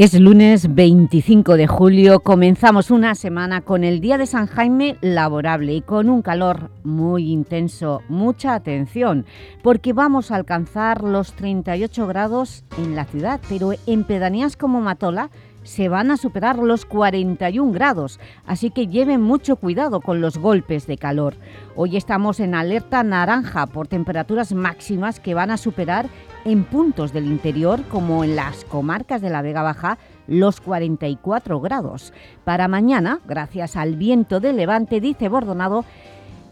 Es lunes 25 de julio, comenzamos una semana con el Día de San Jaime laborable y con un calor muy intenso. Mucha atención, porque vamos a alcanzar los 38 grados en la ciudad, pero en pedanías como Matola se van a superar los 41 grados, así que lleven mucho cuidado con los golpes de calor. Hoy estamos en alerta naranja por temperaturas máximas que van a superar en puntos del interior, como en las comarcas de la Vega Baja, los 44 grados. Para mañana, gracias al viento de levante, dice Bordonado,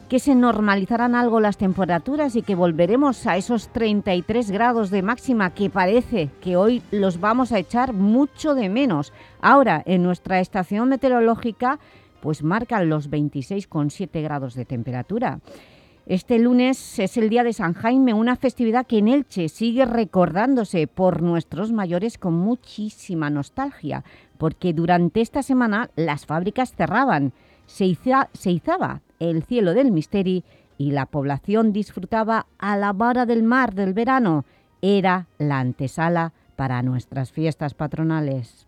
que se normalizarán algo las temperaturas y que volveremos a esos 33 grados de máxima que parece que hoy los vamos a echar mucho de menos. Ahora, en nuestra estación meteorológica, pues marcan los 26,7 grados de temperatura. Este lunes es el Día de San Jaime, una festividad que en Elche sigue recordándose por nuestros mayores con muchísima nostalgia, porque durante esta semana las fábricas cerraban, se, izaba el cielo del misteri y la población disfrutaba a la vara del mar del verano. Era la antesala para nuestras fiestas patronales.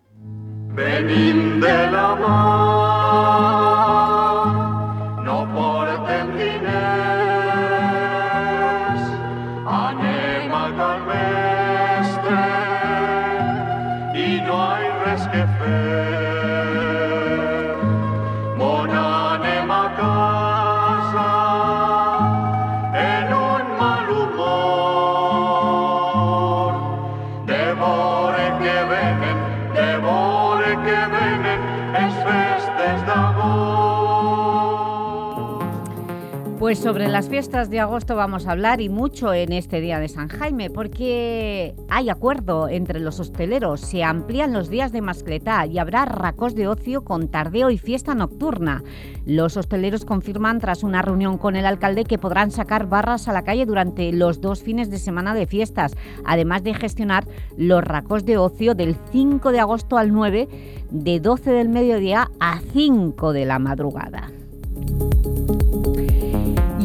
Pues sobre las fiestas de agosto vamos a hablar y mucho en este día de San Jaime porque hay acuerdo entre los hosteleros, se amplían los días de mascletá y habrá racos de ocio con tardeo y fiesta nocturna. Los hosteleros confirman tras una reunión con el alcalde que podrán sacar barras a la calle durante los dos fines de semana de fiestas, además de gestionar los racos de ocio del 5 de agosto al 9 de 12 del mediodía a 5 de la madrugada.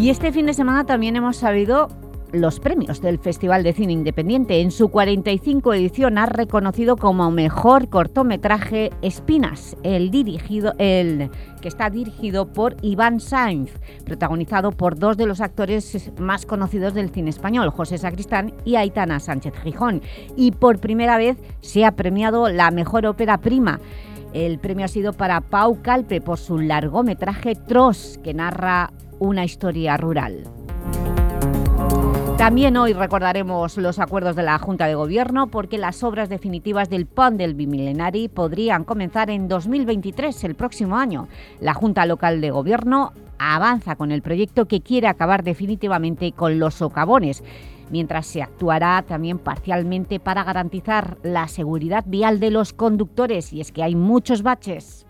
Y este fin de semana también hemos sabido los premios del Festival de Cine Independiente. En su 45 edición ha reconocido como mejor cortometraje Espinas, el, dirigido, el que está dirigido por Iván Sainz, protagonizado por dos de los actores más conocidos del cine español, José Sacristán y Aitana Sánchez Gijón. Y por primera vez se ha premiado la mejor ópera prima. El premio ha sido para Pau Calpe por su largometraje Tros, que narra una historia rural. También hoy recordaremos los acuerdos de la Junta de Gobierno porque las obras definitivas del PON del Bimilenari podrían comenzar en 2023, el próximo año. La Junta Local de Gobierno avanza con el proyecto que quiere acabar definitivamente con los socavones, mientras se actuará también parcialmente para garantizar la seguridad vial de los conductores, y es que hay muchos baches.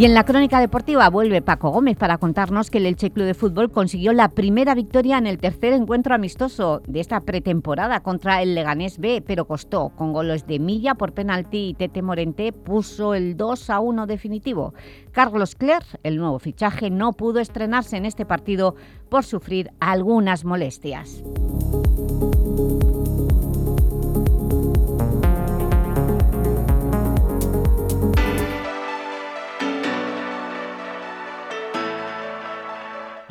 Y en la crónica deportiva vuelve Paco Gómez para contarnos que el Elche Club de Fútbol consiguió la primera victoria en el tercer encuentro amistoso de esta pretemporada contra el Leganés B, pero costó. Con goles de Milla por penalti y Tete Morente puso el 2 a 1 definitivo. Carlos Cler, el nuevo fichaje, no pudo estrenarse en este partido por sufrir algunas molestias.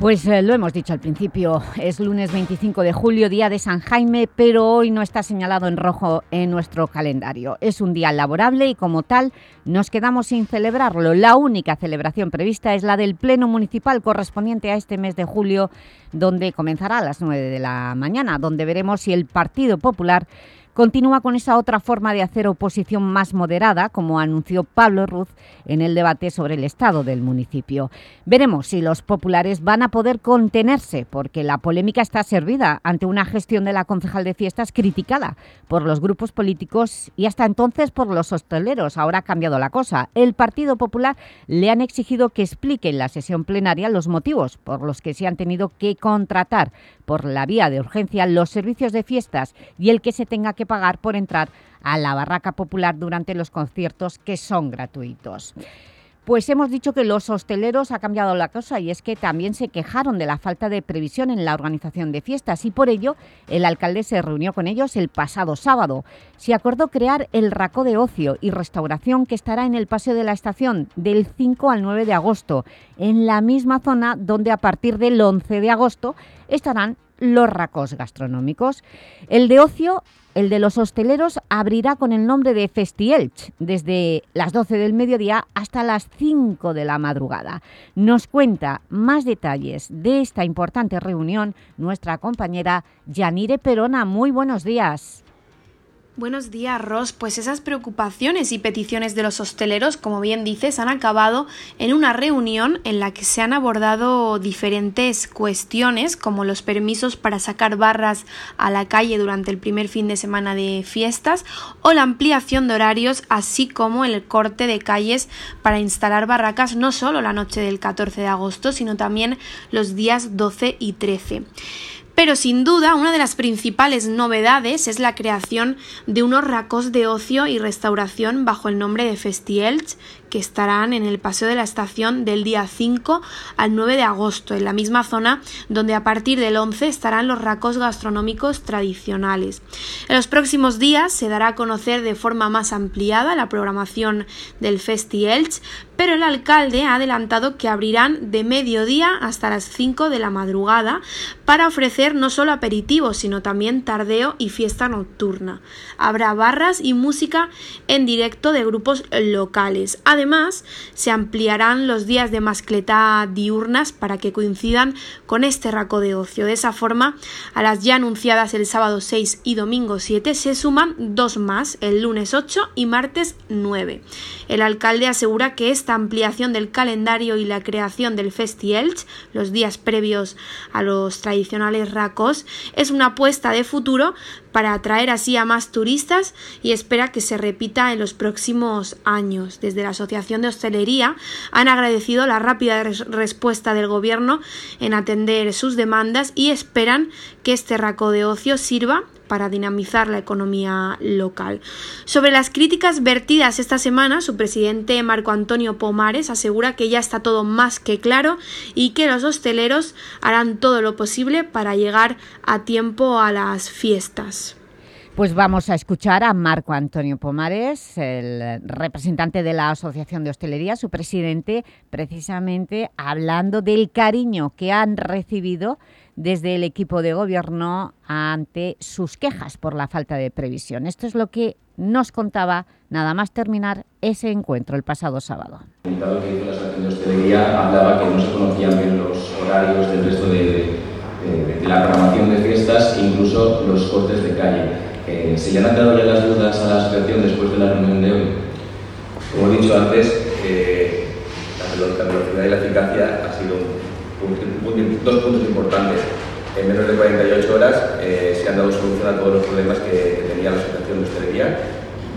Pues eh, lo hemos dicho al principio, es lunes 25 de julio, día de San Jaime, pero hoy no está señalado en rojo en nuestro calendario. Es un día laborable y como tal nos quedamos sin celebrarlo. La única celebración prevista es la del Pleno Municipal correspondiente a este mes de julio, donde comenzará a las 9 de la mañana, donde veremos si el Partido Popular continúa con esa otra forma de hacer oposición más moderada, como anunció Pablo Ruz en el debate sobre el estado del municipio. Veremos si los populares van a poder contenerse, porque la polémica está servida ante una gestión de la concejal de fiestas criticada por los grupos políticos y hasta entonces por los hosteleros. Ahora ha cambiado la cosa. El Partido Popular le han exigido que explique en la sesión plenaria los motivos por los que se han tenido que contratar por la vía de urgencia los servicios de fiestas y el que se tenga que pagar por entrar a la barraca popular durante los conciertos que son gratuitos. Pues hemos dicho que los hosteleros ha cambiado la cosa y es que también se quejaron de la falta de previsión en la organización de fiestas y por ello el alcalde se reunió con ellos el pasado sábado. Se acordó crear el Racó de Ocio y Restauración que estará en el Paseo de la Estación del 5 al 9 de agosto, en la misma zona donde a partir del 11 de agosto estarán los racos gastronómicos. El de ocio, el de los hosteleros, abrirá con el nombre de Festielch, desde las 12 del mediodía hasta las 5 de la madrugada. Nos cuenta más detalles de esta importante reunión nuestra compañera Yanire Perona. Muy buenos días. Buenos días, Ross. Pues esas preocupaciones y peticiones de los hosteleros, como bien dices, han acabado en una reunión en la que se han abordado diferentes cuestiones, como los permisos para sacar barras a la calle durante el primer fin de semana de fiestas o la ampliación de horarios, así como el corte de calles para instalar barracas no solo la noche del 14 de agosto, sino también los días 12 y 13. Pero sin duda, una de las principales novedades es la creación de unos racos de ocio y restauración bajo el nombre de Festielch, que estarán en el Paseo de la Estación del día 5 al 9 de agosto, en la misma zona donde a partir del 11 estarán los racos gastronómicos tradicionales. En los próximos días se dará a conocer de forma más ampliada la programación del Festi Elch, pero el alcalde ha adelantado que abrirán de mediodía hasta las 5 de la madrugada para ofrecer no solo aperitivos, sino también tardeo y fiesta nocturna. Habrá barras y música en directo de grupos locales. Se ampliarán los días de mascleta diurnas para que coincidan con este raco de ocio. De esa forma, a las ya anunciadas el sábado 6 y domingo 7 se suman dos más, el lunes 8 y martes 9. El alcalde asegura que esta ampliación del calendario y la creación del Festi Elch, los días previos a los tradicionales racos, es una apuesta de futuro para atraer así a más turistas y espera que se repita en los próximos años. Desde la Asociación de Hostelería han agradecido la rápida respuesta del Gobierno en atender sus demandas y esperan que este raco de ocio sirva para dinamizar la economía local. Sobre las críticas vertidas esta semana, su presidente Marco Antonio Pomares asegura que ya está todo más que claro y que los hosteleros harán todo lo posible para llegar a tiempo a las fiestas. Pues vamos a escuchar a Marco Antonio Pomares, el representante de la Asociación de Hostelería, su presidente, precisamente hablando del cariño que han recibido desde el equipo de gobierno ante sus quejas por la falta de previsión. Esto es lo que nos contaba nada más terminar ese encuentro el pasado sábado. El que hizo la Asociación de Hostelería hablaba que no se conocían bien los horarios del resto de, de, la programación de fiestas e incluso los cortes de calle. Eh, ¿Se le han dado las dudas a la asociación después de la reunión de hoy? Como he dicho antes, eh, la velocidad y la eficacia ha sido dos puntos importantes. En menos de 48 horas eh, se han dado solución a todos los problemas que, tenía la Asociación de Hostelería.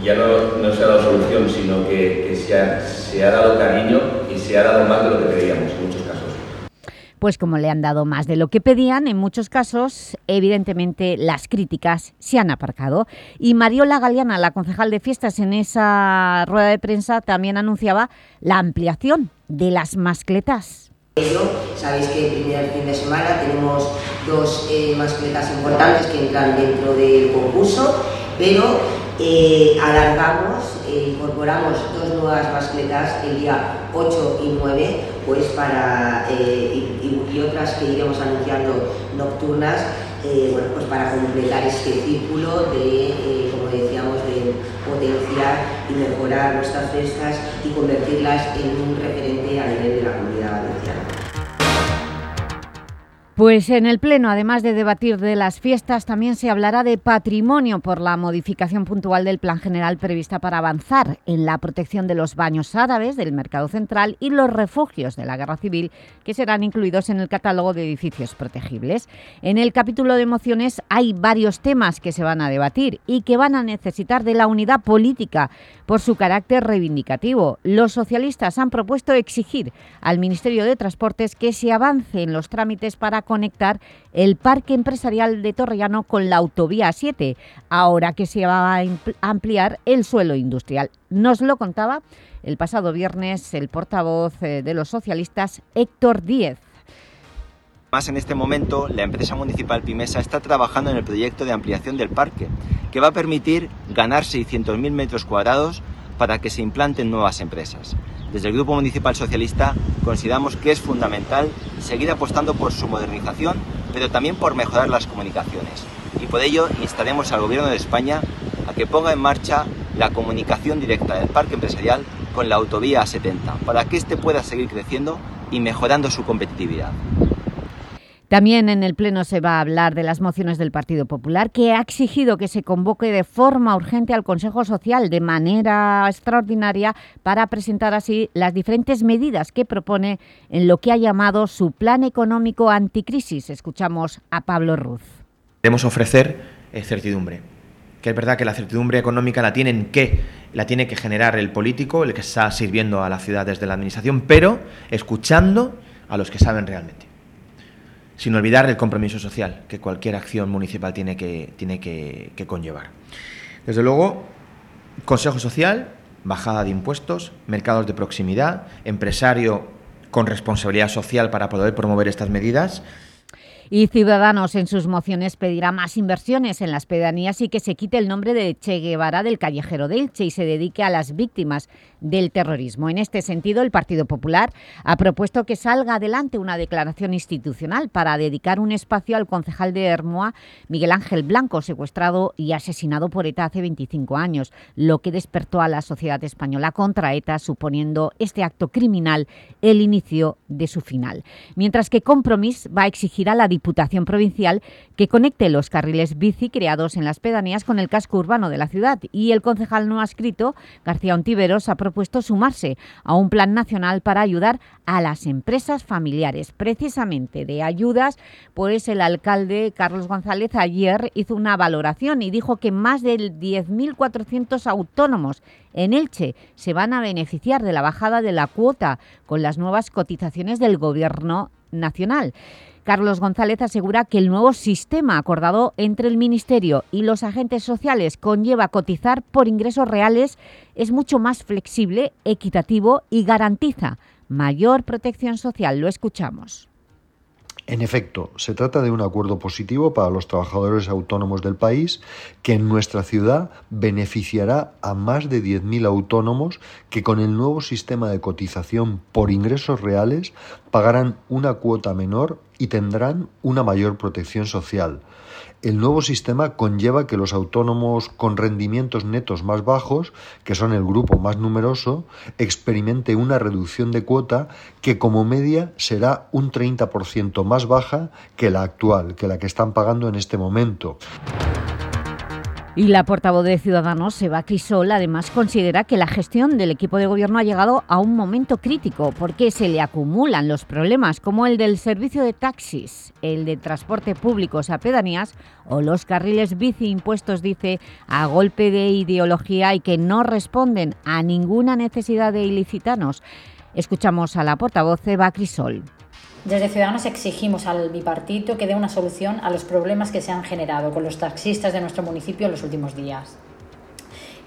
Ya no, no, se ha dado solución, sino que, que se, ha, se, ha, dado cariño y se ha dado más de lo que pedíamos en muchos casos. Pues como le han dado más de lo que pedían, en muchos casos, evidentemente, las críticas se han aparcado. Y Mariola Galeana, la concejal de fiestas, en esa rueda de prensa también anunciaba la ampliación de las mascletas Sabéis que el primer fin de semana tenemos dos eh, mascletas importantes que entran dentro del concurso, pero eh, alargamos, e incorporamos dos nuevas mascletas el día 8 y 9, pues para, y, y, otras que iremos anunciando nocturnas, bueno, pues para completar este círculo de, como decíamos, de potenciar y mejorar nuestras fiestas y convertirlas en un referente a nivel de la comunidad. Pues en el Pleno, además de debatir de las fiestas, también se hablará de patrimonio por la modificación puntual del Plan General prevista para avanzar en la protección de los baños árabes del mercado central y los refugios de la Guerra Civil, que serán incluidos en el catálogo de edificios protegibles. En el capítulo de mociones hay varios temas que se van a debatir y que van a necesitar de la unidad política por su carácter reivindicativo. Los socialistas han propuesto exigir al Ministerio de Transportes que se avance en los trámites para conectar el parque empresarial de Torrellano con la autovía 7, ahora que se va a ampliar el suelo industrial. Nos lo contaba el pasado viernes el portavoz eh, de los socialistas, Héctor Díez. Más en este momento, la empresa municipal Pimesa está trabajando en el proyecto de ampliación del parque, que va a permitir ganar 600.000 metros cuadrados para que se implanten nuevas empresas. Desde el Grupo Municipal Socialista consideramos que es fundamental seguir apostando por su modernización, pero también por mejorar las comunicaciones. Y por ello instaremos al Gobierno de España a que ponga en marcha la comunicación directa del parque empresarial con la autovía A70, para que éste pueda seguir creciendo y mejorando su competitividad. También en el Pleno se va a hablar de las mociones del Partido Popular, que ha exigido que se convoque de forma urgente al Consejo Social de manera extraordinaria para presentar así las diferentes medidas que propone en lo que ha llamado su Plan Económico Anticrisis. Escuchamos a Pablo Ruz. Queremos ofrecer certidumbre, que es verdad que la certidumbre económica la, tienen que, la tiene que generar el político, el que está sirviendo a la ciudad desde la Administración, pero escuchando a los que saben realmente sin olvidar el compromiso social que cualquier acción municipal tiene que, tiene que, conllevar. Desde luego, Consejo Social, bajada de impuestos, mercados de proximidad, empresario con responsabilidad social para poder promover estas medidas y Ciudadanos en sus mociones pedirá más inversiones en las pedanías y que se quite el nombre de Che Guevara del callejero de Elche y se dedique a las víctimas del terrorismo. En este sentido, el Partido Popular ha propuesto que salga adelante una declaración institucional para dedicar un espacio al concejal de Hermoa, Miguel Ángel Blanco, secuestrado y asesinado por ETA hace 25 años, lo que despertó a la sociedad española contra ETA, suponiendo este acto criminal el inicio de su final. Mientras que Compromís va a exigir a la Diputación Provincial que conecte los carriles bici creados en las pedanías con el casco urbano de la ciudad y el concejal no adscrito, García Ontiveros, ha propuesto sumarse a un plan nacional para ayudar a las empresas familiares. Precisamente de ayudas, pues el alcalde Carlos González ayer hizo una valoración y dijo que más de 10.400 autónomos en Elche se van a beneficiar de la bajada de la cuota con las nuevas cotizaciones del Gobierno nacional. Carlos González asegura que el nuevo sistema acordado entre el Ministerio y los agentes sociales conlleva cotizar por ingresos reales es mucho más flexible, equitativo y garantiza mayor protección social. Lo escuchamos. En efecto, se trata de un acuerdo positivo para los trabajadores autónomos del país que en nuestra ciudad beneficiará a más de 10.000 autónomos que con el nuevo sistema de cotización por ingresos reales pagarán una cuota menor y tendrán una mayor protección social. El nuevo sistema conlleva que los autónomos con rendimientos netos más bajos, que son el grupo más numeroso, experimente una reducción de cuota que como media será un 30% más baja que la actual, que la que están pagando en este momento. Y la portavoz de Ciudadanos, Eva Crisol, además considera que la gestión del equipo de gobierno ha llegado a un momento crítico porque se le acumulan los problemas como el del servicio de taxis, el de transporte público a pedanías o los carriles bici impuestos, dice, a golpe de ideología y que no responden a ninguna necesidad de ilicitanos. Escuchamos a la portavoz Eva Crisol. Desde Ciudadanos exigimos al bipartito que dé una solución a los problemas que se han generado con los taxistas de nuestro municipio en los últimos días.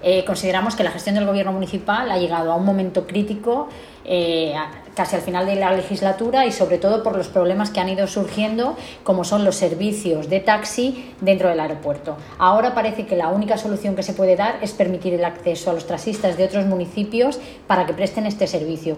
Eh, consideramos que la gestión del gobierno municipal ha llegado a un momento crítico eh, casi al final de la legislatura y sobre todo por los problemas que han ido surgiendo como son los servicios de taxi dentro del aeropuerto. Ahora parece que la única solución que se puede dar es permitir el acceso a los taxistas de otros municipios para que presten este servicio.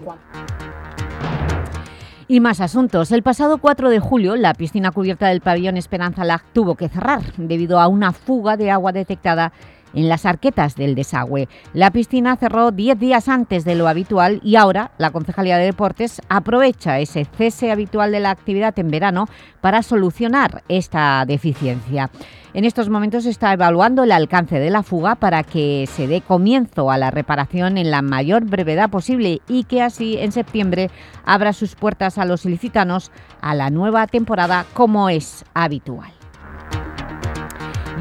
Y más asuntos. El pasado 4 de julio, la piscina cubierta del pabellón Esperanza Lag tuvo que cerrar debido a una fuga de agua detectada en las arquetas del desagüe. La piscina cerró 10 días antes de lo habitual y ahora la Concejalía de Deportes aprovecha ese cese habitual de la actividad en verano para solucionar esta deficiencia. En estos momentos está evaluando el alcance de la fuga para que se dé comienzo a la reparación en la mayor brevedad posible y que así en septiembre abra sus puertas a los ilicitanos a la nueva temporada como es habitual.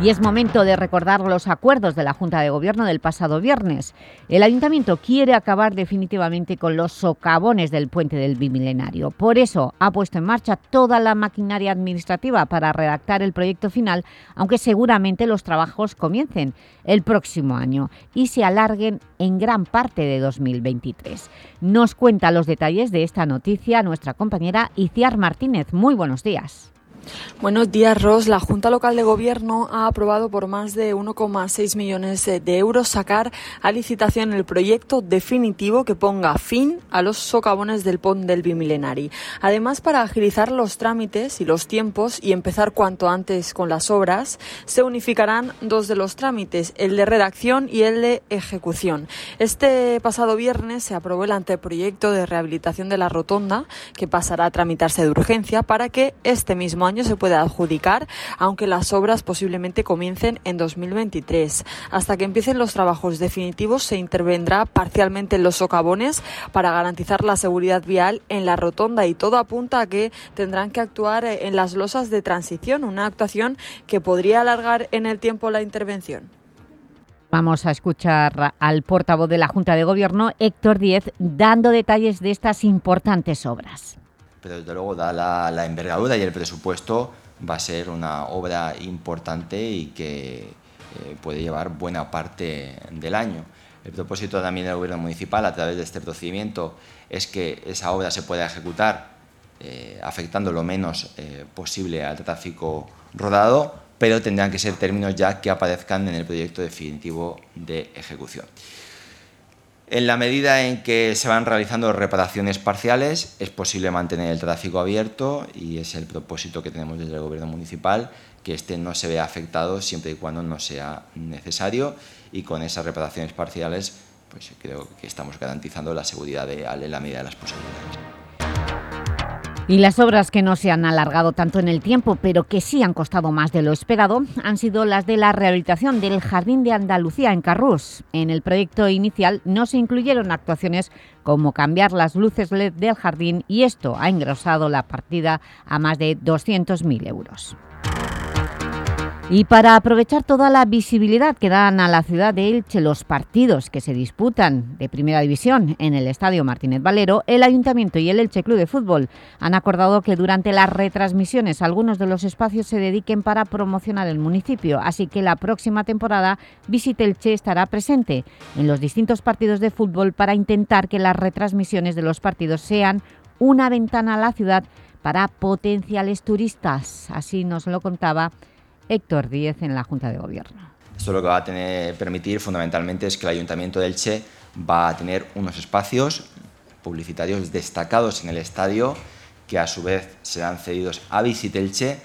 Y es momento de recordar los acuerdos de la Junta de Gobierno del pasado viernes. El Ayuntamiento quiere acabar definitivamente con los socavones del puente del Bimilenario. Por eso ha puesto en marcha toda la maquinaria administrativa para redactar el proyecto final, aunque seguramente los trabajos comiencen el próximo año y se alarguen en gran parte de 2023. Nos cuenta los detalles de esta noticia nuestra compañera Iciar Martínez. Muy buenos días. Buenos días, Ros. La Junta Local de Gobierno ha aprobado por más de 1,6 millones de euros sacar a licitación el proyecto definitivo que ponga fin a los socavones del pont del Bimilenari. Además, para agilizar los trámites y los tiempos y empezar cuanto antes con las obras, se unificarán dos de los trámites, el de redacción y el de ejecución. Este pasado viernes se aprobó el anteproyecto de rehabilitación de la rotonda, que pasará a tramitarse de urgencia para que este mismo año se puede adjudicar, aunque las obras posiblemente comiencen en 2023. Hasta que empiecen los trabajos definitivos se intervendrá parcialmente en los socavones para garantizar la seguridad vial en la rotonda y todo apunta a que tendrán que actuar en las losas de transición, una actuación que podría alargar en el tiempo la intervención. Vamos a escuchar al portavoz de la Junta de Gobierno, Héctor Díez, dando detalles de estas importantes obras pero desde luego, da la, envergadura y el presupuesto, va a ser una obra importante y que eh, puede llevar buena parte del año. El propósito también del Gobierno municipal, a través de este procedimiento, es que esa obra se pueda ejecutar eh, afectando lo menos eh, posible al tráfico rodado, pero tendrán que ser términos ya que aparezcan en el proyecto definitivo de ejecución. En la medida en que se van realizando reparaciones parciales, es posible mantener el tráfico abierto y es el propósito que tenemos desde el Gobierno municipal, que este no se vea afectado siempre y cuando no sea necesario y con esas reparaciones parciales pues creo que estamos garantizando la seguridad de, en la medida de las posibilidades. Y las obras que no se han alargado tanto en el tiempo, pero que sí han costado más de lo esperado, han sido las de la rehabilitación del Jardín de Andalucía en Carrús. En el proyecto inicial no se incluyeron actuaciones como cambiar las luces LED del jardín y esto ha engrosado la partida a más de 200.000 euros. Y para aprovechar toda la visibilidad que dan a la ciudad de Elche los partidos que se disputan de Primera División en el Estadio Martínez Valero, el Ayuntamiento y el Elche Club de Fútbol han acordado que durante las retransmisiones algunos de los espacios se dediquen para promocionar el municipio, así que la próxima temporada Visite Elche estará presente en los distintos partidos de fútbol para intentar que las retransmisiones de los partidos sean una ventana a la ciudad para potenciales turistas. Así nos lo contaba Héctor Díez en la Junta de Gobierno. Esto lo que va a permitir fundamentalmente es que el Ayuntamiento de Elche va a tener unos espacios publicitarios destacados en el estadio que a su vez serán cedidos a Visitelche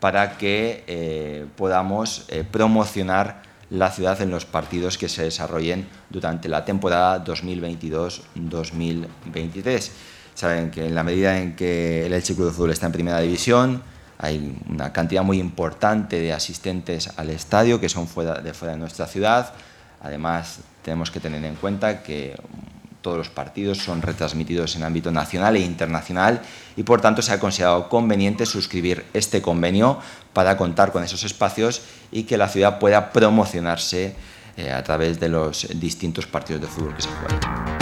para que eh, podamos eh, promocionar la ciudad en los partidos que se desarrollen durante la temporada 2022-2023. Saben que en la medida en que el Elche Club de Fútbol está en primera división, hay una cantidad muy importante de asistentes al estadio que son fuera de fuera de nuestra ciudad. Además, tenemos que tener en cuenta que todos los partidos son retransmitidos en ámbito nacional e internacional y por tanto se ha considerado conveniente suscribir este convenio para contar con esos espacios y que la ciudad pueda promocionarse eh, a través de los distintos partidos de fútbol que se juegan.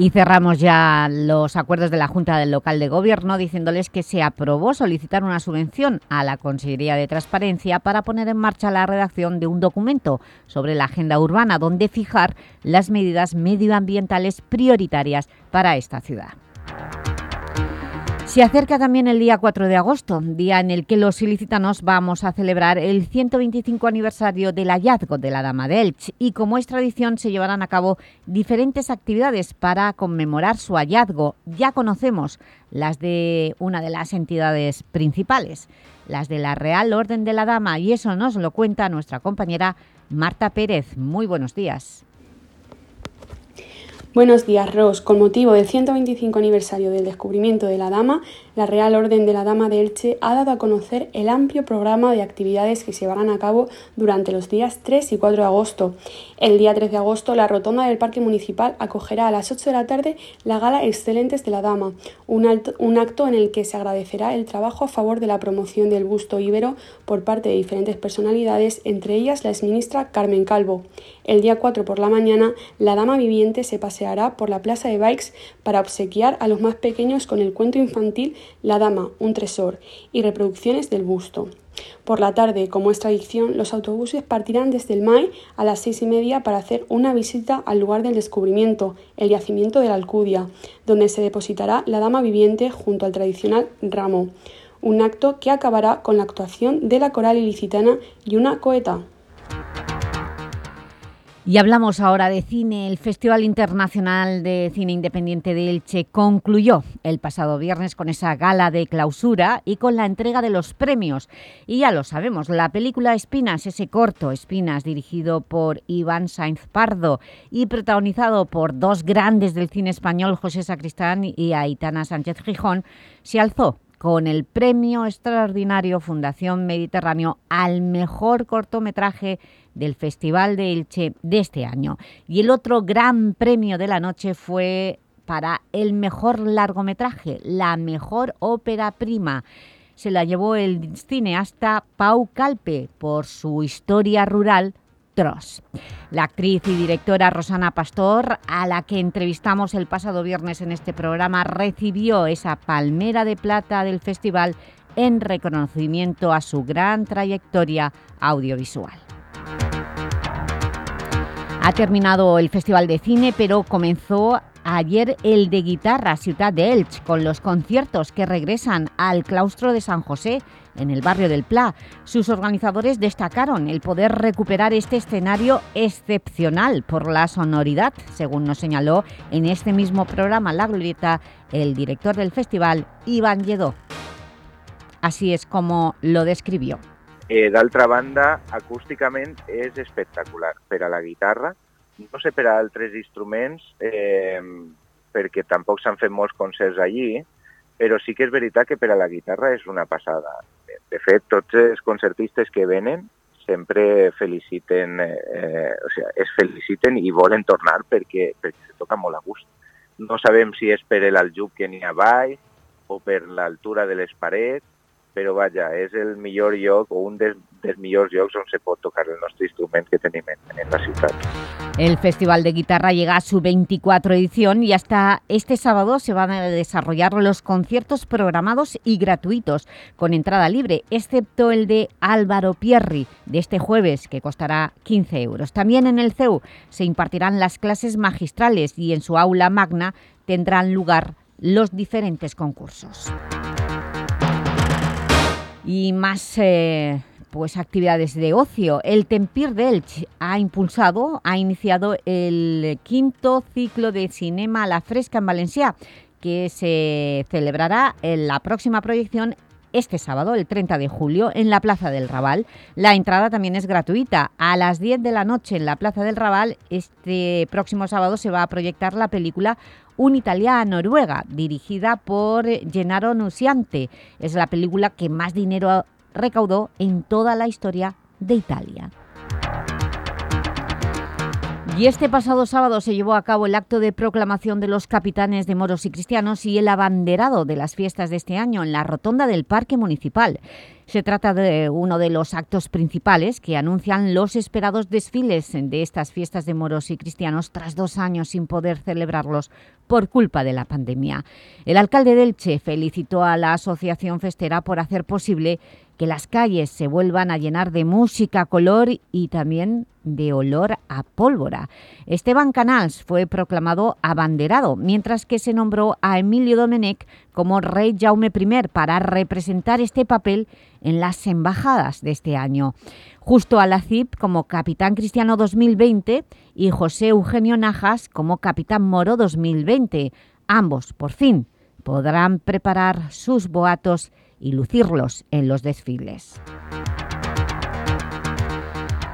Y cerramos ya los acuerdos de la Junta del Local de Gobierno diciéndoles que se aprobó solicitar una subvención a la Consejería de Transparencia para poner en marcha la redacción de un documento sobre la agenda urbana donde fijar las medidas medioambientales prioritarias para esta ciudad. Se acerca también el día 4 de agosto, día en el que los ilicitanos vamos a celebrar el 125 aniversario del hallazgo de la Dama de Elche y como es tradición se llevarán a cabo diferentes actividades para conmemorar su hallazgo. Ya conocemos las de una de las entidades principales, las de la Real Orden de la Dama y eso nos lo cuenta nuestra compañera Marta Pérez, muy buenos días. Buenos días, Ros. Con motivo del 125 aniversario del descubrimiento de la Dama, la Real Orden de la Dama de Elche ha dado a conocer el amplio programa de actividades que se llevarán a cabo durante los días 3 y 4 de agosto. El día 3 de agosto, la rotonda del Parque Municipal acogerá a las 8 de la tarde la Gala Excelentes de la Dama, un, acto en el que se agradecerá el trabajo a favor de la promoción del busto íbero por parte de diferentes personalidades, entre ellas la exministra Carmen Calvo. El día 4 por la mañana, la Dama Viviente se paseará por la Plaza de Bikes para obsequiar a los más pequeños con el cuento infantil la dama, un tresor y reproducciones del busto. Por la tarde, como es tradición, los autobuses partirán desde el MAI a las seis y media para hacer una visita al lugar del descubrimiento, el yacimiento de la Alcudia, donde se depositará la dama viviente junto al tradicional ramo, un acto que acabará con la actuación de la coral ilicitana y una coeta. Y hablamos ahora de cine. El Festival Internacional de Cine Independiente de Elche concluyó el pasado viernes con esa gala de clausura y con la entrega de los premios. Y ya lo sabemos, la película Espinas, ese corto Espinas, dirigido por Iván Sainz Pardo y protagonizado por dos grandes del cine español, José Sacristán y Aitana Sánchez Gijón, se alzó con el premio extraordinario Fundación Mediterráneo al mejor cortometraje del Festival de Elche de este año. Y el otro gran premio de la noche fue para el mejor largometraje, la mejor ópera prima. Se la llevó el cineasta Pau Calpe por su historia rural Tross. La actriz y directora Rosana Pastor, a la que entrevistamos el pasado viernes en este programa, recibió esa palmera de plata del festival en reconocimiento a su gran trayectoria audiovisual. Ha terminado el Festival de Cine, pero comenzó ayer el de Guitarra Ciudad de Elche, con los conciertos que regresan al claustro de San José, en el barrio del Pla. Sus organizadores destacaron el poder recuperar este escenario excepcional por la sonoridad, según nos señaló en este mismo programa La Glorieta el director del festival, Iván Lledó. Así es como lo describió. Eh, D'altra banda, acústicament és espectacular per a la guitarra, no sé per a altres instruments, eh, perquè tampoc s'han fet molts concerts allí, però sí que és veritat que per a la guitarra és una passada. De fet, tots els concertistes que venen sempre feliciten, eh, o sigui, es feliciten i volen tornar perquè, perquè se toca molt a gust. No sabem si és per l'aljub que n'hi ha baix o per l'altura de les parets, però vaja, és el millor lloc o un dels, dels millors llocs tocar el nostre instrument que tenim en, en la ciutat. El Festival de Guitarra llega a su 24 edición y hasta este sábado se van a desarrollar los conciertos programados y gratuitos con entrada libre, excepto el de Álvaro Pierri de este jueves, que costará 15 euros. También en el CEU se impartirán las clases magistrales y en su aula magna tendrán lugar los diferentes concursos y más eh, pues actividades de ocio. El Tempir de ha impulsado, ha iniciado el quinto ciclo de Cinema la Fresca en Valencia, que se celebrará en la próxima proyección este sábado, el 30 de julio, en la Plaza del Raval. La entrada también es gratuita. A las 10 de la noche en la Plaza del Raval, este próximo sábado se va a proyectar la película un Italia Noruega, dirigida por Gennaro Nusiante. Es la película que más dinero recaudó en toda la historia de Italia. Y este pasado sábado se llevó a cabo el acto de proclamación de los capitanes de moros y cristianos y el abanderado de las fiestas de este año en la rotonda del Parque Municipal. Se trata de uno de los actos principales que anuncian los esperados desfiles de estas fiestas de moros y cristianos tras dos años sin poder celebrarlos por culpa de la pandemia. El alcalde del Che felicitó a la Asociación Festera por hacer posible que las calles se vuelvan a llenar de música, color y también de olor a pólvora. Esteban Canals fue proclamado abanderado, mientras que se nombró a Emilio Domenech como rey Jaume I para representar este papel en las embajadas de este año. Justo a la CIP como capitán cristiano 2020 y José Eugenio Najas como capitán moro 2020. Ambos, por fin, podrán preparar sus boatos y lucirlos en los desfiles.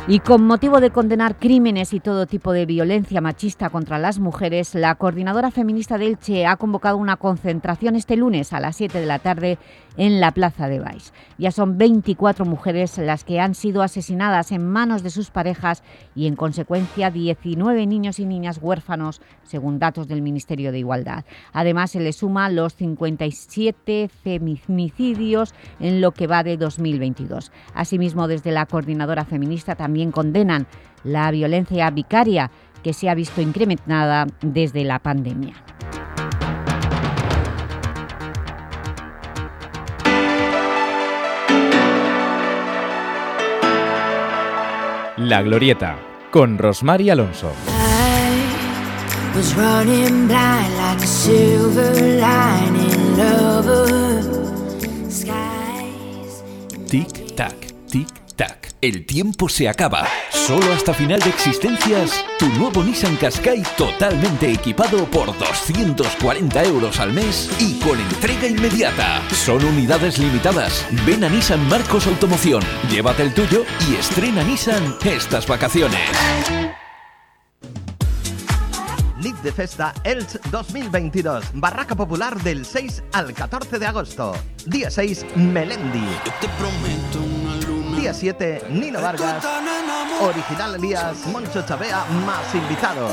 Y con motivo de condenar crímenes y todo tipo de violencia machista contra las mujeres, la Coordinadora Feminista de Elche ha convocado una concentración este lunes a las 7 de la tarde en la Plaza de Baix. Ya son 24 mujeres las que han sido asesinadas en manos de sus parejas y, en consecuencia, 19 niños y niñas huérfanos, según datos del Ministerio de Igualdad. Además, se le suma los 57 feminicidios en lo que va de 2022. Asimismo, desde la Coordinadora Feminista también condenan la violencia vicaria que se ha visto incrementada desde la pandemia. La Glorieta, con Rosmar y Alonso. Tic-tac, tic-tac. El tiempo se acaba. Solo hasta final de existencias, tu nuevo Nissan Qashqai totalmente equipado por 240 euros al mes y con entrega inmediata. Son unidades limitadas. Ven a Nissan Marcos Automoción, llévate el tuyo y estrena Nissan estas vacaciones. Nit de Festa Elch 2022. Barraca Popular del 6 al 14 de agosto. Día 6, Melendi. Día 7, Nino Vargas. Original Elías, Moncho Chavea, más invitados.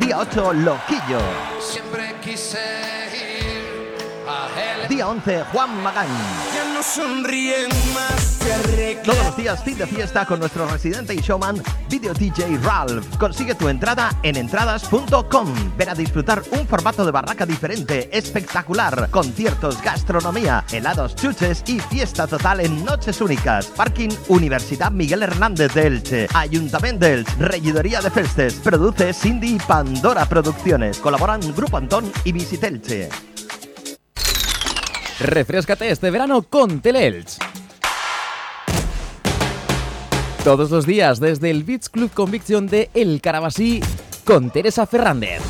Día 8, Loquillo. Siempre quise ir Día 11, Juan Magán. Ya no sonríen más. Todos los días fin de fiesta con nuestro residente y showman Video DJ Ralph. Consigue tu entrada en entradas.com. Ven a disfrutar un formato de barraca diferente, espectacular, conciertos, gastronomía, helados, chuches y fiesta total en noches únicas. Parking Universidad Miguel Hernández de Elche, Ayuntamiento de Elche, Regidoría de Festes, produce Cindy Pandora Producciones. Colaboran Grupo Antón y Visitelche. Refrescate este verano con Teleelch. Todos los días desde el Beach Club Conviction de El Carabasí con Teresa Fernández.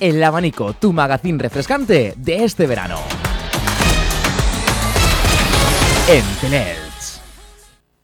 El abanico, tu magazín refrescante de este verano. En Teleelch.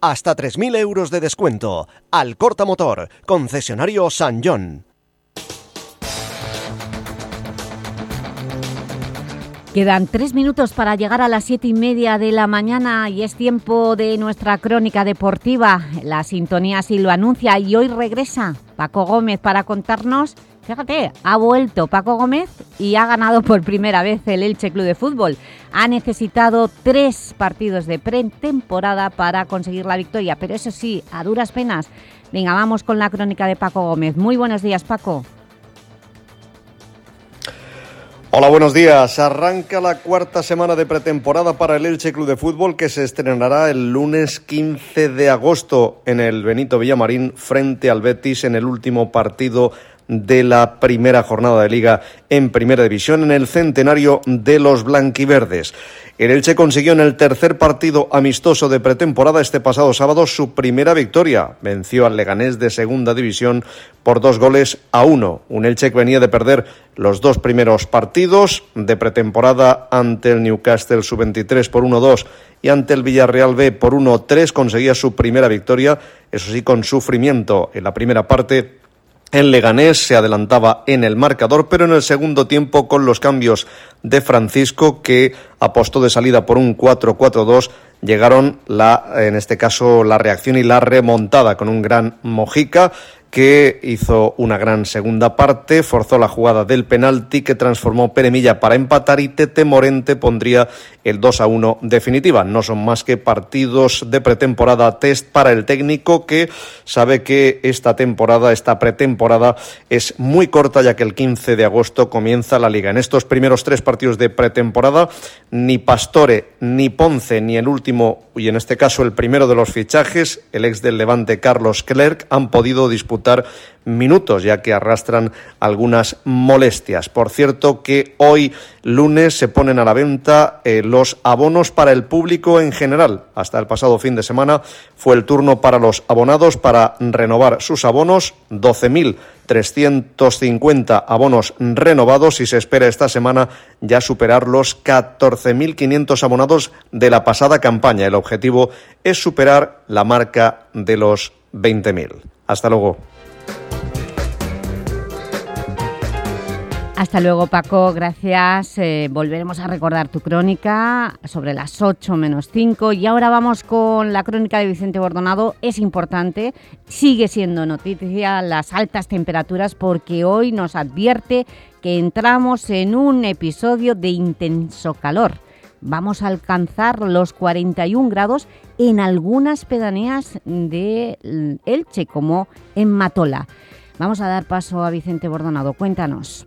hasta 3.000 euros de descuento. Al Corta Motor, concesionario San John. Quedan tres minutos para llegar a las siete y media de la mañana y es tiempo de nuestra crónica deportiva. La sintonía sí lo anuncia y hoy regresa Paco Gómez para contarnos Fíjate, ha vuelto Paco Gómez y ha ganado por primera vez el Elche Club de Fútbol. Ha necesitado tres partidos de pretemporada para conseguir la victoria, pero eso sí, a duras penas. Venga, vamos con la crónica de Paco Gómez. Muy buenos días, Paco. Hola, buenos días. Arranca la cuarta semana de pretemporada para el Elche Club de Fútbol que se estrenará el lunes 15 de agosto en el Benito Villamarín frente al Betis en el último partido de la primera jornada de liga en primera división en el centenario de los blanquiverdes. El Elche consiguió en el tercer partido amistoso de pretemporada este pasado sábado su primera victoria. Venció al Leganés de segunda división por dos goles a uno. Un Elche que venía de perder los dos primeros partidos de pretemporada ante el Newcastle sub-23 por 1-2 y ante el Villarreal B por 1-3 conseguía su primera victoria, eso sí con sufrimiento en la primera parte el Leganés se adelantaba en el marcador, pero en el segundo tiempo, con los cambios de Francisco, que apostó de salida por un 4-4-2, llegaron la, en este caso, la reacción y la remontada con un gran Mojica que hizo una gran segunda parte, forzó la jugada del penalti que transformó Peremilla para empatar y Tete Morente pondría el 2 a 1 definitiva. No son más que partidos de pretemporada test para el técnico que sabe que esta temporada, esta pretemporada es muy corta ya que el 15 de agosto comienza la liga. En estos primeros tres partidos de pretemporada, ni Pastore, ni Ponce, ni el último, y en este caso el primero de los fichajes, el ex del Levante Carlos Clerc, han podido disputar minutos, ya que arrastran algunas molestias. Por cierto, que hoy lunes se ponen a la venta eh, los abonos para el público en general. Hasta el pasado fin de semana fue el turno para los abonados para renovar sus abonos, 12.350 abonos renovados y se espera esta semana ya superar los 14.500 abonados de la pasada campaña. El objetivo es superar la marca de los 20.000. Hasta luego. Hasta luego, Paco. Gracias. Eh, volveremos a recordar tu crónica sobre las 8 menos 5. Y ahora vamos con la crónica de Vicente Bordonado. Es importante, sigue siendo noticia las altas temperaturas porque hoy nos advierte que entramos en un episodio de intenso calor. Vamos a alcanzar los 41 grados en algunas pedaneas de Elche, como en Matola. Vamos a dar paso a Vicente Bordonado. Cuéntanos.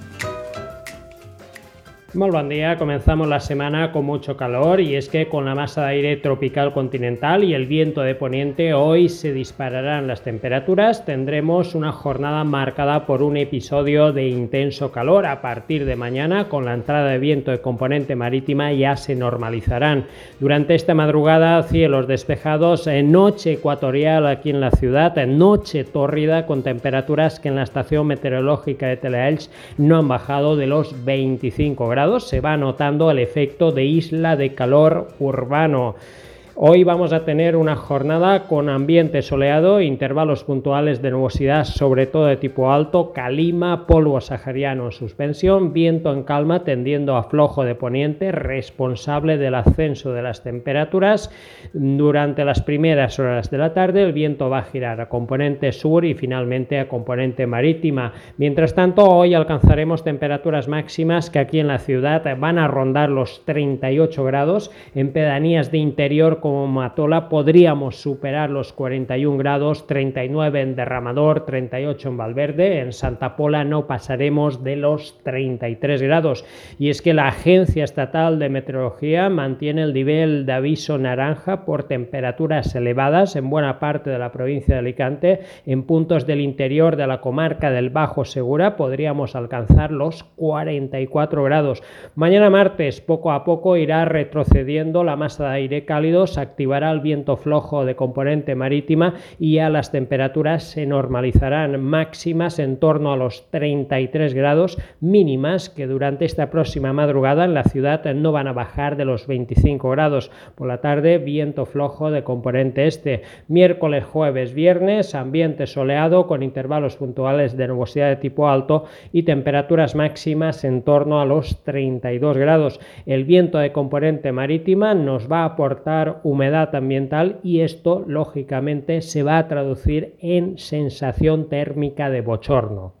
Muy buen día, comenzamos la semana con mucho calor y es que con la masa de aire tropical continental y el viento de poniente hoy se dispararán las temperaturas, tendremos una jornada marcada por un episodio de intenso calor. A partir de mañana con la entrada de viento de componente marítima ya se normalizarán. Durante esta madrugada cielos despejados, en noche ecuatorial aquí en la ciudad, en noche tórrida con temperaturas que en la estación meteorológica de Teleelch no han bajado de los 25 grados se va notando el efecto de isla de calor urbano. Hoy vamos a tener una jornada con ambiente soleado, intervalos puntuales de nubosidad, sobre todo de tipo alto, calima, polvo sahariano en suspensión, viento en calma tendiendo a flojo de poniente, responsable del ascenso de las temperaturas. Durante las primeras horas de la tarde el viento va a girar a componente sur y finalmente a componente marítima. Mientras tanto, hoy alcanzaremos temperaturas máximas que aquí en la ciudad van a rondar los 38 grados en pedanías de interior como Matola podríamos superar los 41 grados, 39 en Derramador, 38 en Valverde, en Santa Pola no pasaremos de los 33 grados. Y es que la Agencia Estatal de Meteorología mantiene el nivel de aviso naranja por temperaturas elevadas en buena parte de la provincia de Alicante. En puntos del interior de la comarca del Bajo Segura podríamos alcanzar los 44 grados. Mañana martes poco a poco irá retrocediendo la masa de aire cálido activará el viento flojo de componente marítima y ya las temperaturas se normalizarán máximas en torno a los 33 grados mínimas que durante esta próxima madrugada en la ciudad no van a bajar de los 25 grados. Por la tarde viento flojo de componente este. Miércoles, jueves, viernes ambiente soleado con intervalos puntuales de nubosidad de tipo alto y temperaturas máximas en torno a los 32 grados. El viento de componente marítima nos va a aportar humedad ambiental y esto lógicamente se va a traducir en sensación térmica de bochorno.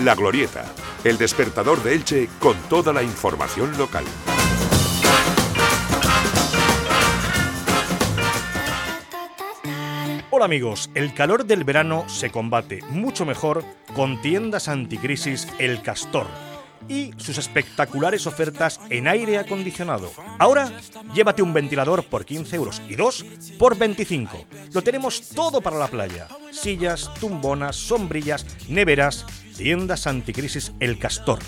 La Glorieta, el despertador de Elche con toda la información local. Hola amigos, el calor del verano se combate mucho mejor con tiendas anticrisis El Castor y sus espectaculares ofertas en aire acondicionado. Ahora, llévate un ventilador por 15 euros y dos por 25. Lo tenemos todo para la playa. Sillas, tumbonas, sombrillas, neveras, tiendas anticrisis El Castor.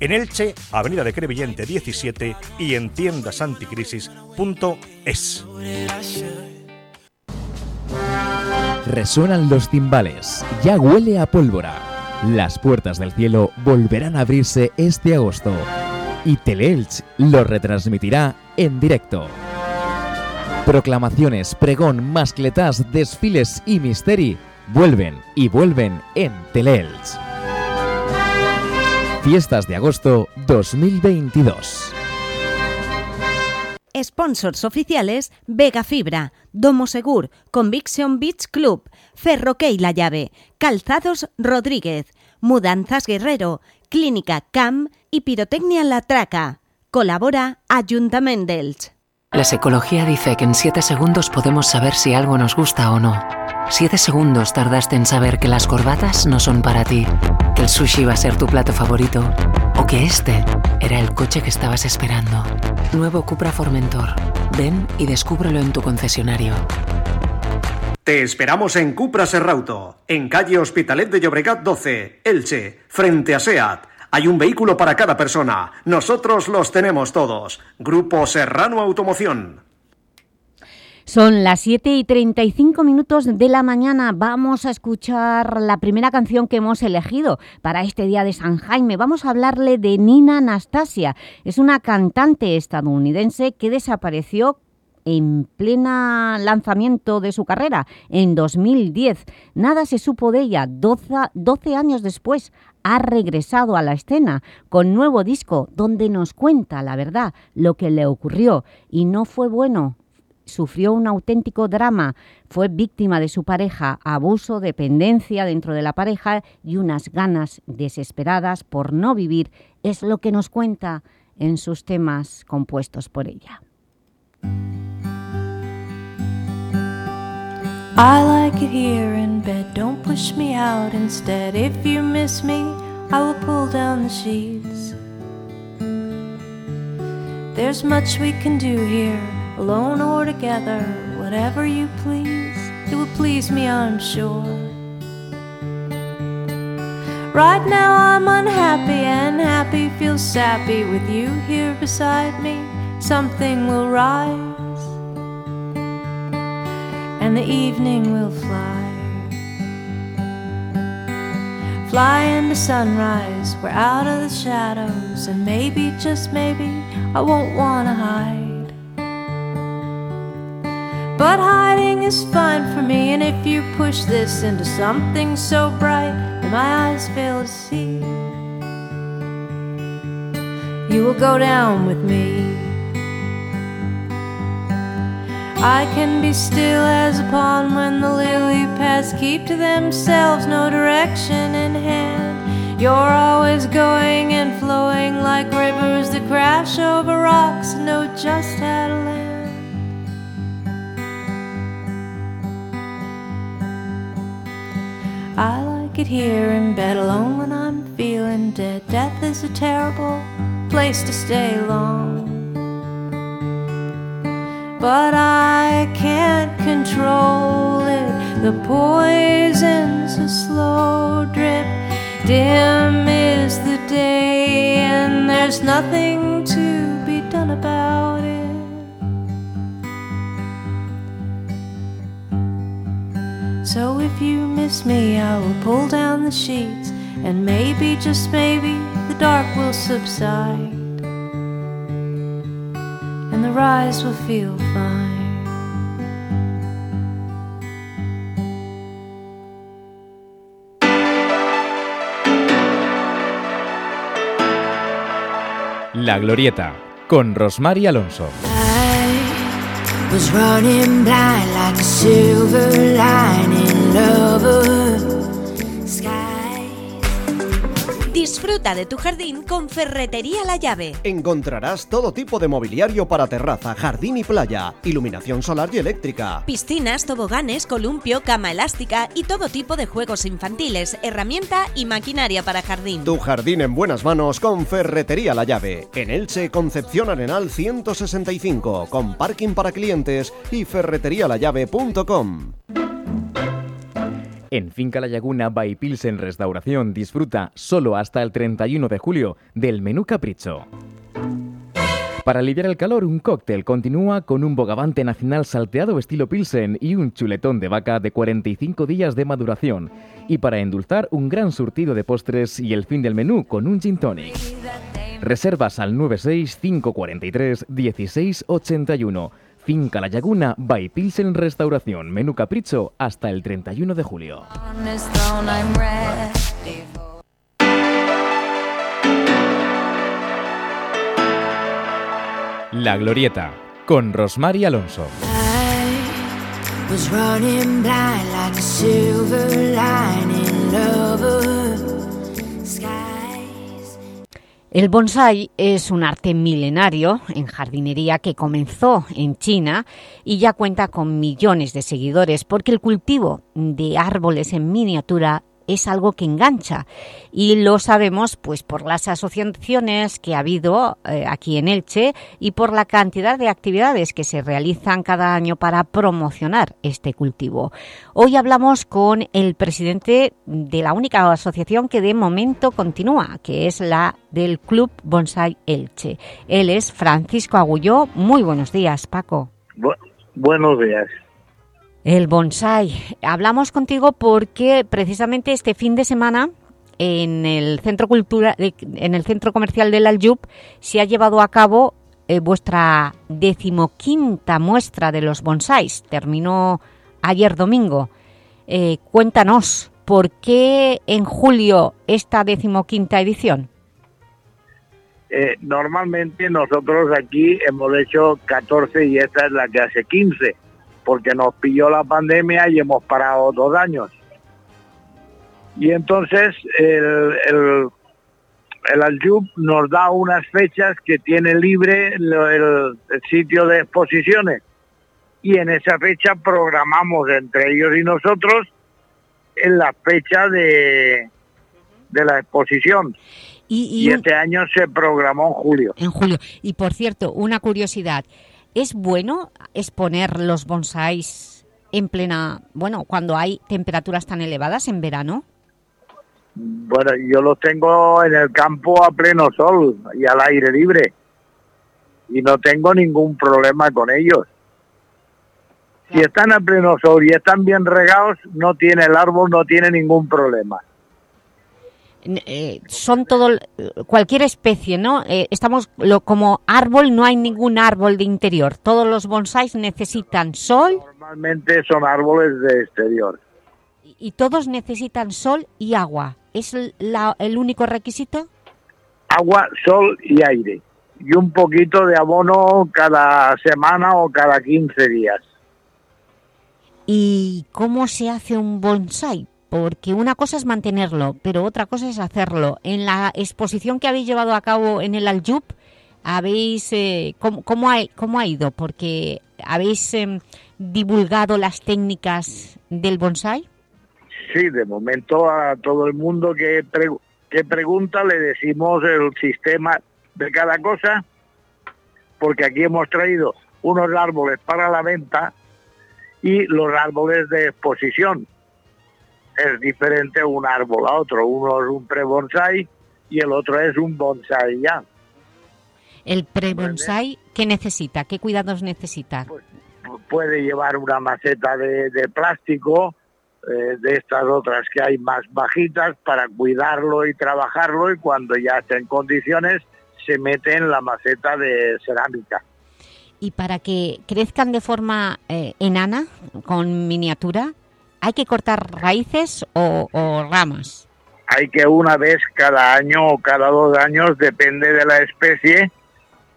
En Elche, Avenida de Crevillente 17 y en tiendasanticrisis.es. Resuenan los timbales, ya huele a pólvora. Las puertas del cielo volverán a abrirse este agosto y Teleelch lo retransmitirá en directo. Proclamaciones, pregón, mascletas, desfiles y misteri vuelven y vuelven en Teleelch. Fiestas de agosto 2022. Sponsors oficiales Vega Fibra, Domo Segur, Conviction Beach Club, Ferroquey La Llave, Calzados Rodríguez, Mudanzas Guerrero, Clínica CAM y Pirotecnia La Traca. Colabora Ayuntamiento. La psicología dice que en 7 segundos podemos saber si algo nos gusta o no. 7 segundos tardaste en saber que las corbatas no son para ti, que el sushi va a ser tu plato favorito o que este era el coche que estabas esperando. Nuevo Cupra Formentor. Ven y descúbrelo en tu concesionario. Te esperamos en Cupra Serrauto, en calle Hospitalet de Llobregat 12, Elche, frente a SEAT. Hay un vehículo para cada persona. Nosotros los tenemos todos. Grupo Serrano Automoción. Son las 7 y 35 minutos de la mañana. Vamos a escuchar la primera canción que hemos elegido para este día de San Jaime. Vamos a hablarle de Nina Anastasia. Es una cantante estadounidense que desapareció en plena lanzamiento de su carrera, en 2010. Nada se supo de ella. 12, 12 años después ha regresado a la escena con nuevo disco donde nos cuenta la verdad, lo que le ocurrió. Y no fue bueno, sufrió un auténtico drama, fue víctima de su pareja, abuso, dependencia dentro de la pareja y unas ganas desesperadas por no vivir, es lo que nos cuenta en sus temas compuestos por ella. I like it here in bed, don't push me out instead. If you miss me, I will pull down the sheets. There's much we can do here, alone or together, whatever you please. It will please me, I'm sure. Right now I'm unhappy, and happy feels sappy with you here beside me. Something will rise and the evening will fly. Fly into sunrise, we're out of the shadows, and maybe, just maybe, I won't wanna hide. But hiding is fine for me, and if you push this into something so bright that my eyes fail to see, you will go down with me. I can be still as a pond when the lily pads keep to themselves, no direction in hand. You're always going and flowing like rivers that crash over rocks and know just how to land. I like it here in bed alone when I'm feeling dead. Death is a terrible place to stay long. But I can't control it. The poison's a slow drip. Dim is the day, and there's nothing to be done about it. So if you miss me, I will pull down the sheets, and maybe, just maybe, the dark will subside, and the rise will feel fine. La Glorieta, con Rosmar y Alonso. was running blind like a silver lining lover. Disfruta de tu jardín con Ferretería La Llave. Encontrarás todo tipo de mobiliario para terraza, jardín y playa, iluminación solar y eléctrica. Piscinas, toboganes, columpio, cama elástica y todo tipo de juegos infantiles, herramienta y maquinaria para jardín. Tu jardín en buenas manos con Ferretería La Llave. En Elche, Concepción Arenal 165, con parking para clientes y ferreterialallave.com. En Finca La Laguna by Pilsen Restauración disfruta solo hasta el 31 de julio del menú capricho. Para aliviar el calor, un cóctel continúa con un bogavante nacional salteado estilo Pilsen y un chuletón de vaca de 45 días de maduración. Y para endulzar, un gran surtido de postres y el fin del menú con un gin tonic. Reservas al 96543 1681. Finca La Laguna by Pilsen Restauración. Menú capricho hasta el 31 de julio. La Glorieta con Rosmar y Alonso. El bonsai es un arte milenario en jardinería que comenzó en China y ya cuenta con millones de seguidores porque el cultivo de árboles en miniatura es algo que engancha y lo sabemos pues por las asociaciones que ha habido eh, aquí en Elche y por la cantidad de actividades que se realizan cada año para promocionar este cultivo. Hoy hablamos con el presidente de la única asociación que de momento continúa, que es la del Club Bonsai Elche. Él es Francisco Agulló. Muy buenos días, Paco. buenos días. El bonsai. Hablamos contigo porque precisamente este fin de semana en el centro cultura, en el centro comercial del Aljub se ha llevado a cabo eh, vuestra decimoquinta muestra de los bonsais. Terminó ayer domingo. Eh, cuéntanos, ¿por qué en julio esta decimoquinta edición? Eh, normalmente nosotros aquí hemos hecho 14 y esta es la que hace 15 porque nos pilló la pandemia y hemos parado dos años. Y entonces el, el, el Aljub nos da unas fechas que tiene libre el, sitio de exposiciones. Y en esa fecha programamos entre ellos y nosotros en la fecha de, de la exposición. Y, y, este año se programó en julio. En julio. Y por cierto, una curiosidad. ¿Es bueno exponer los bonsáis en plena, bueno, cuando hay temperaturas tan elevadas en verano? Bueno, yo los tengo en el campo a pleno sol y al aire libre y no tengo ningún problema con ellos. Si están a pleno sol y están bien regados, no tiene el árbol, no tiene ningún problema. Eh, son todo cualquier especie, ¿no? Eh, estamos lo, como árbol, no hay ningún árbol de interior. Todos los bonsáis necesitan sol. Normalmente son árboles de exterior. Y, todos necesitan sol y agua. ¿Es el único requisito? Agua, sol y aire. Y un poquito de abono cada semana o cada 15 días. ¿Y cómo se hace un bonsai? Porque una cosa es mantenerlo, pero otra cosa es hacerlo. En la exposición que habéis llevado a cabo en el Aljub, habéis eh, ¿cómo, ha, ¿cómo, ha, ido? Porque habéis em, divulgado las técnicas del bonsai. Sí, de momento a todo el mundo que, que pregunta le decimos el sistema de cada cosa, porque aquí hemos traído unos árboles para la venta y los árboles de exposición es diferente un árbol a otro. Uno es un pre-bonsai y el otro es un bonsai ya. ¿El pre-bonsai qué necesita? ¿Qué cuidados necesita? Pues, puede llevar una maceta de, plástico, eh, de estas otras que hay más bajitas, para cuidarlo y trabajarlo y cuando ya esté en condiciones se mete en la maceta de cerámica. ¿Y para que crezcan de forma eh, enana, con miniatura, ¿Hay que cortar raíces o, ramas? Hay que una vez cada año o cada dos años, depende de la especie,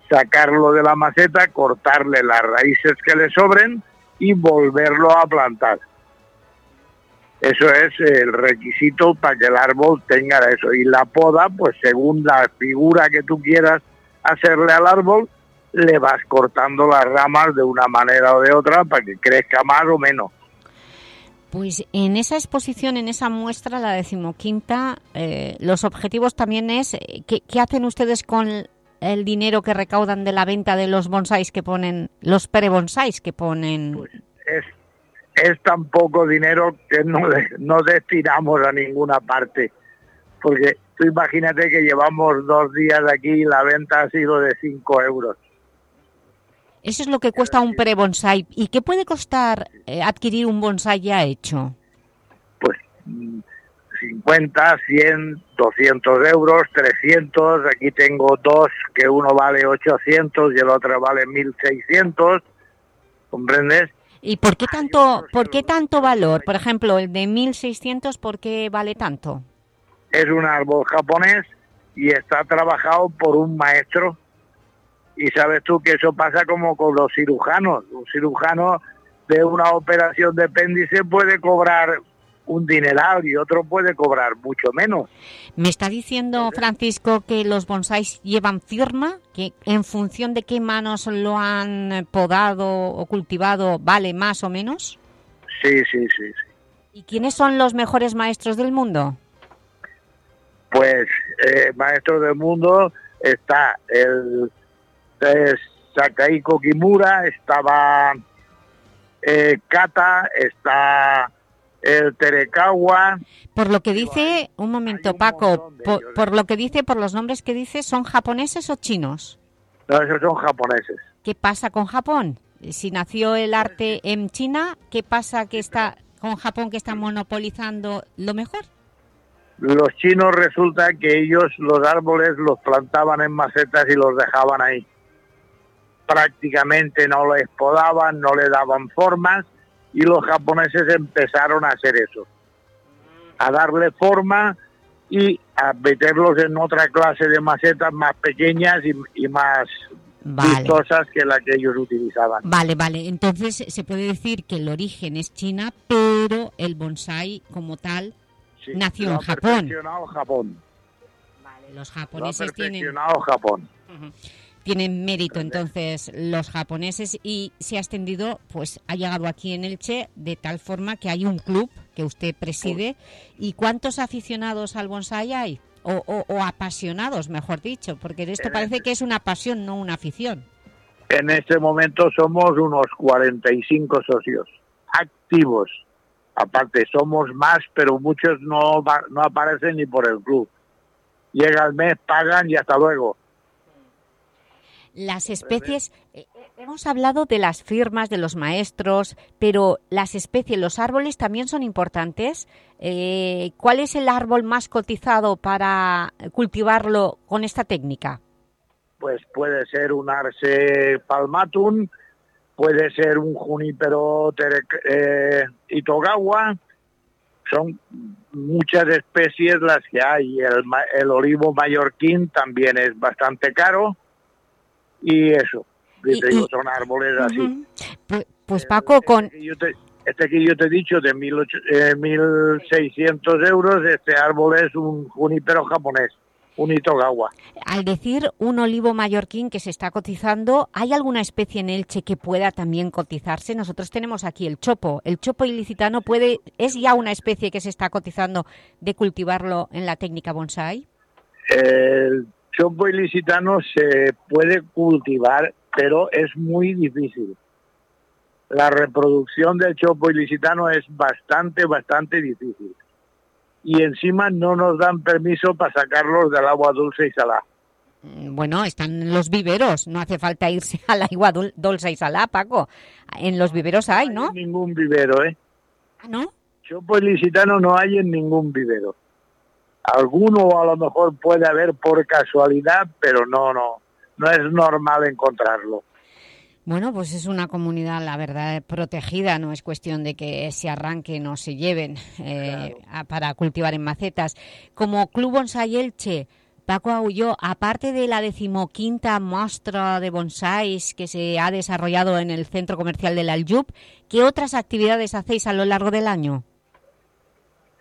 sacarlo de la maceta, cortarle las raíces que le sobren y volverlo a plantar. Eso es el requisito para que el árbol tenga eso. Y la poda, pues según la figura que tú quieras hacerle al árbol, le vas cortando las ramas de una manera o de otra para que crezca más o menos. Pues en esa exposición, en esa muestra, la decimoquinta, eh, los objetivos también es, eh, ¿qué, ¿qué, hacen ustedes con el dinero que recaudan de la venta de los bonsáis que ponen, los pre-bonsáis que ponen? Pues es, es tan poco dinero que no, no destinamos a ninguna parte, porque tú imagínate que llevamos dos días aquí y la venta ha sido de 5 euros. Eso es lo que cuesta un pre-bonsai. ¿Y qué puede costar eh, adquirir un bonsai ya hecho? Pues 50, 100, 200 euros, 300. Aquí tengo dos que uno vale 800 y el otro vale 1600. ¿Comprendes? ¿Y por qué tanto, por qué tanto valor? Por ejemplo, el de 1600, ¿por qué vale tanto? Es un árbol japonés y está trabajado por un maestro y sabes tú que eso pasa como con los cirujanos. Un cirujano de una operación de apéndice puede cobrar un dineral y otro puede cobrar mucho menos. ¿Me está diciendo, Francisco, que los bonsáis llevan firma? ¿Que en función de qué manos lo han podado o cultivado vale más o menos? Sí, sí, sí. sí. ¿Y quiénes son los mejores maestros del mundo? Pues, eh, maestros del mundo está el es Sakaiko Kimura, estaba eh, Kata, está el Terekawa. Por lo que dice, un momento Paco, por, por, lo que dice, por los nombres que dice, ¿son japoneses o chinos? No, esos son japoneses. ¿Qué pasa con Japón? Si nació el arte en China, ¿qué pasa que está con Japón que está monopolizando lo mejor? Los chinos resulta que ellos los árboles los plantaban en macetas y los dejaban ahí prácticamente no les podaban, no le daban formas y los japoneses empezaron a hacer eso, a darle forma y a meterlos en otra clase de macetas más pequeñas y, y más vale. vistosas que la que ellos utilizaban. Vale, vale. Entonces se puede decir que el origen es China, pero el bonsai como tal sí, nació en Japón. Vale, los Lo ha japoneses tienen... Japón. Tienen mérito entonces los japoneses y se ha extendido, pues ha llegado aquí en Elche de tal forma que hay un club que usted preside. ¿Y cuántos aficionados al bonsai hay? O, o- o apasionados, mejor dicho, porque esto parece que es una pasión, no una afición. En este momento somos unos 45 socios activos. Aparte, somos más, pero muchos no, no aparecen ni por el club. Llega el mes, pagan y hasta luego. Las especies, eh, hemos hablado de las firmas, de los maestros, pero las especies, los árboles también son importantes. Eh, ¿Cuál es el árbol más cotizado para cultivarlo con esta técnica? Pues puede ser un arce palmatum, puede ser un junípero tere- eh, itogawa. Son muchas especies las que hay. El, el olivo mallorquín también es bastante caro. Y eso, Y- te digo, y- son árboles así. Ujú. Pues, pues, Paco, con, que yo te- este que yo te he dicho de 1800, eh, 1.600 euros, este árbol es un junípero japonés, un itogawa. al decir un olivo mallorquín que se está cotizando, ¿hay alguna especie en Elche que pueda también cotizarse? Nosotros tenemos aquí el chopo. ¿El chopo ilicitano puede, es ya una especie que se está cotizando de cultivarlo en la técnica bonsai? El chopo ilicitano se puede cultivar, pero es muy difícil. La reproducción del chopo ilicitano es bastante, bastante difícil. Y encima no nos dan permiso para sacarlos del agua dulce y salada. Mm, Bueno, están los viveros, no hace falta irse al agua dul- dulce y salá, Paco. En los viveros hay, ¿no? ningún vivero, ¿eh? ¿Ah, no? Chopo ilicitano no hay en ningún vivero. Alguno a lo mejor puede haber por casualidad, pero no, no, no es normal encontrarlo. Bueno, pues es una comunidad, la verdad, protegida, no es cuestión de que se arranquen o se lleven eh, a- para cultivar en macetas. Como Club Bonsai Elche, Paco Aulló, aparte de la decimoquinta muestra de bonsáis que se ha desarrollado en el Centro Comercial del Aljub, ¿qué otras actividades hacéis a lo largo del año?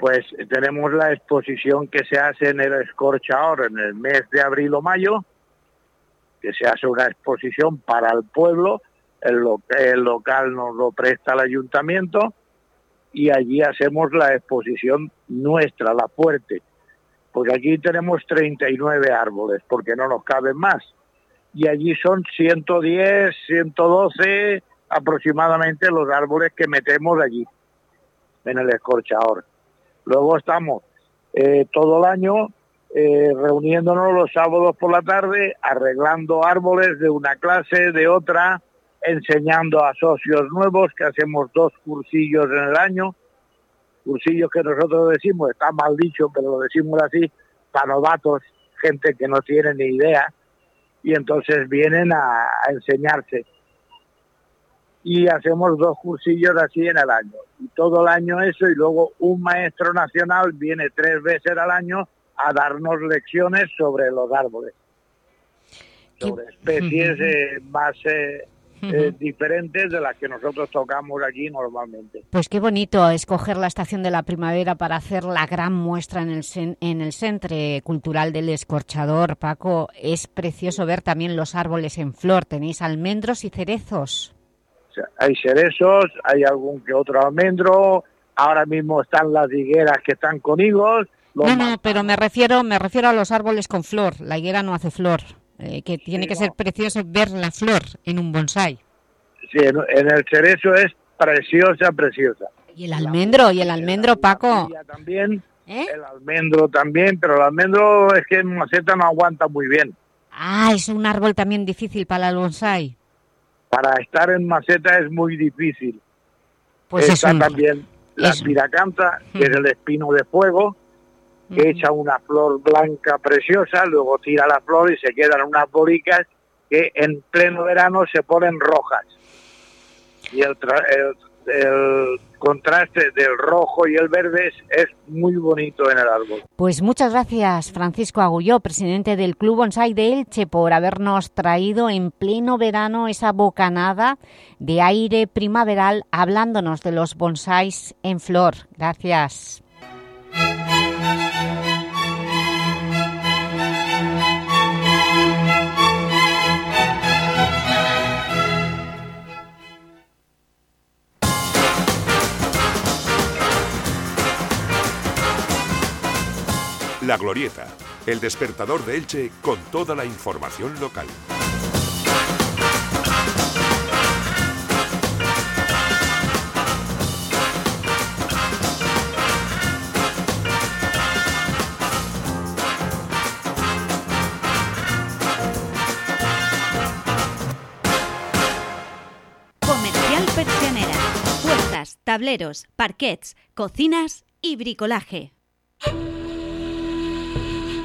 Pues tenemos la exposición que se hace en el Escorchador en el mes de abril o mayo, que se hace una exposición para el pueblo, el, lo- el local nos lo presta el ayuntamiento y allí hacemos la exposición nuestra, la fuerte, porque aquí tenemos 39 árboles, porque no nos caben más, y allí son 110, 112 aproximadamente los árboles que metemos allí, en el escorchador. Luego estamos eh, todo el año eh, reuniéndonos los sábados por la tarde, arreglando árboles de una clase, de otra, enseñando a socios nuevos, que hacemos dos cursillos en el año, cursillos que nosotros decimos, está mal dicho, pero lo decimos así, para novatos, gente que no tiene ni idea, y entonces vienen a, a enseñarse. Y hacemos dos cursillos así en el año, y todo el año eso, y luego un maestro nacional viene tres veces al año a darnos lecciones sobre los árboles, sobre especies eh, más eh, eh, diferentes de las que nosotros tocamos aquí normalmente. Pues qué bonito escoger la estación de la primavera para hacer la gran muestra en el, en el Centre Cultural del Escorchador. Paco, es precioso ver también los árboles en flor. Tenéis almendros y cerezos. Hay cerezos, hay algún que otro almendro, ahora mismo están las higueras que están con higos, No, no, pero me refiero, me refiero a los árboles con flor. La higuera no hace flor. eh, que tiene que ser precioso ver la flor en un bonsai. Sí, en, en el cerezo es preciosa, preciosa. Y el almendro, y el almendro, Paco. También, ¿Eh? el almendro también, pero el almendro es que en maceta no aguanta muy bien. Ah, es un árbol también difícil para el bonsai. Para estar en maceta es muy difícil. Pues es Está un- también la es- piracanta, que es el espino de fuego, que echa una flor blanca preciosa, luego tira la flor y se quedan unas bolicas que en pleno verano se ponen rojas. Y el, tra- el- el contraste del rojo y el verde es, muy bonito en el árbol. Pues muchas gracias, Francisco Agulló, presidente del Club Bonsai de Elche, por habernos traído en pleno verano esa bocanada de aire primaveral hablándonos de los bonsais en flor. Gracias. La Glorieta, el despertador de Elche con toda la información local. Comercial Persianera. Puertas, tableros, parquets, cocinas y bricolaje.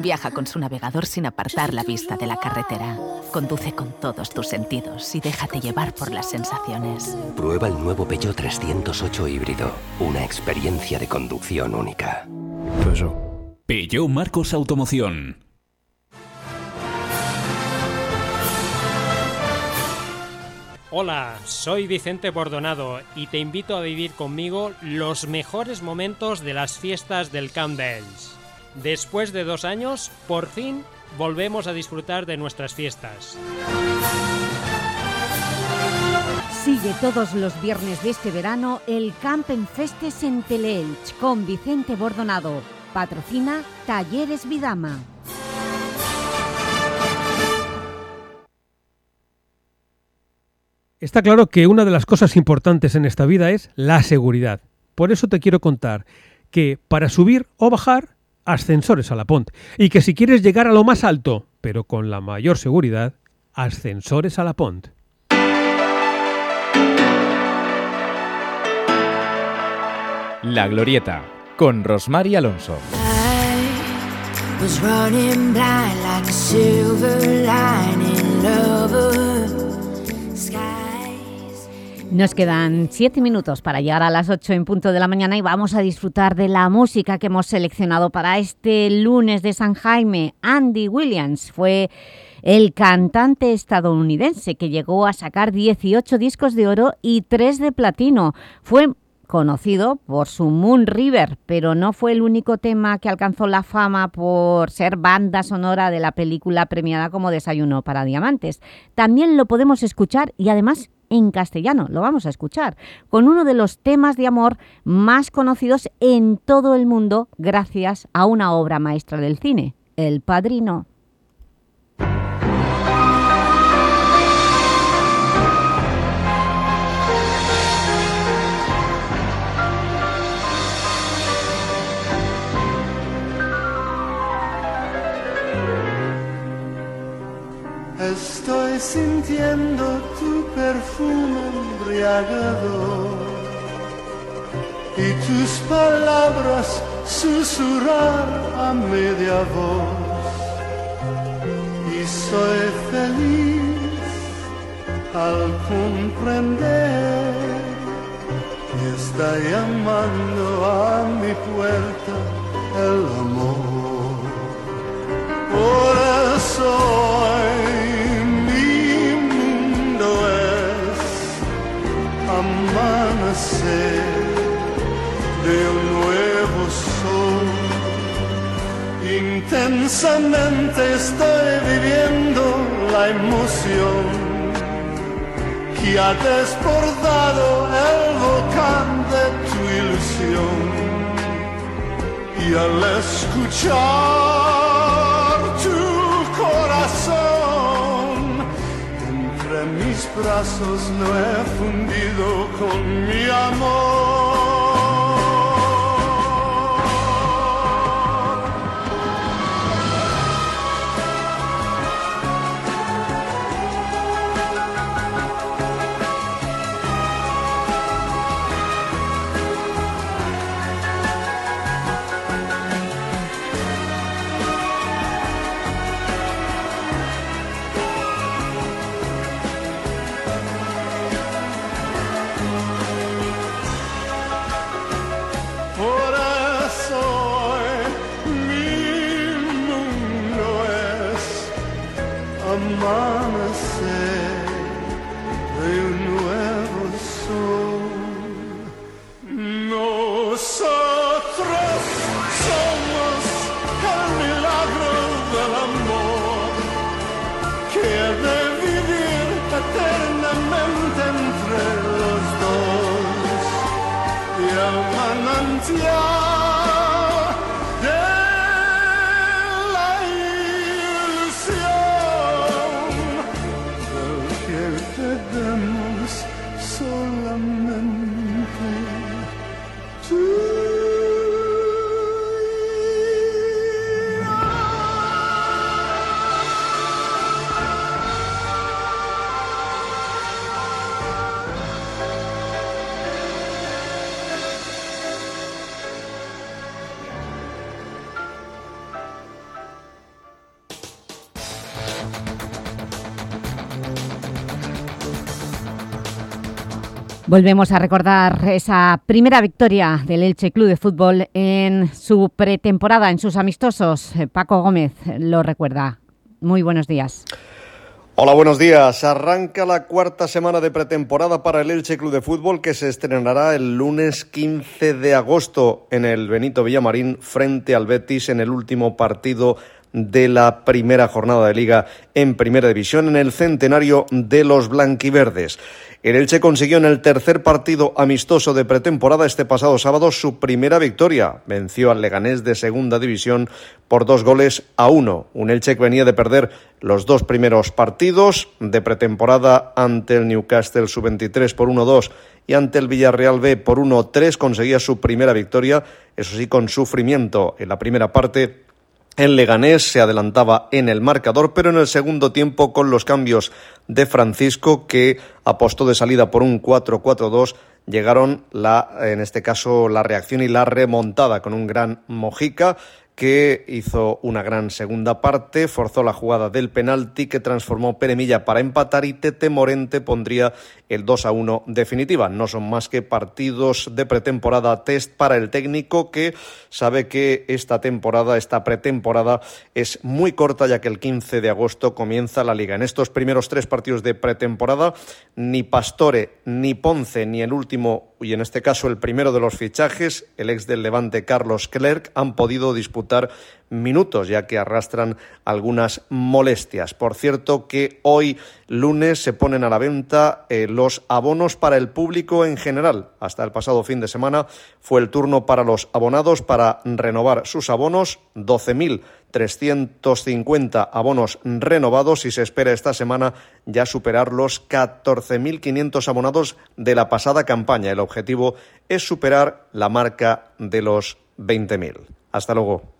Viaja con su navegador sin apartar la vista de la carretera. Conduce con todos tus sentidos y déjate llevar por las sensaciones. Prueba el nuevo Peugeot 308 híbrido. Una experiencia de conducción única. Peugeot Marcos Automoción. Hola, soy Vicente Bordonado y te invito a vivir conmigo los mejores momentos de las fiestas del Camp. Después de dos años, por fin volvemos a disfrutar de nuestras fiestas. Sigue todos los viernes de este verano el Campen Festes en Teleelch con Vicente Bordonado. Patrocina Talleres Vidama. Está claro que una de las cosas importantes en esta vida es la seguridad. Por eso te quiero contar que para subir o bajar, ascensores a la Pont. Y que si quieres llegar a lo más alto, pero con la mayor seguridad, ascensores a la Pont. La Glorieta, con Rosmar y Alonso. was Nos quedan siete minutos para llegar a las 8 en punto de la mañana y vamos a disfrutar de la música que hemos seleccionado para este lunes de San Jaime. Andy Williams fue el cantante estadounidense que llegó a sacar 18 discos de oro y 3 de platino. Fue conocido por su Moon River, pero no fue el único tema que alcanzó la fama por ser banda sonora de la película premiada como Desayuno para Diamantes. También lo podemos escuchar y además en castellano, lo vamos a escuchar, con uno de los temas de amor más conocidos en todo el mundo gracias a una obra maestra del cine, El Padrino. Estoy sintiendo perfume embriagador y tus palabras susurrar a media voz. Y soy feliz al comprender que está llamando a mi puerta el amor. Por Intensamente estoy viviendo la emoción que ha desbordado el volcán de tu ilusión. Y al escuchar tu corazón, entre mis brazos no he fundido con mi amor. Volvemos a recordar esa primera victoria del Elche Club de Fútbol en su pretemporada, en sus amistosos. Eh, Paco Gómez lo recuerda. Muy buenos días. Hola, buenos días. Arranca la cuarta semana de pretemporada para el Elche Club de Fútbol que se estrenará el lunes 15 de agosto en el Benito Villamarín frente al Betis en el último partido de la primera jornada de liga en Primera División en el centenario de los blanquiverdes. El Elche consiguió en el tercer partido amistoso de pretemporada este pasado sábado su primera victoria. Venció al Leganés de Segunda División por dos goles a uno. Un Elche que venía de perder los dos primeros partidos de pretemporada ante el Newcastle Sub-23 por 1-2 y ante el Villarreal B por 1-3 conseguía su primera victoria, eso sí con sufrimiento en la primera parte el Leganés se adelantaba en el marcador, pero en el segundo tiempo, con los cambios de Francisco, que apostó de salida por un 4-4-2, llegaron la, en este caso, la reacción y la remontada con un gran Mojica que hizo una gran segunda parte, forzó la jugada del penalti que transformó Peremilla para empatar y Tete Morente pondría el 2 a 1 definitiva. No son más que partidos de pretemporada test para el técnico que sabe que esta temporada, esta pretemporada es muy corta ya que el 15 de agosto comienza la liga. En estos primeros tres partidos de pretemporada, ni Pastore, ni Ponce, ni el último y en este caso el primero de los fichajes, el ex del Levante Carlos Clerc, han podido disputar minutos, ya que arrastran algunas molestias. Por cierto, que hoy lunes se ponen a la venta eh, los abonos para el público en general. Hasta el pasado fin de semana fue el turno para los abonados para renovar sus abonos, 12.350 abonos renovados y se espera esta semana ya superar los 14.500 abonados de la pasada campaña. El objetivo es superar la marca de los 20.000. Hasta luego.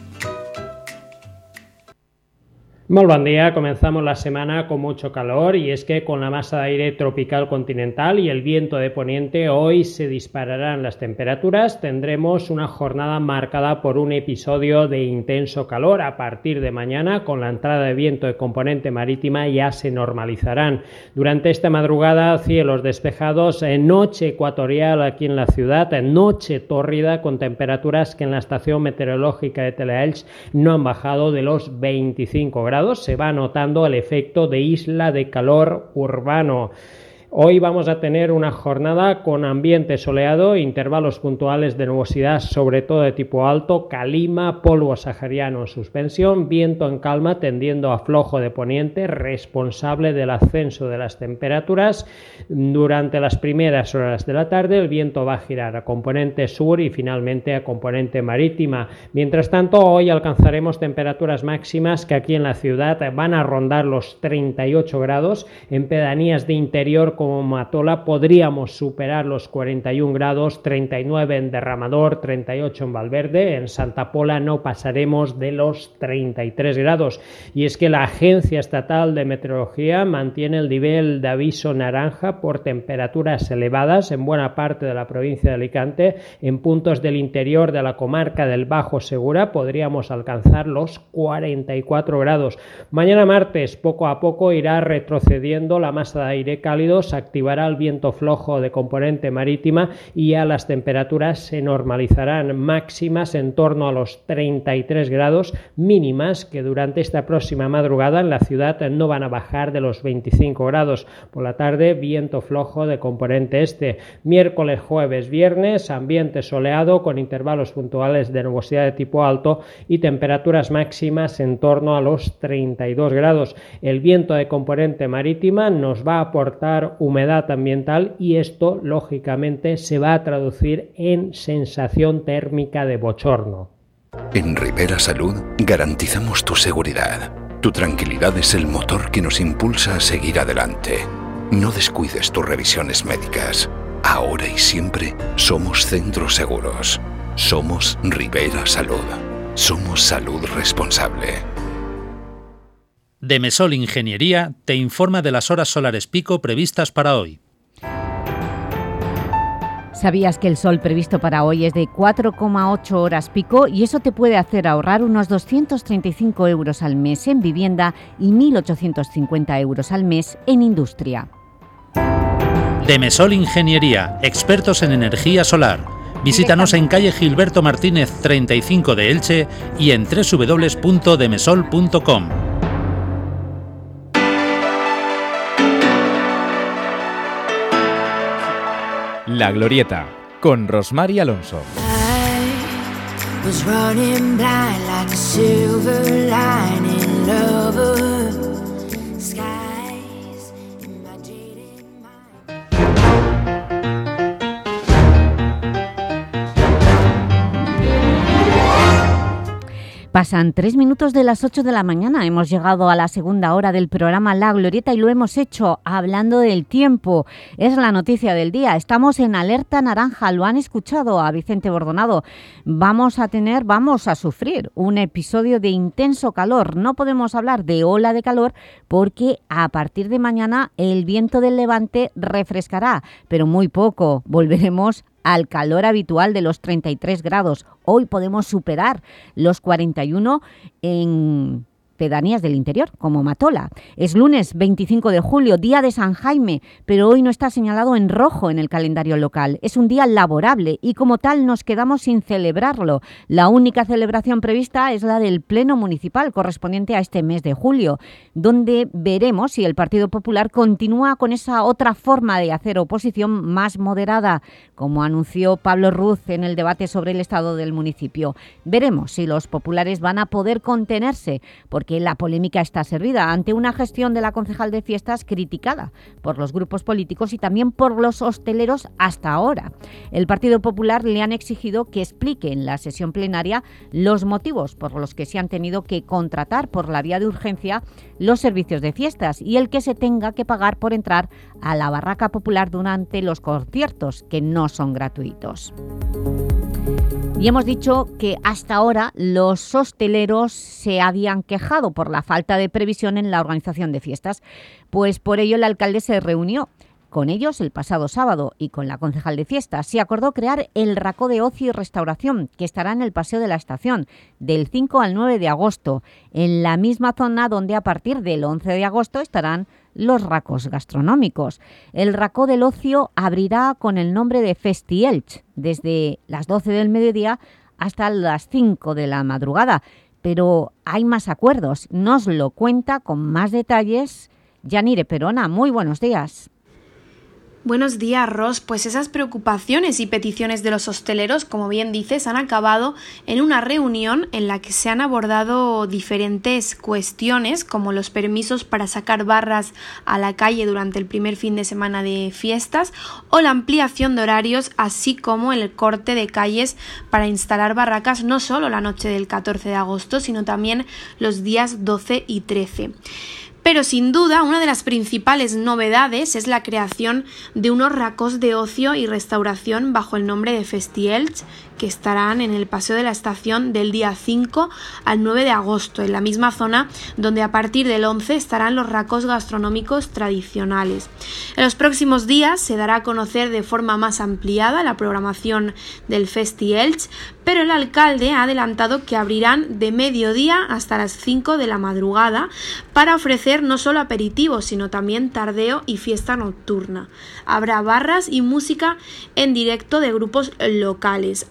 Muy buen día, comenzamos la semana con mucho calor y es que con la masa de aire tropical continental y el viento de poniente hoy se dispararán las temperaturas, tendremos una jornada marcada por un episodio de intenso calor. A partir de mañana con la entrada de viento de componente marítima ya se normalizarán. Durante esta madrugada cielos despejados, en noche ecuatorial aquí en la ciudad, en noche tórrida con temperaturas que en la estación meteorológica de Teleelch no han bajado de los 25 grados se va notando el efecto de isla de calor urbano. Hoy vamos a tener una jornada con ambiente soleado, intervalos puntuales de nubosidad, sobre todo de tipo alto, calima, polvo sahariano en suspensión, viento en calma tendiendo a flojo de poniente, responsable del ascenso de las temperaturas. Durante las primeras horas de la tarde el viento va a girar a componente sur y finalmente a componente marítima. Mientras tanto, hoy alcanzaremos temperaturas máximas que aquí en la ciudad van a rondar los 38 grados, en pedanías de interior como Matola podríamos superar los 41 grados, 39 en Derramador, 38 en Valverde, en Santa Pola no pasaremos de los 33 grados. Y es que la Agencia Estatal de Meteorología mantiene el nivel de aviso naranja por temperaturas elevadas en buena parte de la provincia de Alicante. En puntos del interior de la comarca del Bajo Segura podríamos alcanzar los 44 grados. Mañana martes, poco a poco irá retrocediendo la masa de aire cálido activará el viento flojo de componente marítima y ya las temperaturas se normalizarán máximas en torno a los 33 grados mínimas que durante esta próxima madrugada en la ciudad no van a bajar de los 25 grados. Por la tarde viento flojo de componente este. Miércoles, jueves, viernes ambiente soleado con intervalos puntuales de nubosidad de tipo alto y temperaturas máximas en torno a los 32 grados. El viento de componente marítima nos va a aportar humedad ambiental y esto lógicamente se va a traducir en sensación térmica de bochorno. En Rivera Salud garantizamos tu seguridad. Tu tranquilidad es el motor que nos impulsa a seguir adelante. No descuides tus revisiones médicas. Ahora y siempre somos centros seguros. Somos Rivera Salud. Somos salud responsable. Demesol Ingeniería te informa de las horas solares pico previstas para hoy. ¿Sabías que el sol previsto para hoy es de 4,8 horas pico y eso te puede hacer ahorrar unos 235 euros al mes en vivienda y 1.850 euros al mes en industria? Demesol Ingeniería, expertos en energía solar. Visítanos en calle Gilberto Martínez 35 de Elche y en www.demesol.com. La Glorieta, con Rosmar Alonso. Pasan tres minutos de las 8 de la mañana. Hemos llegado a la segunda hora del programa La Glorieta y lo hemos hecho hablando del tiempo. Es la noticia del día. Estamos en alerta naranja. Lo han escuchado a Vicente Bordonado. Vamos a tener, vamos a sufrir un episodio de intenso calor. No podemos hablar de ola de calor porque a partir de mañana el viento del levante refrescará, pero muy poco. Volveremos al calor habitual de los 33 grados. Hoy podemos superar los 41 en pedanías del interior, como Matola. Es lunes 25 de julio, día de San Jaime, pero hoy no está señalado en rojo en el calendario local. Es un día laborable y como tal nos quedamos sin celebrarlo. La única celebración prevista es la del Pleno Municipal correspondiente a este mes de julio, donde veremos si el Partido Popular continúa con esa otra forma de hacer oposición más moderada, como anunció Pablo Ruz en el debate sobre el estado del municipio. Veremos si los populares van a poder contenerse, porque la polémica está servida ante una gestión de la concejal de fiestas criticada por los grupos políticos y también por los hosteleros hasta ahora. El Partido Popular le han exigido que explique en la sesión plenaria los motivos por los que se han tenido que contratar por la vía de urgencia los servicios de fiestas y el que se tenga que pagar por entrar a la barraca popular durante los conciertos, que no son gratuitos. Y hemos dicho que hasta ahora los hosteleros se habían quejado por la falta de previsión en la organización de fiestas, pues por ello el alcalde se reunió con ellos el pasado sábado y con la concejal de fiestas. Se acordó crear el Racó de Ocio y Restauración, que estará en el Paseo de la Estación, del 5 al 9 de agosto, en la misma zona donde a partir del 11 de agosto estarán los racos gastronómicos. El Racó del Ocio abrirá con el nombre de Festielch, desde las 12 del mediodía hasta las 5 de la madrugada, pero hay más acuerdos. Nos lo cuenta con más detalles Yanire Perona. Muy buenos días. Buenos días, Ross. Pues esas preocupaciones y peticiones de los hosteleros, como bien dices, han acabado en una reunión en la que se han abordado diferentes cuestiones, como los permisos para sacar barras a la calle durante el primer fin de semana de fiestas o la ampliación de horarios, así como el corte de calles para instalar barracas no solo la noche del 14 de agosto, sino también los días 12 y 13. Pero sin duda, una de las principales novedades es la creación de unos racos de ocio y restauración bajo el nombre de Festielch, que estarán en el Paseo de la Estación del día 5 al 9 de agosto, en la misma zona donde a partir del 11 estarán los racos gastronómicos tradicionales. En los próximos días se dará a conocer de forma más ampliada la programación del Festi Elch, pero el alcalde ha adelantado que abrirán de mediodía hasta las 5 de la madrugada para ofrecer no solo aperitivos, sino también tardeo y fiesta nocturna. Habrá barras y música en directo de grupos locales.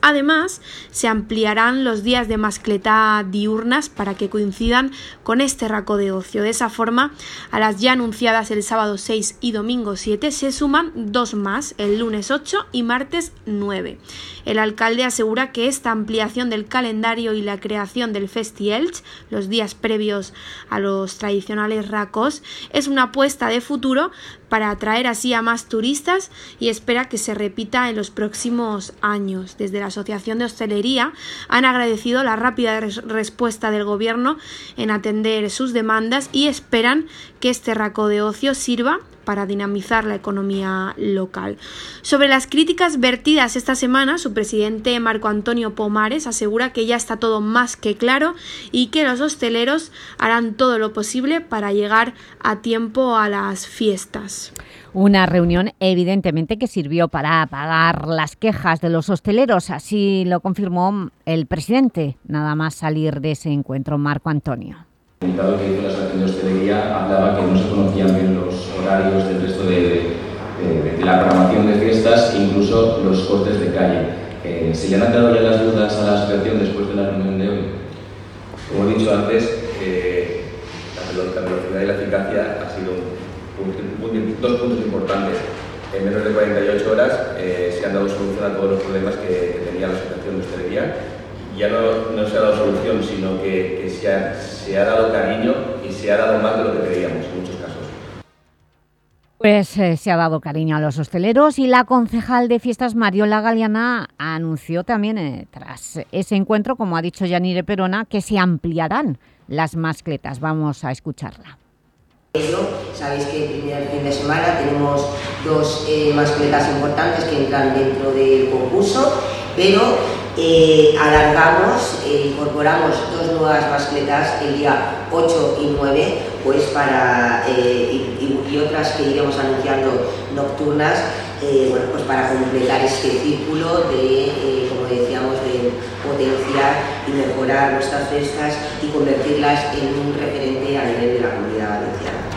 Se ampliarán los días de mascleta diurnas para que coincidan con este raco de ocio. De esa forma, a las ya anunciadas el sábado 6 y domingo 7 se suman dos más, el lunes 8 y martes 9. El alcalde asegura que esta ampliación del calendario y la creación del Festi Elch, los días previos a los tradicionales racos, es una apuesta de futuro para atraer así a más turistas y espera que se repita en los próximos años. Desde la Asociación de Hostelería han agradecido la rápida res respuesta del Gobierno en atender sus demandas y esperan que este raco de ocio sirva para dinamizar la economía local. Sobre las críticas vertidas esta semana, su presidente Marco Antonio Pomares asegura que ya está todo más que claro y que los hosteleros harán todo lo posible para llegar a tiempo a las fiestas. Una reunión evidentemente que sirvió para apagar las quejas de los hosteleros, así lo confirmó el presidente, nada más salir de ese encuentro, Marco Antonio. El comunicado que hizo la Asociación de Hostelería hablaba que no se conocían bien los horarios del resto de, la programación de fiestas incluso los cortes de calle. Eh, ¿Se le han ya las dudas a la asociación después de la reunión de hoy? Como he dicho antes, eh, la velocidad y la eficacia ha sido dos puntos importantes. En menos de 48 horas eh, se han dado solución a todos los problemas que tenía la Asociación de Hostelería ya no, no, se ha dado solución, sino que, que se, ha, se, ha, dado cariño y se ha dado más de lo que creíamos en muchos casos. Pues eh, se ha dado cariño a los hosteleros y la concejal de fiestas Mariola Galeana anunció también, eh, tras ese encuentro, como ha dicho Yanire Perona, que se ampliarán las mascletas. Vamos a escucharla. Sabéis que el primer fin de semana tenemos dos eh, mascletas importantes que entran dentro del concurso, pero eh, alargamos, eh, incorporamos dos nuevas mascletas el día 8 y 9, pues para, eh, y, otras que iremos anunciando nocturnas, eh, bueno, pues para completar este círculo de, como decíamos, de potenciar y mejorar nuestras fiestas y convertirlas en un referente a nivel de la comunidad valenciana.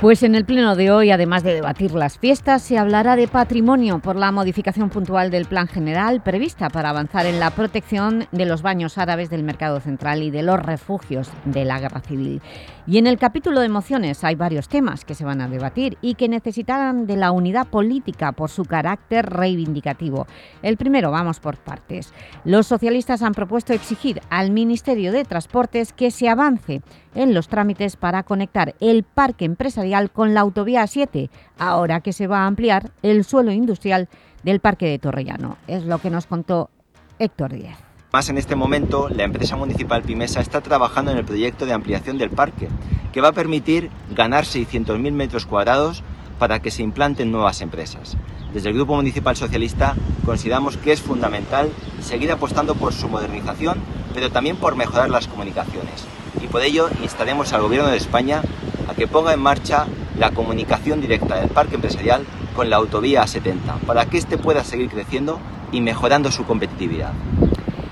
Pues en el pleno de hoy, además de debatir las fiestas, se hablará de patrimonio por la modificación puntual del plan general prevista para avanzar en la protección de los baños árabes del mercado central y de los refugios de la guerra civil. Y en el capítulo de mociones hay varios temas que se van a debatir y que necesitarán de la unidad política por su carácter reivindicativo. El primero, vamos por partes. Los socialistas han propuesto exigir al Ministerio de Transportes que se avance en los trámites para conectar el parque empresarial con la autovía 7, ahora que se va a ampliar el suelo industrial del parque de Torrellano. Es lo que nos contó Héctor Díaz. Más en este momento, la empresa municipal Pimesa está trabajando en el proyecto de ampliación del parque, que va a permitir ganar 600.000 metros cuadrados para que se implanten nuevas empresas. Desde el Grupo Municipal Socialista consideramos que es fundamental seguir apostando por su modernización, pero también por mejorar las comunicaciones. Y por ello instaremos al Gobierno de España a que ponga en marcha la comunicación directa del parque empresarial con la autovía A70, para que éste pueda seguir creciendo y mejorando su competitividad.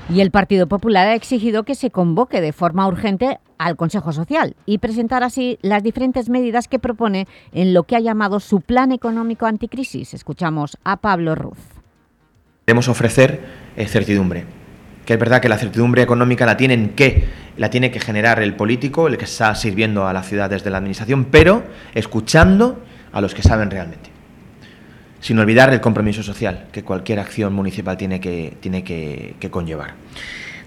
Y el Partido Popular ha exigido que se convoque de forma urgente al Consejo Social y presentar así las diferentes medidas que propone en lo que ha llamado su Plan Económico Anticrisis. Escuchamos a Pablo Ruz. Queremos ofrecer certidumbre. Que es verdad que la certidumbre económica la tienen que la tiene que generar el político, el que está sirviendo a la ciudad desde la administración, pero escuchando a los que saben realmente. Sin olvidar el compromiso social que cualquier acción municipal tiene que, tiene que, conllevar.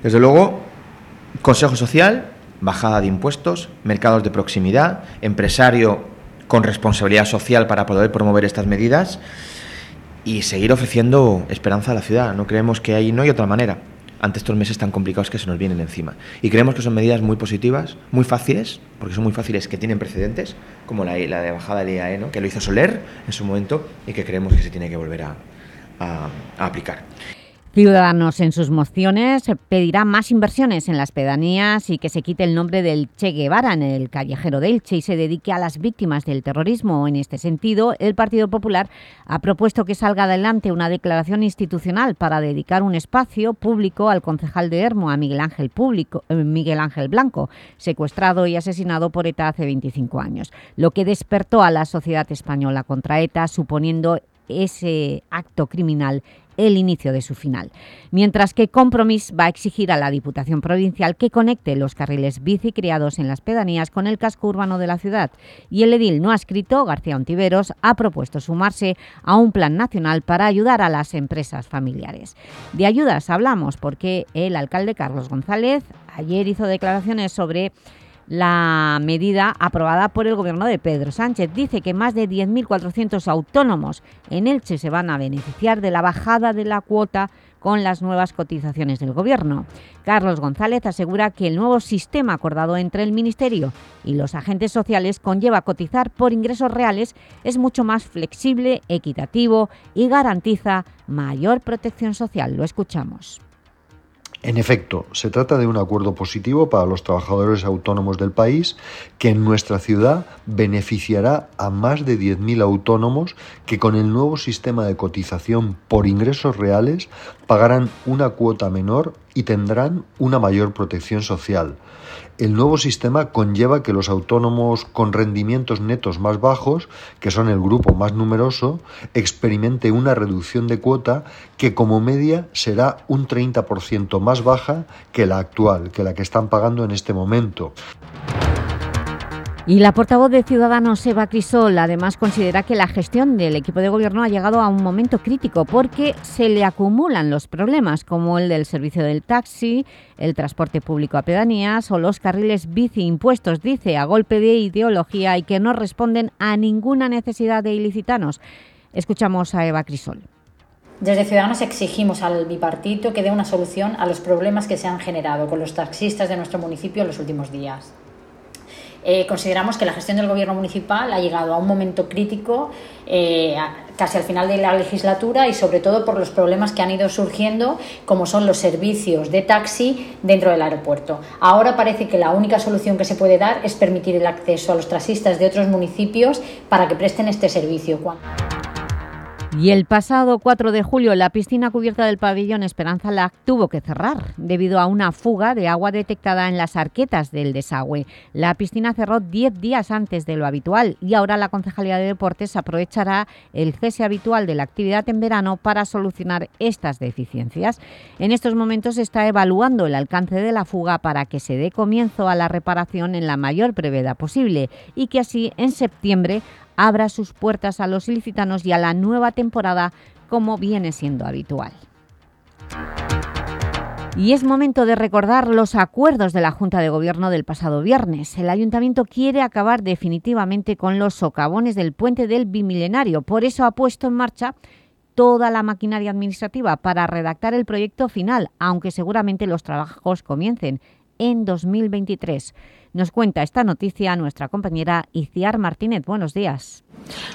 Desde luego, Consejo Social, bajada de impuestos, mercados de proximidad, empresario con responsabilidad social para poder promover estas medidas y seguir ofreciendo esperanza a la ciudad. No creemos que hay, no hay otra manera ante estos meses tan complicados que se nos vienen encima. Y creemos que son medidas muy positivas, muy fáciles, porque son muy fáciles, que tienen precedentes, como la, la de bajada del IAE, ¿no? que lo hizo Soler en su momento y que creemos que se tiene que volver a, a- a aplicar. Ciudadanos en sus mociones pedirá más inversiones en las pedanías y que se quite el nombre del Che Guevara en el callejero de Elche y se dedique a las víctimas del terrorismo. En este sentido, el Partido Popular ha propuesto que salga adelante una declaración institucional para dedicar un espacio público al concejal de Hermo, a Miguel Ángel, Público, eh, Miguel Ángel Blanco, secuestrado y asesinado por ETA hace 25 años, lo que despertó a la sociedad española contra ETA, suponiendo ese acto criminal el inicio de su final. Mientras que Compromís va a exigir a la Diputación Provincial que conecte los carriles bici creados en las pedanías con el casco urbano de la ciudad. Y el edil no escrito, García Ontiveros, ha propuesto sumarse a un plan nacional para ayudar a las empresas familiares. De ayudas hablamos porque el alcalde Carlos González ayer hizo declaraciones sobre la medida aprobada por el gobierno de Pedro Sánchez. Dice que más de 10.400 autónomos en Elche se van a beneficiar de la bajada de la cuota con las nuevas cotizaciones del Gobierno. Carlos González asegura que el nuevo sistema acordado entre el Ministerio y los agentes sociales conlleva cotizar por ingresos reales, es mucho más flexible, equitativo y garantiza mayor protección social. Lo escuchamos. En efecto, se trata de un acuerdo positivo para los trabajadores autónomos del país que en nuestra ciudad beneficiará a más de 10.000 autónomos que con el nuevo sistema de cotización por ingresos reales pagarán una cuota menor y tendrán una mayor protección social. El nuevo sistema conlleva que los autónomos con rendimientos netos más bajos, que son el grupo más numeroso, experimente una reducción de cuota que como media será un 30% más baja que la actual, que la que están pagando en este momento. Y la portavoz de Ciudadanos, Eva Crisol, además considera que la gestión del equipo de gobierno ha llegado a un momento crítico porque se le acumulan los problemas como el del servicio del taxi, el transporte público a pedanías o los carriles bici impuestos, dice, a golpe de ideología y que no responden a ninguna necesidad de ilicitanos. Escuchamos a Eva Crisol. Desde Ciudadanos exigimos al bipartito que dé una solución a los problemas que se han generado con los taxistas de nuestro municipio en los últimos días. Eh, consideramos que la gestión del gobierno municipal ha llegado a un momento crítico eh, casi al final de la legislatura y sobre todo por los problemas que han ido surgiendo como son los servicios de taxi dentro del aeropuerto. Ahora parece que la única solución que se puede dar es permitir el acceso a los taxistas de otros municipios para que presten este servicio. Y el pasado 4 de julio la piscina cubierta del pabellón Esperanza Lac tuvo que cerrar debido a una fuga de agua detectada en las arquetas del desagüe. La piscina cerró 10 días antes de lo habitual y ahora la Concejalía de Deportes aprovechará el cese habitual de la actividad en verano para solucionar estas deficiencias. En estos momentos se está evaluando el alcance de la fuga para que se dé comienzo a la reparación en la mayor brevedad posible y que así en septiembre abra sus puertas a los ilicitanos y a la nueva temporada como viene siendo habitual. Y es momento de recordar los acuerdos de la Junta de Gobierno del pasado viernes. El Ayuntamiento quiere acabar definitivamente con los socavones del puente del Bimilenario. Por eso ha puesto en marcha toda la maquinaria administrativa para redactar el proyecto final, aunque seguramente los trabajos comiencen en 2023. Nos cuenta esta noticia nuestra compañera Iciar Martínez. Buenos días.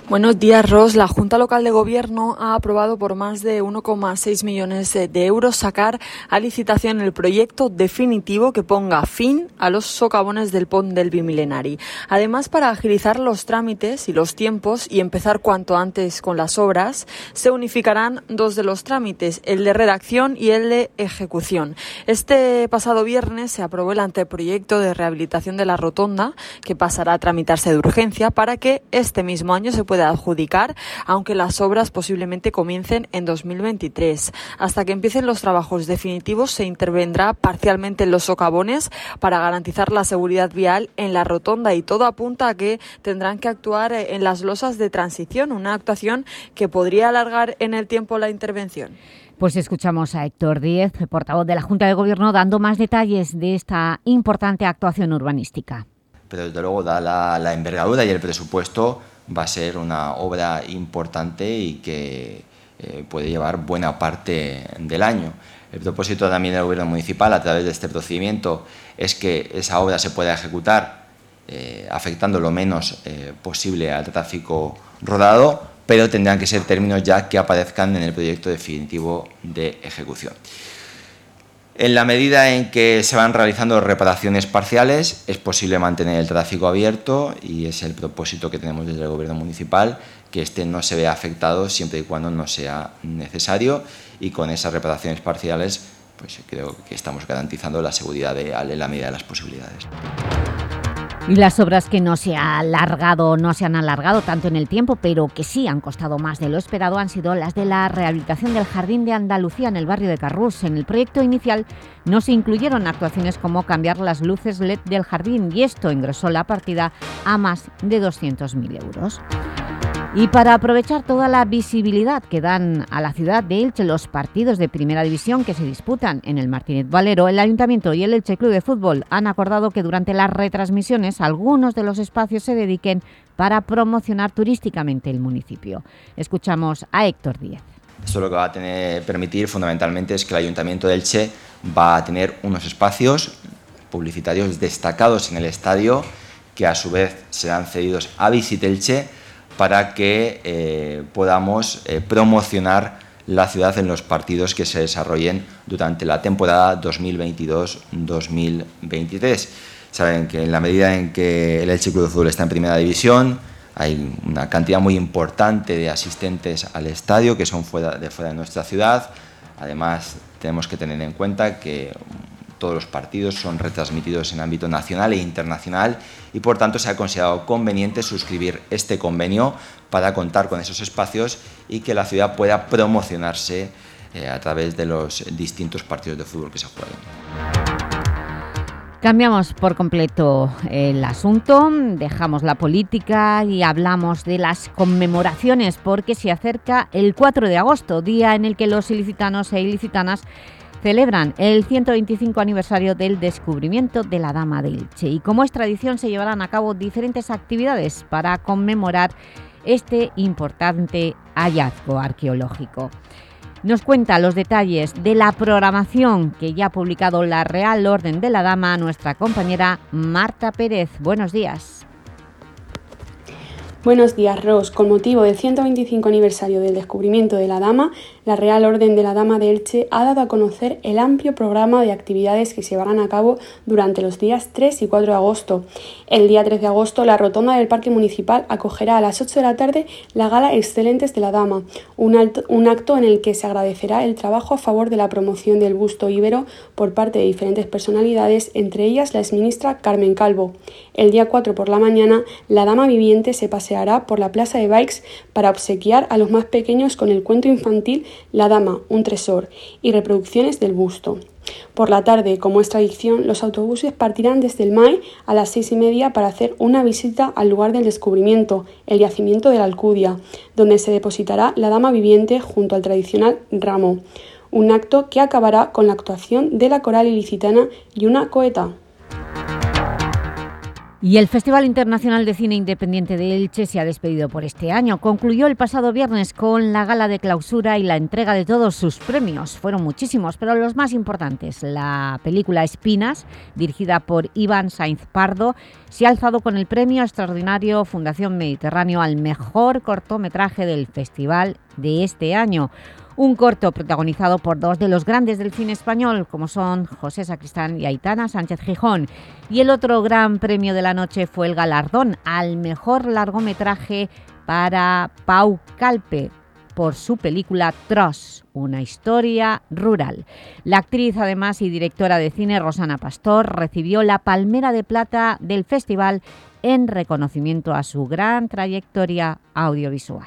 Buenos días, Ros. La Junta Local de Gobierno ha aprobado por más de 1,6 millones de euros sacar a licitación el proyecto definitivo que ponga fin a los socavones del pont del Bimilenari. Además, para agilizar los trámites y los tiempos y empezar cuanto antes con las obras, se unificarán dos de los trámites, el de redacción y el de ejecución. Este pasado viernes se aprobó el anteproyecto de rehabilitación de la rotonda, que pasará a tramitarse de urgencia para que este mismo año se puede adjudicar, aunque las obras posiblemente comiencen en 2023. Hasta que empiecen los trabajos definitivos se intervendrá parcialmente en los socavones para garantizar la seguridad vial en la rotonda y todo apunta a que tendrán que actuar eh, en las losas de transición, una actuación que podría alargar en el tiempo la intervención. Pues escuchamos a Héctor Díez, portavoz de la Junta de Gobierno, dando más detalles de esta importante actuación urbanística. Pero desde luego, da la, la envergadura y el presupuesto, va a ser una obra importante y que eh, puede llevar buena parte del año. El propósito también del Gobierno municipal a través de este procedimiento es que esa obra se pueda ejecutar eh, afectando lo menos eh, posible al tráfico rodado, pero tendrán que ser términos ya que aparezcan en el proyecto definitivo de ejecución. En la medida en que se van realizando reparaciones parciales, es posible mantener el tráfico abierto y es el propósito que tenemos desde el Gobierno municipal, que este no se vea afectado siempre y cuando no sea necesario y con esas reparaciones parciales pues creo que estamos garantizando la seguridad en la medida de las posibilidades. Las obras que no se, ha alargado, no se han alargado tanto en el tiempo, pero que sí han costado más de lo esperado, han sido las de la rehabilitación del Jardín de Andalucía en el barrio de Carrús. En el proyecto inicial no se incluyeron actuaciones como cambiar las luces LED del jardín y esto ingresó la partida a más de 200.000 euros. Y para aprovechar toda la visibilidad que dan a la ciudad de Elche los partidos de Primera División que se disputan en el Martínez Valero, el Ayuntamiento y el Elche Club de Fútbol han acordado que durante las retransmisiones algunos de los espacios se dediquen para promocionar turísticamente el municipio. Escuchamos a Héctor Díez. Esto lo que va a permitir fundamentalmente es que el Ayuntamiento de Elche va a tener unos espacios publicitarios destacados en el estadio que a su vez serán cedidos a Visit Elche para que eh, podamos eh, promocionar la ciudad en los partidos que se desarrollen durante la temporada 2022-2023. Saben que en la medida en que el Elche Club de Fútbol está en primera división, hay una cantidad muy importante de asistentes al estadio que son de fuera de nuestra ciudad. Además, tenemos que tener en cuenta que todos los partidos son retransmitidos en ámbito nacional e internacional y por tanto se ha considerado conveniente suscribir este convenio para contar con esos espacios y que la ciudad pueda promocionarse eh, a través de los distintos partidos de fútbol que se jueguen. Cambiamos por completo el asunto, dejamos la política y hablamos de las conmemoraciones porque se acerca el 4 de agosto, día en el que los ilicitanos e ilicitanas celebran el 125 aniversario del descubrimiento de la Dama de Elche y como es tradición se llevarán a cabo diferentes actividades para conmemorar este importante hallazgo arqueológico. Nos cuenta los detalles de la programación que ya ha publicado la Real Orden de la Dama nuestra compañera Marta Pérez. Buenos días. Buenos días, Ros. Con motivo del 125 aniversario del descubrimiento de la Dama, la Real Orden de la Dama de Elche ha dado a conocer el amplio programa de actividades que se llevarán a cabo durante los días 3 y 4 de agosto. El día 3 de agosto, la rotonda del Parque Municipal acogerá a las 8 de la tarde la Gala Excelentes de la Dama, un, acto en el que se agradecerá el trabajo a favor de la promoción del busto íbero por parte de diferentes personalidades, entre ellas la exministra Carmen Calvo. El día 4 por la mañana, la Dama Viviente se paseará por la Plaza de Bikes para obsequiar a los más pequeños con el cuento infantil la Dama, un tresor y reproducciones del busto. Por la tarde, como es tradición, los autobuses partirán desde el MAI a las seis y media para hacer una visita al lugar del descubrimiento, el yacimiento de la Alcudia, donde se depositará la dama viviente junto al tradicional ramo, un acto que acabará con la actuación de la coral ilicitana y una coeta. Y el Festival Internacional de Cine Independiente de Elche se ha despedido por este año. Concluyó el pasado viernes con la gala de clausura y la entrega de todos sus premios. Fueron muchísimos, pero los más importantes. La película Espinas, dirigida por Iván Sainz Pardo, se ha alzado con el premio extraordinario Fundación Mediterráneo al mejor cortometraje del festival de este año un corto protagonizado por dos de los grandes del cine español, como son José Sacristán y Aitana Sánchez Gijón. Y el otro gran premio de la noche fue el galardón al mejor largometraje para Pau Calpe, por su película Tross, una historia rural. La actriz, además, y directora de cine Rosana Pastor recibió la Palmera de Plata del festival en reconocimiento a su gran trayectoria audiovisual.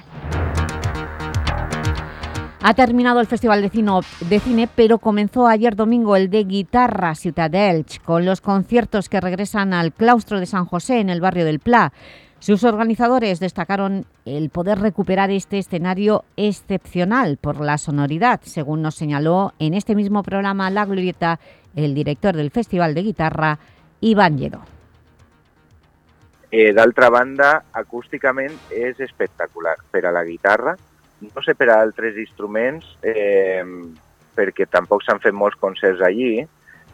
Ha terminado el Festival de Cine, pero comenzó ayer domingo el de Guitarra Ciudad con los conciertos que regresan al claustro de San José en el barrio del Pla. Sus organizadores destacaron el poder recuperar este escenario excepcional por la sonoridad, según nos señaló en este mismo programa La Glorieta el director del Festival de Guitarra, Iván Lledo. Eh, D'altra banda, acústicamente es espectacular, pero a la guitarra no sé per a altres instruments, eh, perquè tampoc s'han fet molts concerts allí,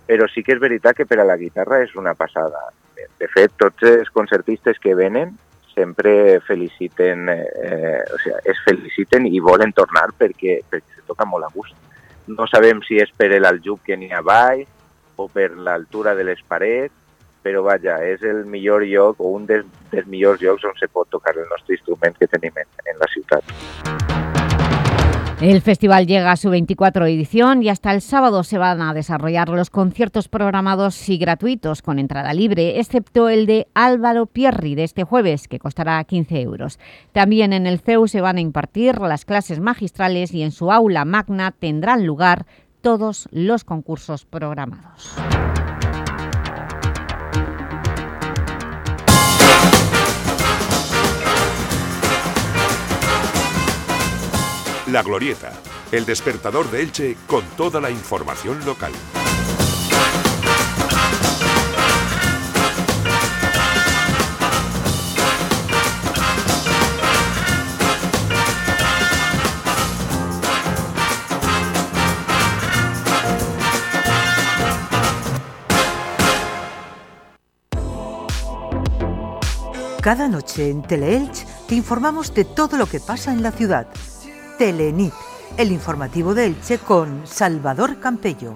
però sí que és veritat que per a la guitarra és una passada. De fet, tots els concertistes que venen sempre feliciten, eh, o sigui, es feliciten i volen tornar perquè, perquè se toca molt a gust. No sabem si és per l'aljup que n'hi ha baix o per l'altura de les parets, però vaja, és el millor lloc o un dels, dels millors llocs on se pot tocar el nostre instrument que tenim en, en la ciutat. El festival llega a su 24 edición y hasta el sábado se van a desarrollar los conciertos programados y gratuitos con entrada libre, excepto el de Álvaro Pierri de este jueves, que costará 15 euros. También en el CEU se van a impartir las clases magistrales y en su aula magna tendrán lugar todos los concursos programados. La Glorieta, el despertador de Elche con toda la información local. Cada noche en Teleelch te informamos de todo lo que pasa en la ciudad Telenit, el informativo de Elche con Salvador Campello.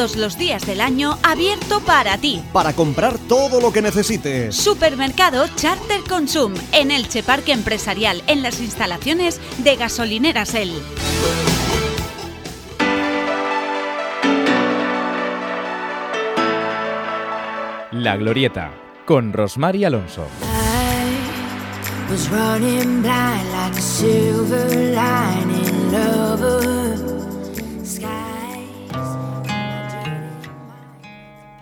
todos los días del año abierto para ti. Para comprar todo lo que necesites. Supermercado Charter Consum en Elche Parque Empresarial en las instalaciones de Gasolineras El. La Glorieta, con Rosmar y Alonso. was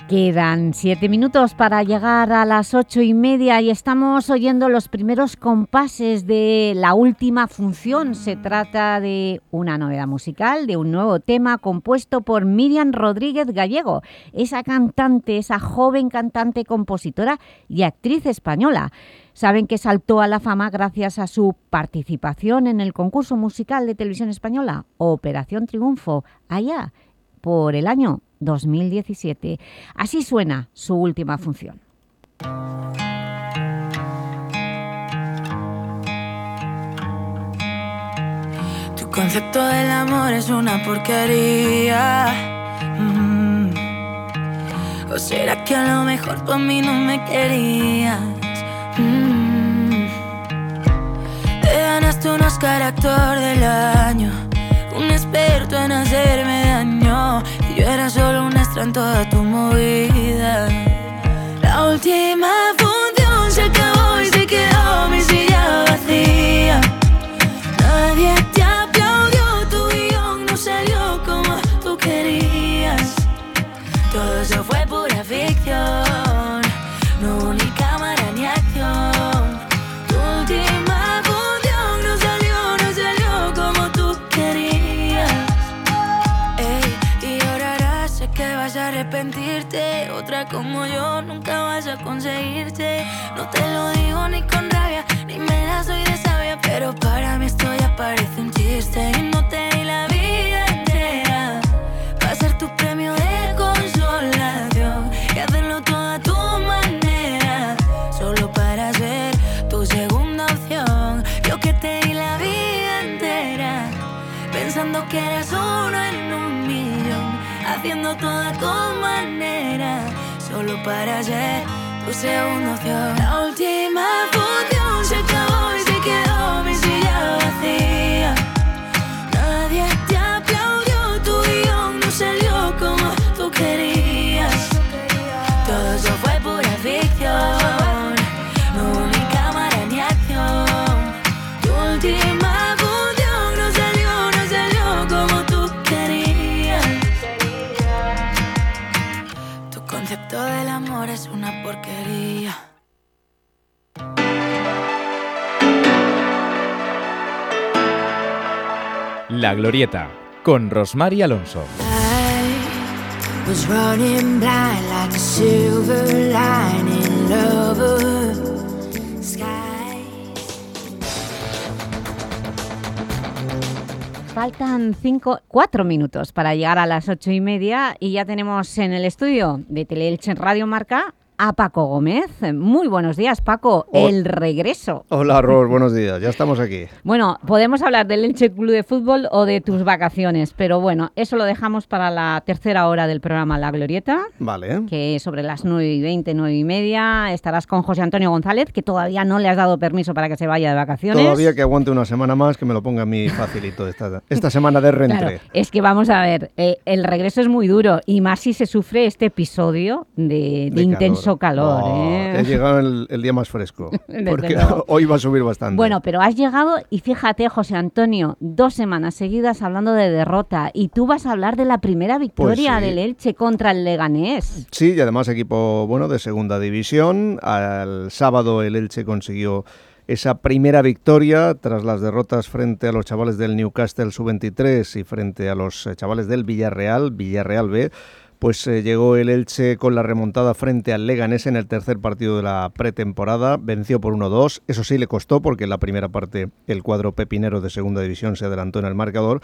Quedan siete minutos para llegar a las ocho y media y estamos oyendo los primeros compases de la última función. Se trata de una novedad musical, de un nuevo tema compuesto por Miriam Rodríguez Gallego, esa cantante, esa joven cantante, compositora y actriz española. Saben que saltó a la fama gracias a su participación en el concurso musical de televisión española Operación Triunfo, allá por el año 2017. Así suena su última función. Tu concepto del amor es una porquería. Mm. ¿O será que a lo mejor tú a mí no me querías? Mm. Te ganaste un Oscar actor del año, un experto en hacerme daño. Yo era solo un extra en toda tu movida. La última Como yo nunca vas a conseguirte. No te lo digo ni con rabia, ni me la soy de sabia. Pero para mí esto ya parece un chiste. Y no te di la vida entera. Va a ser tu premio de consolación. Y hacerlo todo a tu manera. Solo para ser tu segunda opción. Yo que te di la vida entera. Pensando que eras uno en un millón. Haciendo todo a tu. Solo para ser tu segunda opción. La última función La Glorieta, con Rosmar y Alonso. Faltan cinco, cuatro minutos para llegar a las ocho y media y ya tenemos en el estudio de Teleelche Radio Marca a Paco Gómez. Muy buenos días, Paco. El regreso. Hola, Ros, buenos días. Ya estamos aquí. Bueno, podemos hablar del Elche Club de Fútbol o de tus vacaciones, pero bueno, eso lo dejamos para la tercera hora del programa La Glorieta, Vale. que sobre las 9 y 20, 9 y media, estarás con José Antonio González, que todavía no le has dado permiso para que se vaya de vacaciones. Todavía que aguante una semana más, que me lo ponga a mí facilito esta, esta semana de. Claro, es que vamos a ver, eh, el regreso es muy duro y más si se sufre este episodio de, de De intenso calor. Oh, ¿eh? he llegado el, el día más fresco. Porque hoy va a subir bastante. Bueno, pero has llegado y fíjate, José Antonio, dos semanas seguidas hablando de derrota y tú vas a hablar de la primera victoria Pues sí. del Elche contra el Leganés. Sí, y además equipo bueno de segunda división. Al sábado el Elche consiguió esa primera victoria tras las derrotas frente a los chavales del Newcastle sub-23 y frente a los eh, chavales del Villarreal, Villarreal B. Pues eh, llegó el Elche con la remontada frente al Leganés en el tercer partido de la pretemporada, venció por 1-2, eso sí le costó porque en la primera parte el cuadro pepinero de segunda división se adelantó en el marcador,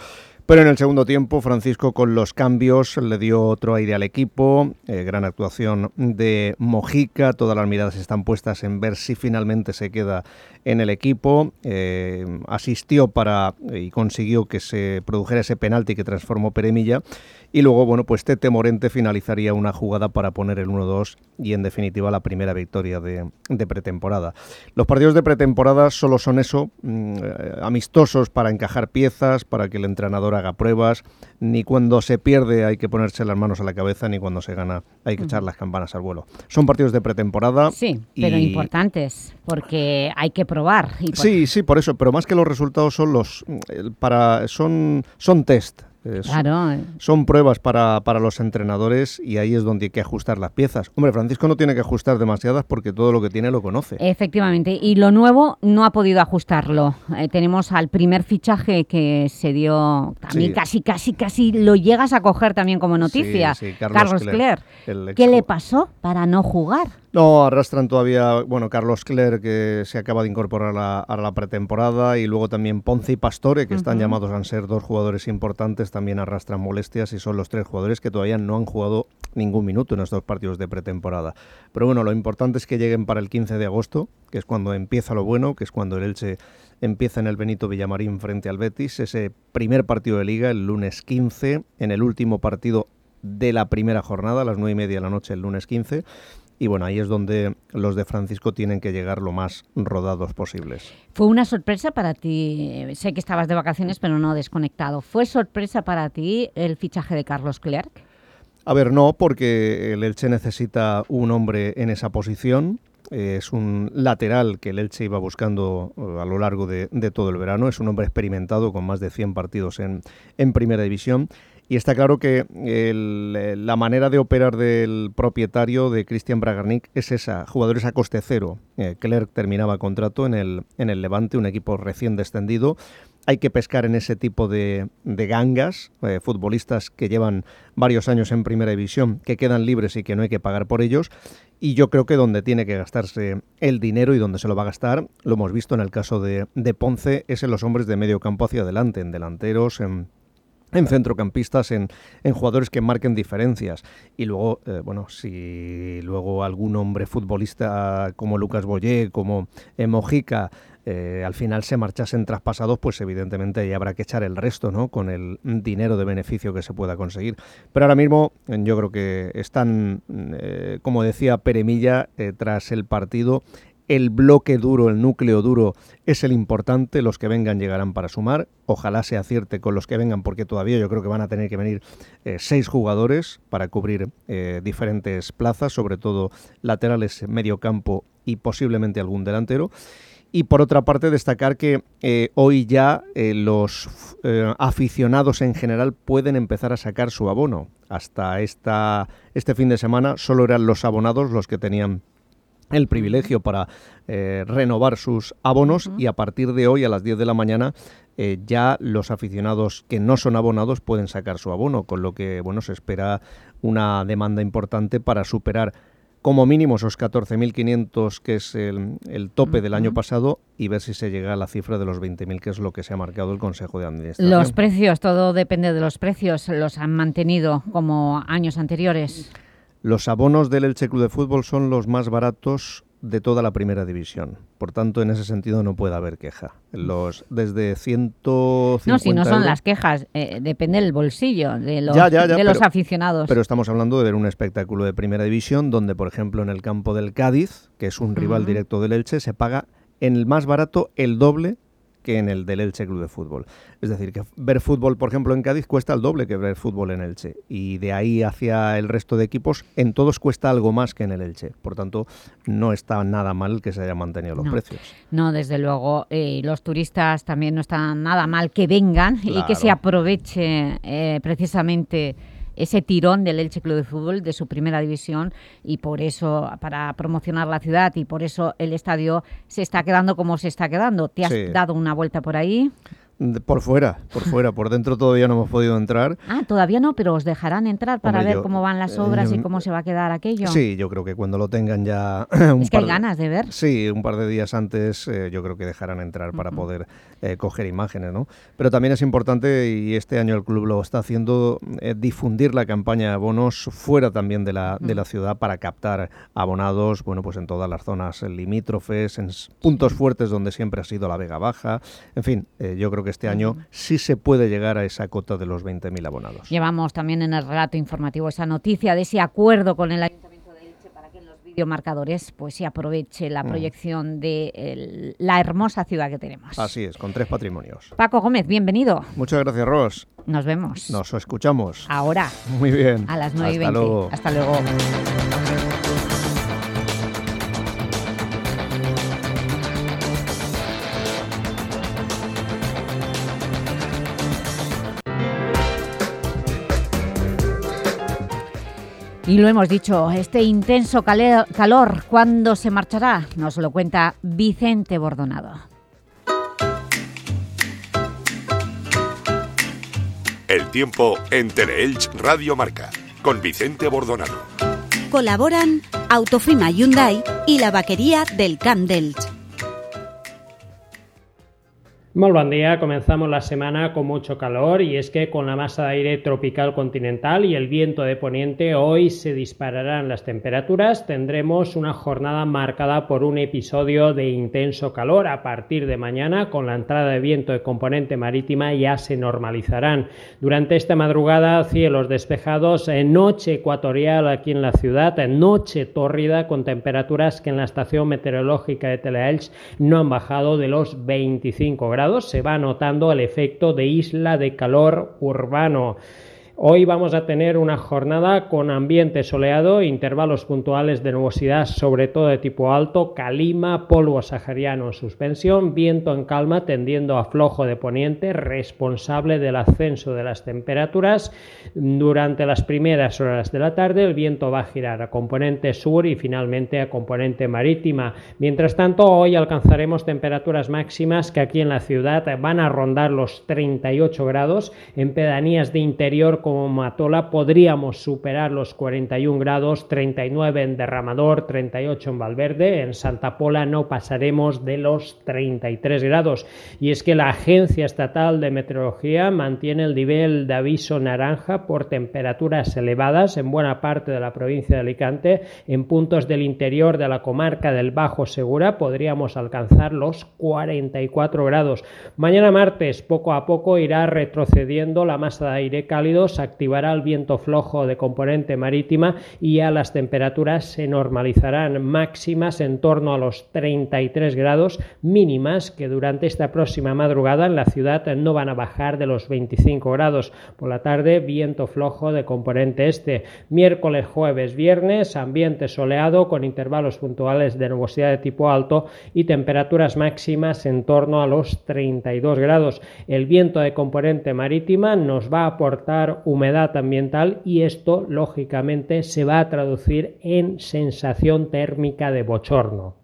Pero en el segundo tiempo, Francisco con los cambios le dio otro aire al equipo. Eh, gran actuación de Mojica. Todas las miradas están puestas en ver si finalmente se queda en el equipo. Eh, asistió para y consiguió que se produjera ese penalti que transformó Peremilla. Y luego, bueno, pues Tete Morente finalizaría una jugada para poner el 1-2 y en definitiva la primera victoria de, pretemporada. Los partidos de pretemporada solo son eso, mm, eh, amistosos para encajar piezas, para que el entrenador haga pruebas. Ni cuando se pierde hay que ponerse las manos a la cabeza, ni cuando se gana hay que echar las campanas al vuelo. Son partidos de pretemporada. Sí, pero importantes, porque hay que probar. Sí, sí, por eso, pero más que los resultados son los mm, para son son test claro. Son pruebas para, para, los entrenadores y ahí es donde hay que ajustar las piezas. Hombre, Francisco no tiene que ajustar demasiadas porque todo lo que tiene lo conoce. Efectivamente, y lo nuevo no ha podido ajustarlo. Eh, tenemos al primer fichaje que se dio, también casi, casi, casi lo llegas a coger también como noticia, Carlos, Cler. ¿Qué le pasó para no jugar? No, arrastran todavía, bueno, Carlos Cler, que se acaba de incorporar a, la pretemporada, y luego también Ponce y Pastore, que están llamados a ser dos jugadores importantes, también arrastran molestias y son los tres jugadores que todavía no han jugado ningún minuto en estos partidos de pretemporada. Pero bueno, lo importante es que lleguen para el 15 de agosto, que es cuando empieza lo bueno, que es cuando el Elche empieza en el Benito Villamarín frente al Betis, ese primer partido de liga el lunes 15, en el último partido de la primera jornada, a las nueve y media de la noche el lunes 15 y bueno, ahí es donde los de Francisco tienen que llegar lo más rodados posibles. ¿Fue una sorpresa para ti? Sé que estabas de vacaciones, pero no desconectado. ¿Fue sorpresa para ti el fichaje de Carlos Clerc? A ver, no, porque el Elche necesita un hombre en esa posición. Es un lateral que el Elche iba buscando eh, a lo largo de, todo el verano. Es un hombre experimentado con más de 100 partidos en, en Primera División y está claro que eh, la manera de operar del propietario de Cristian Bragarnik es esa, jugadores a coste cero. Eh, Clerc terminaba contrato en el, en el Levante, un equipo recién descendido. Hay que pescar en ese tipo de, gangas, eh, futbolistas que llevan varios años en primera división, que quedan libres y que no hay que pagar por ellos. Y yo creo que donde tiene que gastarse el dinero y donde se lo va a gastar, lo hemos visto en el caso de, de Ponce, es en los hombres de medio campo hacia adelante, en delanteros, en en centrocampistas, en, jugadores que marquen diferencias. Y luego, eh, bueno, si luego algún hombre futbolista como Lucas Boyé, como eh, Mojica, eh, al final se marchasen traspasados, pues evidentemente ahí habrá que echar el resto, ¿no? Con el dinero de beneficio que se pueda conseguir. Pero ahora mismo yo creo que están, como decía Peremilla, tras el partido, el bloque duro, el núcleo duro es el importante, los que vengan llegarán para sumar, ojalá se acierte con los que vengan porque todavía yo creo que van a tener que venir eh, seis jugadores para cubrir eh, diferentes plazas, sobre todo laterales, medio campo y posiblemente algún delantero. Y por otra parte, destacar que eh, hoy ya los aficionados en general pueden empezar a sacar su abono. Hasta esta, este fin de semana solo eran los abonados los que tenían el privilegio para eh, renovar sus abonos y a partir de hoy a las 10 de la mañana eh, ya los aficionados que no son abonados pueden sacar su abono, con lo que bueno se espera una demanda importante para superar como mínimo esos 14.500 que es el, tope del año pasado y ver si se llega a la cifra de los 20.000 que es lo que se ha marcado el Consejo de Administración. Los precios, todo depende de los precios, los han mantenido como años anteriores. Los abonos del Elche Club de Fútbol son los más baratos de toda la primera división. Por tanto, en ese sentido no puede haber queja. Los desde 150 No, si no son las quejas, eh, depende del bolsillo de los, de los aficionados. Pero estamos hablando de ver un espectáculo de primera división donde, por ejemplo, en el campo del Cádiz, que es un rival directo del Elche, se paga en el más barato el doble que en el del Elche Club de Fútbol. Es decir, que ver fútbol, por ejemplo, en Cádiz cuesta el doble que ver fútbol en Elche. Y de ahí hacia el resto de equipos, en todos cuesta algo más que en el Elche. Por tanto, no está nada mal que se hayan mantenido los precios. No, desde luego. Eh, los turistas también no están nada mal que vengan y que se aproveche eh, precisamente ese tirón del Elche Club de Fútbol de su primera división y por eso, para promocionar la ciudad y por eso el estadio se está quedando como se está quedando. ¿Te has dado una vuelta por ahí? Por fuera, por fuera, por dentro todavía no hemos podido entrar. Ah, todavía no, pero os dejarán entrar para ver cómo van las obras y eh, cómo se va a quedar aquello. Sí, yo creo que cuando lo tengan ya... es que hay ganas de ver. Sí, un par de días antes eh, yo creo que dejarán entrar para poder eh, coger imágenes, ¿no? Pero también es importante, y este año el club lo está haciendo, difundir la campaña de abonos fuera también de la, de la ciudad para captar abonados, bueno, pues en todas las zonas limítrofes, en puntos fuertes donde siempre ha sido la Vega Baja, en fin, yo creo que este año sí se puede llegar a esa cota de los 20.000 abonados. Llevamos también en el relato informativo esa noticia de ese acuerdo con el Ayuntamiento de Elche para que en los videomarcadores pues se aproveche la mm. proyección de la hermosa ciudad que tenemos. Así es, con tres patrimonios. Paco Gómez, bienvenido. Muchas gracias, Ros. Nos vemos. Nos escuchamos. Ahora. Muy bien. A las 9 y 20. Hasta luego. Y lo hemos dicho, este intenso calor, ¿cuándo se marchará? Nos lo cuenta Vicente Bordonado. El tiempo en Teleelch Radio Marca, con Vicente Bordonado. Colaboran Autofima Hyundai y la vaquería del Camp Delch. Muy buen día, comenzamos la semana con mucho calor y es que con la masa de aire tropical continental y el viento de poniente hoy se dispararán las temperaturas, tendremos una jornada marcada por un episodio de intenso calor. A partir de mañana con la entrada de viento de componente marítima ya se normalizarán. Durante esta madrugada cielos despejados, en noche ecuatorial aquí en la ciudad, en noche tórrida con temperaturas que en la estación meteorológica de Teleelch no han bajado de los 25 grados se va notando el efecto de isla de calor urbano. Hoy vamos a tener una jornada con ambiente soleado, intervalos puntuales de nubosidad, sobre todo de tipo alto, calima, polvo sahariano en suspensión, viento en calma tendiendo a flojo de poniente, responsable del ascenso de las temperaturas. Durante las primeras horas de la tarde el viento va a girar a componente sur y finalmente a componente marítima. Mientras tanto, hoy alcanzaremos temperaturas máximas que aquí en la ciudad van a rondar los 38 grados, en pedanías de interior como Matola podríamos superar los 41 grados, 39 en Derramador, 38 en Valverde, en Santa Pola no pasaremos de los 33 grados. Y es que la Agencia Estatal de Meteorología mantiene el nivel de aviso naranja por temperaturas elevadas en buena parte de la provincia de Alicante. En puntos del interior de la comarca del Bajo Segura podríamos alcanzar los 44 grados. Mañana martes poco a poco irá retrocediendo la masa de aire cálido activará el viento flojo de componente marítima y ya las temperaturas se normalizarán máximas en torno a los 33 grados mínimas que durante esta próxima madrugada en la ciudad no van a bajar de los 25 grados. Por la tarde viento flojo de componente este. Miércoles, jueves, viernes ambiente soleado con intervalos puntuales de nubosidad de tipo alto y temperaturas máximas en torno a los 32 grados. El viento de componente marítima nos va a aportar humedad ambiental y esto lógicamente se va a traducir en sensación térmica de bochorno.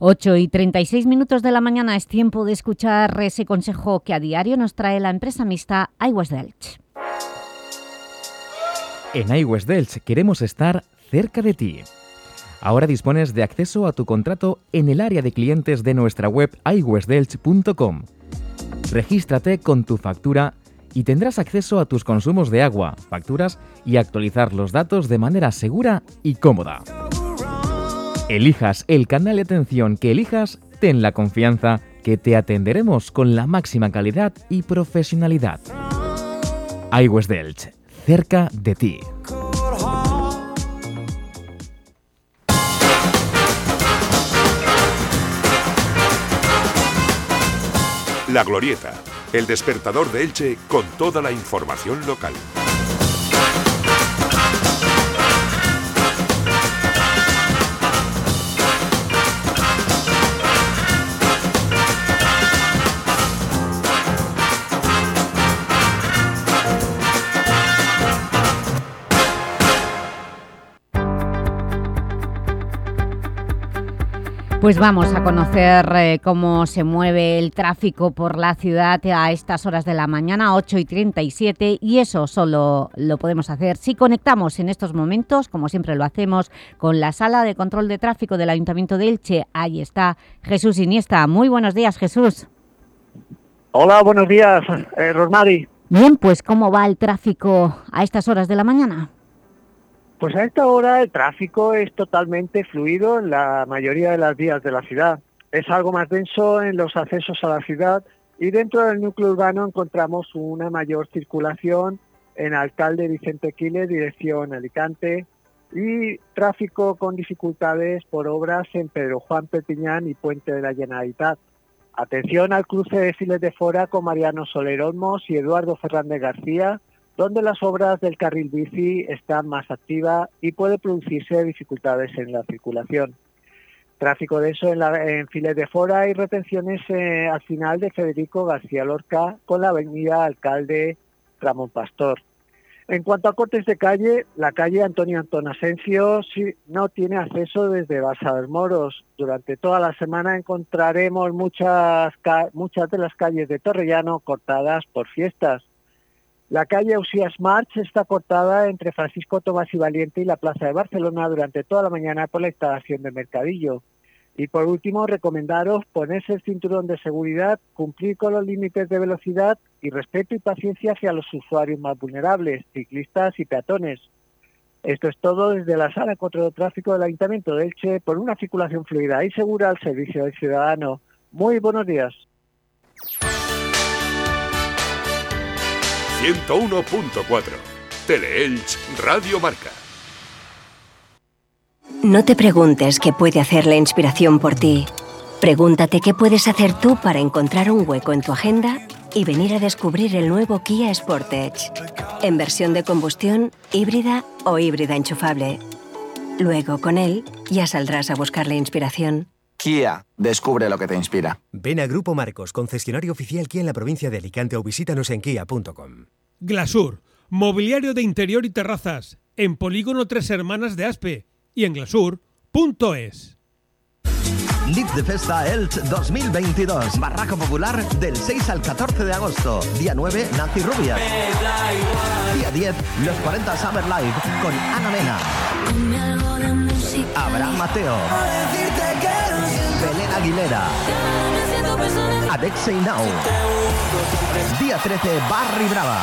8 y 36 minutos de la mañana es tiempo de escuchar ese consejo que a diario nos trae la empresa mixta iWest Delch. En iWest Delch queremos estar cerca de ti. Ahora dispones de acceso a tu contrato en el área de clientes de nuestra web iwestdelch.com. Regístrate con tu factura y tendrás acceso a tus consumos de agua, facturas y actualizar los datos de manera segura y cómoda. Elijas el canal de atención que elijas, ten la confianza que te atenderemos con la máxima calidad y profesionalidad. iWest Delch, cerca de ti. La Glorieta, el despertador de Elche con toda la información local. Pues vamos a conocer eh, cómo se mueve el tráfico por la ciudad a estas horas de la mañana, 8 y 37, y eso solo lo podemos hacer si conectamos en estos momentos, como siempre lo hacemos, con la Sala de Control de Tráfico del Ayuntamiento de Elche. Ahí está Jesús Iniesta. Muy buenos días, Jesús. Hola, buenos días, eh, Rosmari. Bien, pues ¿cómo va el tráfico a estas horas de la mañana? Pues a esta hora el tráfico es totalmente fluido en la mayoría de las vías de la ciudad. Es algo más denso en los accesos a la ciudad y dentro del núcleo urbano encontramos una mayor circulación en Alcalde Vicente Quiles, dirección Alicante, y tráfico con dificultades por obras en Pedro Juan Petiñán y Puente de la Generalitat. Atención al cruce de files de fora con Mariano Soler Olmos y Eduardo Fernández García, donde las obras del carril bici están más activas y puede producirse dificultades en la circulación. Tráfico de eso en, la, de fora y retenciones eh, al final de Federico García Lorca con la avenida Alcalde Ramón Pastor. En cuanto a cortes de calle, la calle Antonio Antón Asensio no tiene acceso desde Basa Moros. Durante toda la semana encontraremos muchas, muchas de las calles de Torrellano cortadas por fiestas. La calle Usías March está cortada entre Francisco Tomás y Valiente y la Plaza de Barcelona durante toda la mañana por la instalación de Mercadillo. Y por último, recomendaros ponerse el cinturón de seguridad, cumplir con los límites de velocidad y respeto y paciencia hacia los usuarios más vulnerables, ciclistas y peatones. Esto es todo desde la Sala de Control de Tráfico del Ayuntamiento de Elche por una circulación fluida y segura al servicio del ciudadano. Muy buenos días. 101.4 Teleelch Radio Marca. No te preguntes qué puede hacer la inspiración por ti. Pregúntate qué puedes hacer tú para encontrar un hueco en tu agenda y venir a descubrir el nuevo Kia Sportage. En versión de combustión, híbrida o híbrida enchufable. Luego, con él, ya saldrás a buscar la inspiración. Kia, descubre lo que te inspira. Ven a Grupo Marcos, concesionario oficial Kia en la provincia de Alicante o visítanos en kia.com. Glasur, mobiliario de interior y terrazas, en Polígono Tres Hermanas de Aspe y en glasur.es. Nit de Festa Elch 2022. Barraco Popular del 6 al 14 de agosto. Día 9, Nancy Rubia. Día 10, los 40 Summer Live con Ana Mena. Abraham Mateo. Aguilera. Adexei Now. Día 13, Barry Brava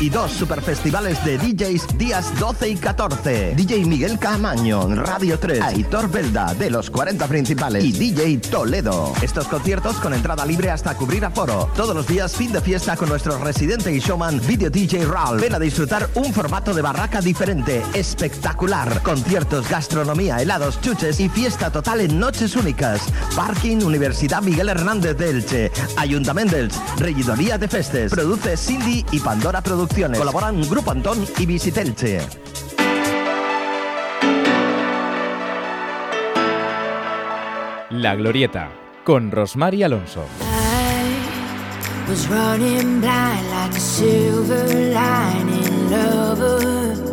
y dos superfestivales de DJs días 12 y 14. DJ Miguel Camaño, Radio 3, Aitor Belda, de los 40 principales, y DJ Toledo. Estos conciertos con entrada libre hasta cubrir aforo. Todos los días fin de fiesta con nuestro residente y showman Video DJ Raul. Ven a disfrutar un formato de barraca diferente, espectacular. Conciertos, gastronomía, helados, chuches y fiesta total en noches únicas. Parking Universidad Miguel Hernández de Elche. Ayuntamiento de Regidoría de Festes. Produce Cindy y Pandora Producciones. Colaboran Grupo Antón y Visitelche. La Glorieta, con Rosmar y Alonso. was running blind like a silver lining lover.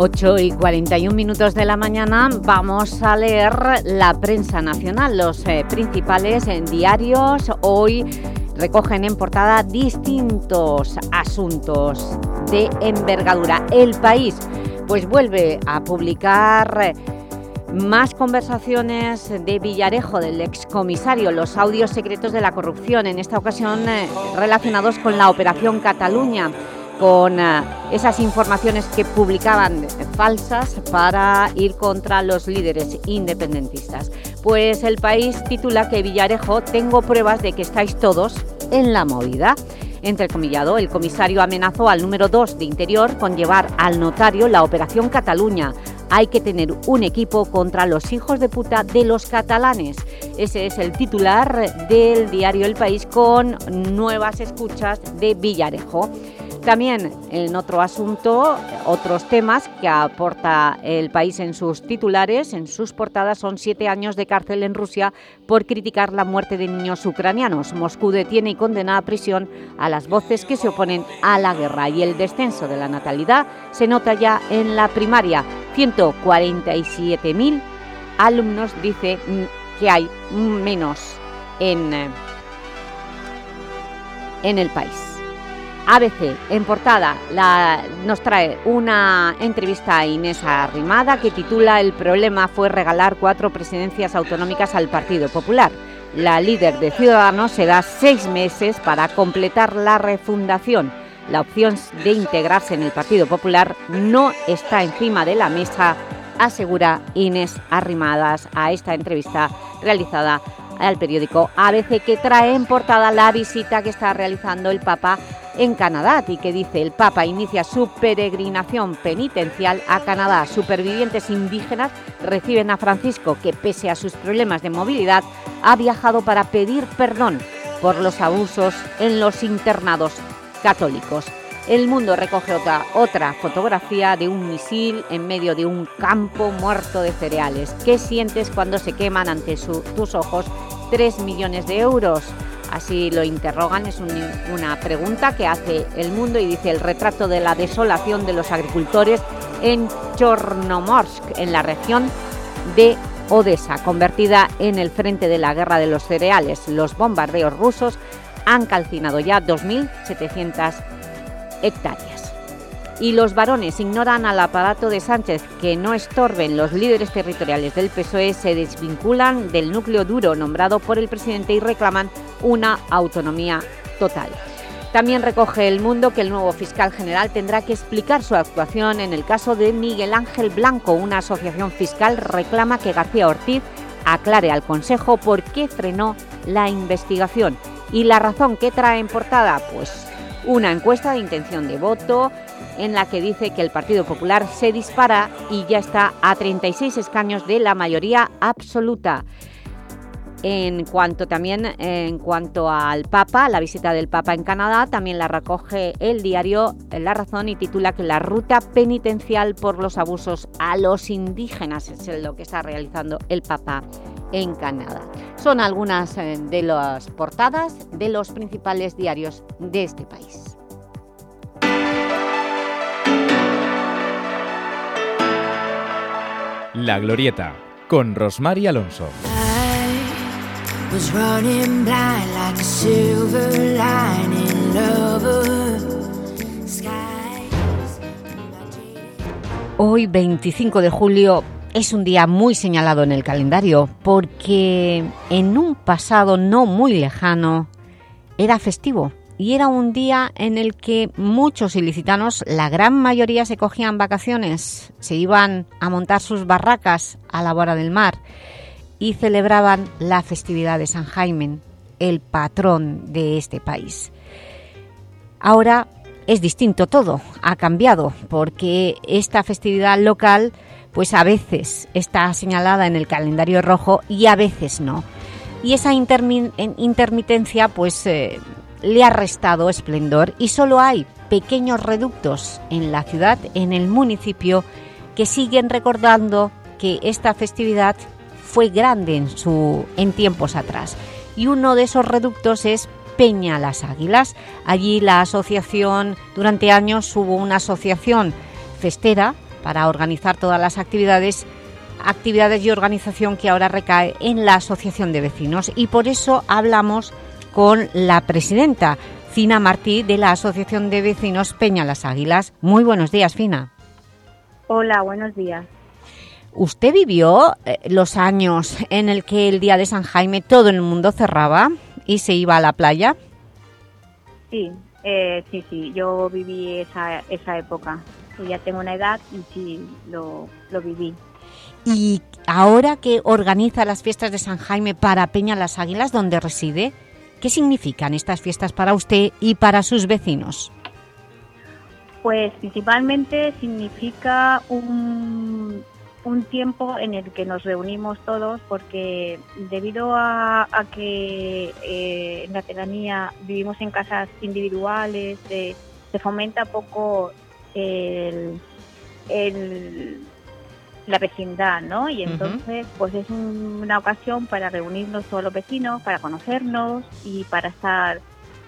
8 y 41 minutos de la mañana vamos a leer la prensa nacional. Los eh, principales diarios hoy recogen en portada distintos asuntos de envergadura. El País pues vuelve a publicar más conversaciones de Villarejo, del excomisario, los audios secretos de la corrupción, en esta ocasión eh, relacionados con la Operación Cataluña con eh, esas informaciones que publicaban falsas para ir contra los líderes independentistas. Pues el país titula que Villarejo, tengo pruebas de que estáis todos en la movida. Entre comillado, el comisario amenazó al número 2 de Interior con llevar al notario la Operación Cataluña. Hay que tener un equipo contra los hijos de puta de los catalanes. Ese es el titular del diario El País con nuevas escuchas de Villarejo. También en otro asunto, otros temas que aporta el país en sus titulares, en sus portadas, son siete años de cárcel en Rusia por criticar la muerte de niños ucranianos. Moscú detiene y condena a prisión a las voces que se oponen a la guerra y el descenso de la natalidad se nota ya en la primaria. 147.000 alumnos dice mm, que hay menos en, eh, en el país. ABC, en portada, nos trae una entrevista a Inés Arrimada que titula El problema fue regalar cuatro presidencias autonómicas al Partido Popular. La líder de Ciudadanos se da seis meses para completar la refundación. La opción de integrarse en el Partido Popular no está encima de la mesa, asegura Inés Arrimadas a esta entrevista realizada al periódico ABC que trae en portada la visita que está realizando el Papa en Canadá y que dice el Papa inicia su peregrinación penitencial a Canadá. Supervivientes indígenas reciben a Francisco que pese a sus problemas de movilidad ha viajado para pedir perdón por los abusos en los internados católicos. El Mundo recoge otra, otra fotografía de un misil en medio de un campo muerto de cereales. ¿Qué sientes cuando se queman ante tus ojos 3 millones de euros? Así lo interrogan, es una pregunta que hace El Mundo y dice el retrato de la desolación de los agricultores en Chornomorsk, en la región de Odessa, convertida en el frente de la guerra de los cereales. Los bombardeos rusos han calcinado ya 2.700 hectáreas. Y los varones ignoran al aparato de Sánchez que no estorben los líderes territoriales del PSOE, se desvinculan del núcleo duro nombrado por el presidente y reclaman una autonomía total. También recoge El Mundo que el nuevo fiscal general tendrá que explicar su actuación en el caso de Miguel Ángel Blanco. Una asociación fiscal reclama que García Ortiz aclare al Consejo por qué frenó la investigación. ¿Y la razón que trae en portada? Pues una encuesta de intención de voto en la que dice que el Partido Popular se dispara y ya está a 36 escaños de la mayoría absoluta. En cuanto también en cuanto al Papa, la visita del Papa en Canadá, también la recoge el diario La Razón y titula que la ruta penitencial por los abusos a los indígenas es lo que está realizando el Papa en Canadá. Son algunas eh, de las portadas de los principales diarios de este país. La Glorieta, con Rosmar Alonso. Hoy, 25 de julio, es un día muy señalado en el calendario porque en un pasado no muy lejano era festivo y era un día en el que muchos ilicitanos, la gran mayoría se cogían vacaciones, se iban a montar sus barracas a la bora del mar y celebraban la festividad de San Jaime, el patrón de este país. Ahora es distinto todo, ha cambiado, porque esta festividad local pues a veces está señalada en el calendario rojo y a veces no. Y esa intermitencia pues eh, le ha restado esplendor y solo hay pequeños reductos en la ciudad, en el municipio, que siguen recordando que esta festividad fue grande en, su, en tiempos atrás. Y uno de esos reductos es Peña Las Águilas. Allí la asociación, durante años hubo una asociación festera para organizar todas las actividades actividades y organización que ahora recae en la Asociación de Vecinos y por eso hablamos con la presidenta, Fina Martí, de la Asociación de Vecinos Peña Las Águilas. Muy buenos días, Fina. Hola, buenos días. ¿Usted vivió eh, los años en el que el día de San Jaime todo el mundo cerraba y se iba a la playa? Sí, eh, sí, sí, yo viví esa, esa época. ya tengo una edad y sí, lo, lo viví. Y ahora que organiza las fiestas de San Jaime para Peña Las Águilas, donde reside, ¿Qué significan estas fiestas para usted y para sus vecinos? Pues principalmente significa un, tiempo en el que nos reunimos todos porque debido a, que eh, en la pedanía vivimos en casas individuales se fomenta poco el, el- la vecindad, ¿no? Y entonces, pues es un- una ocasión para reunirnos todos los vecinos, para conocernos y para estar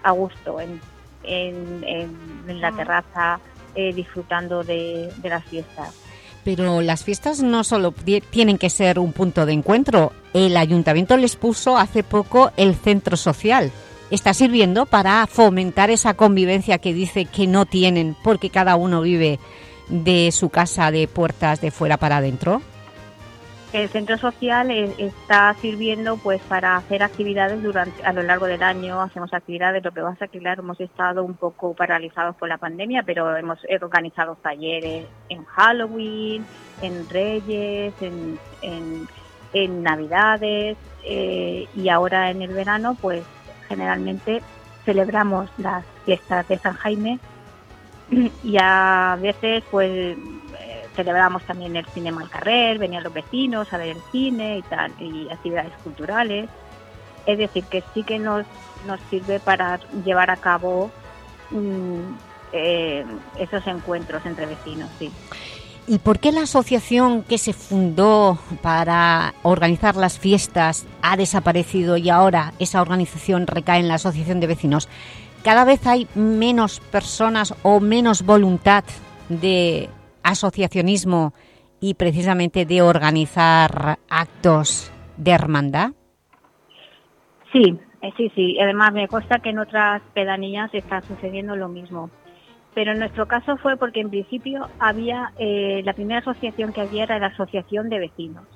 a gusto en, en, en- en la terraza eh, disfrutando de, de las fiestas. Pero las fiestas no solo ti- tienen que ser un punto de encuentro. El ayuntamiento les puso hace poco el centro social. Está sirviendo para fomentar esa convivencia que dice que no tienen porque cada uno vive de su casa de puertas de fuera para adentro. El centro social eh, está sirviendo pues para hacer actividades durante a lo largo del año, hacemos actividades, lo que pasa es que claro, hemos estado un poco paralizados por la pandemia, pero hemos organizado talleres en Halloween, en Reyes, en, en, Navidades eh, y ahora en el verano pues generalmente celebramos las fiestas de San Jaime y a veces pues eh, celebramos también el cinema al carrer, venían los vecinos a ver el cine y tal, y actividades culturales. Es decir, que sí que nos, nos sirve para llevar a cabo mm, eh, esos encuentros entre vecinos, sí. ¿Y por qué la asociación que se fundó para organizar las fiestas ha desaparecido y ahora esa organización recae en la asociación de vecinos? ¿Cada vez hay menos personas o menos voluntad de asociacionismo y precisamente de organizar actos de hermandad? Sí, eh, sí, sí. Además me consta que en otras pedanías está sucediendo lo mismo. Pero en nuestro caso fue porque en principio había, eh, la primera asociación que había era la Asociación de Vecinos.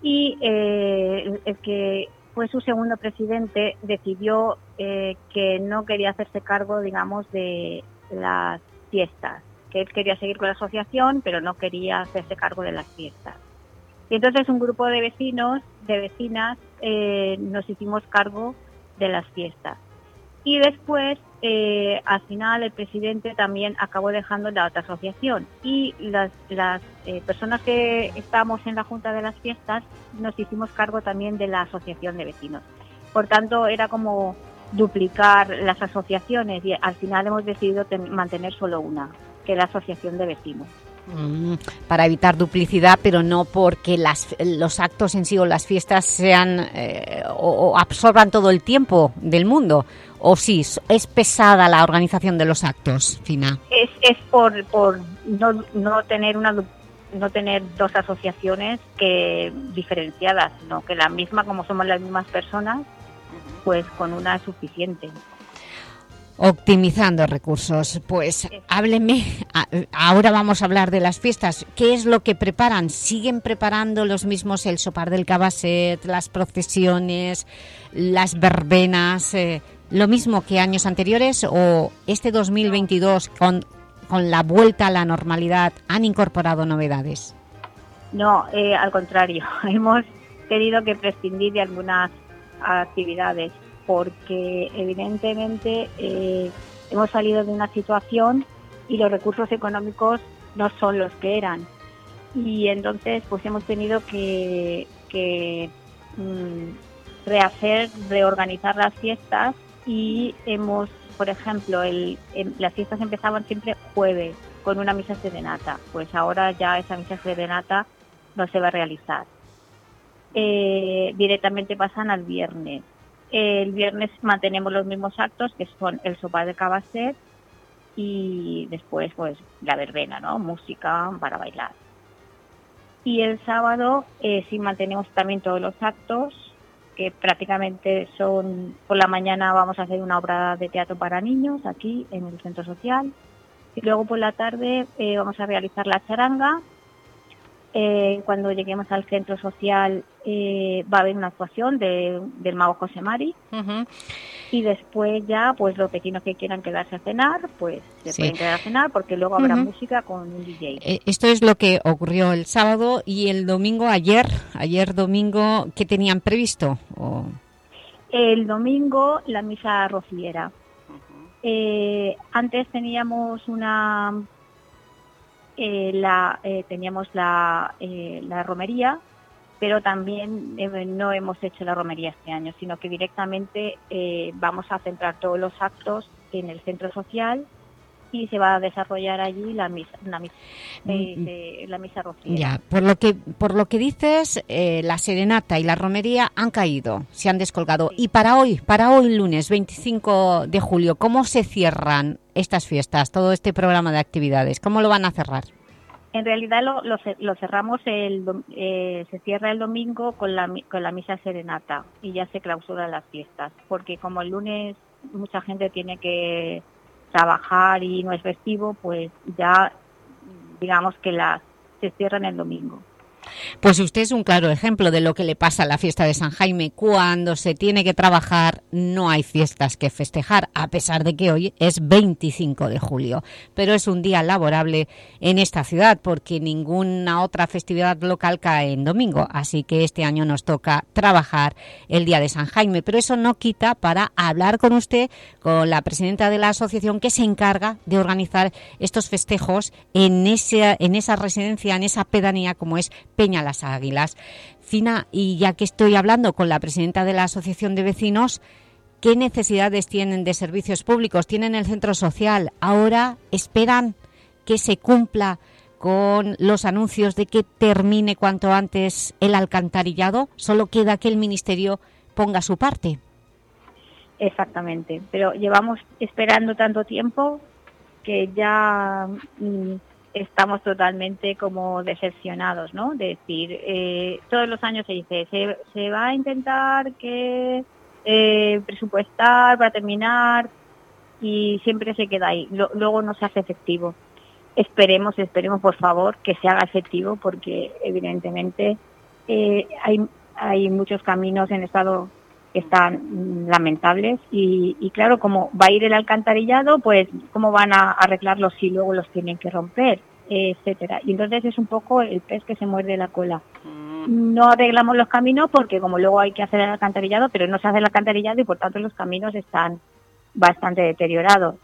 Y eh, el- que fue su segundo presidente decidió eh, que no quería hacerse cargo, digamos, de las fiestas. Que él quería seguir con la asociación, pero no quería hacerse cargo de las fiestas. Y entonces un grupo de vecinos, de vecinas, eh, nos hicimos cargo de las fiestas. Y después, eh, al final, el presidente también acabó dejando la otra asociación. Y las, las eh, personas que estábamos en la Junta de las Fiestas nos hicimos cargo también de la asociación de vecinos. Por tanto, era como duplicar las asociaciones y al final hemos decidido ten- mantener solo una, que es la asociación de vecinos. Mm, para evitar duplicidad, pero no porque las, los actos en sí o las fiestas sean eh, o, o absorban todo el tiempo del mundo. O sí, es pesada la organización de los actos, Fina. es, es por, por no, no tener una no tener dos asociaciones que diferenciadas, sino que la misma, como somos las mismas personas, pues con una es suficiente. Optimizando recursos. Pues hábleme, ahora vamos a hablar de las fiestas. ¿Qué es lo que preparan? ¿Siguen preparando los mismos el sopar del cabaset, las procesiones, las verbenas, eh, lo mismo que años anteriores? ¿O este 2022, con, con la vuelta a la normalidad, han incorporado novedades? No, eh, al contrario, hemos tenido que prescindir de algunas actividades porque evidentemente eh, hemos salido de una situación y los recursos económicos no son los que eran. Y entonces pues hemos tenido que, mm, rehacer, reorganizar las fiestas y hemos, por ejemplo, el, em- las fiestas empezaban siempre jueves con una misa serenata. Pues ahora ya esa misa serenata no se va a realizar. Eh, directamente pasan al viernes. El viernes mantenemos los mismos actos que son el sopa de cabaset y después pues la verbena, ¿no? Música para bailar. Y el sábado eh, sí mantenemos también todos los actos que prácticamente son por la mañana vamos a hacer una obra de teatro para niños aquí en el centro social. Y luego por la tarde eh, vamos a realizar la charanga eh, cuando lleguemos al centro social eh, va a haber una actuación de- del mago José Mari y después ya pues los vecinos que quieran quedarse a cenar pues se Sí. pueden quedar a cenar porque luego habrá música con un DJ. Eh, Esto es lo que ocurrió el sábado y el domingo, ayer, ayer domingo, ¿qué tenían previsto? O- El domingo la misa rociera. Eh, antes teníamos una eh, eh, teníamos la, eh, la romería, pero también no hemos hecho la romería este año, sino que directamente vamos a centrar todos los actos en el centro social y se va a desarrollar allí la misa, la misa, eh, Mm, eh, la misa rociera. Ya, por lo que, por lo que dices, eh, la serenata y la romería han caído, se han descolgado. Y para hoy, para hoy lunes 25 de julio, ¿cómo se cierran estas fiestas, todo este programa de actividades? ¿Cómo lo van a cerrar? En realidad lo, lo, ce- lo cerramos, el, eh, se cierra el domingo con la, con la misa serenata y ya se clausuran las fiestas, porque como el lunes mucha gente tiene que trabajar y no es festivo, pues ya digamos que las se cierran el domingo. Pues usted es un claro ejemplo de lo que le pasa a la fiesta de San Jaime. Cuando se tiene que trabajar no hay fiestas que festejar, a pesar de que hoy es 25 de julio. Pero es un día laborable en esta ciudad porque ninguna otra festividad local cae en domingo. Así que este año nos toca trabajar el día de San Jaime. Pero eso no quita para hablar con usted, con la presidenta de la asociación que se encarga de organizar estos festejos en esa, en esa residencia, en esa pedanía como es Peña Las Águilas. Fina, y ya que estoy hablando con la presidenta de la Asociación de Vecinos, ¿qué necesidades tienen de servicios públicos? ¿Tienen el centro social? ¿Ahora esperan que se cumpla con los anuncios de que termine cuanto antes el alcantarillado? ¿Solo queda que el Ministerio ponga su parte? Exactamente, pero llevamos esperando tanto tiempo que ya mm, estamos totalmente como decepcionados, ¿no? De decir, eh, todos los años se dice, se, va a intentar que eh, presupuestar para terminar y siempre se queda ahí, luego no se hace efectivo. Esperemos, esperemos por favor que se haga efectivo porque evidentemente eh, hay, hay muchos caminos en estado que están mm, lamentables y, y claro, como va a ir el alcantarillado, pues cómo van a arreglarlos si luego los tienen que romper, etcétera. Y entonces es un poco el pez que se muerde la cola. No arreglamos los caminos porque como luego hay que hacer el alcantarillado, pero no se hace el alcantarillado y por tanto los caminos están bastante deteriorados.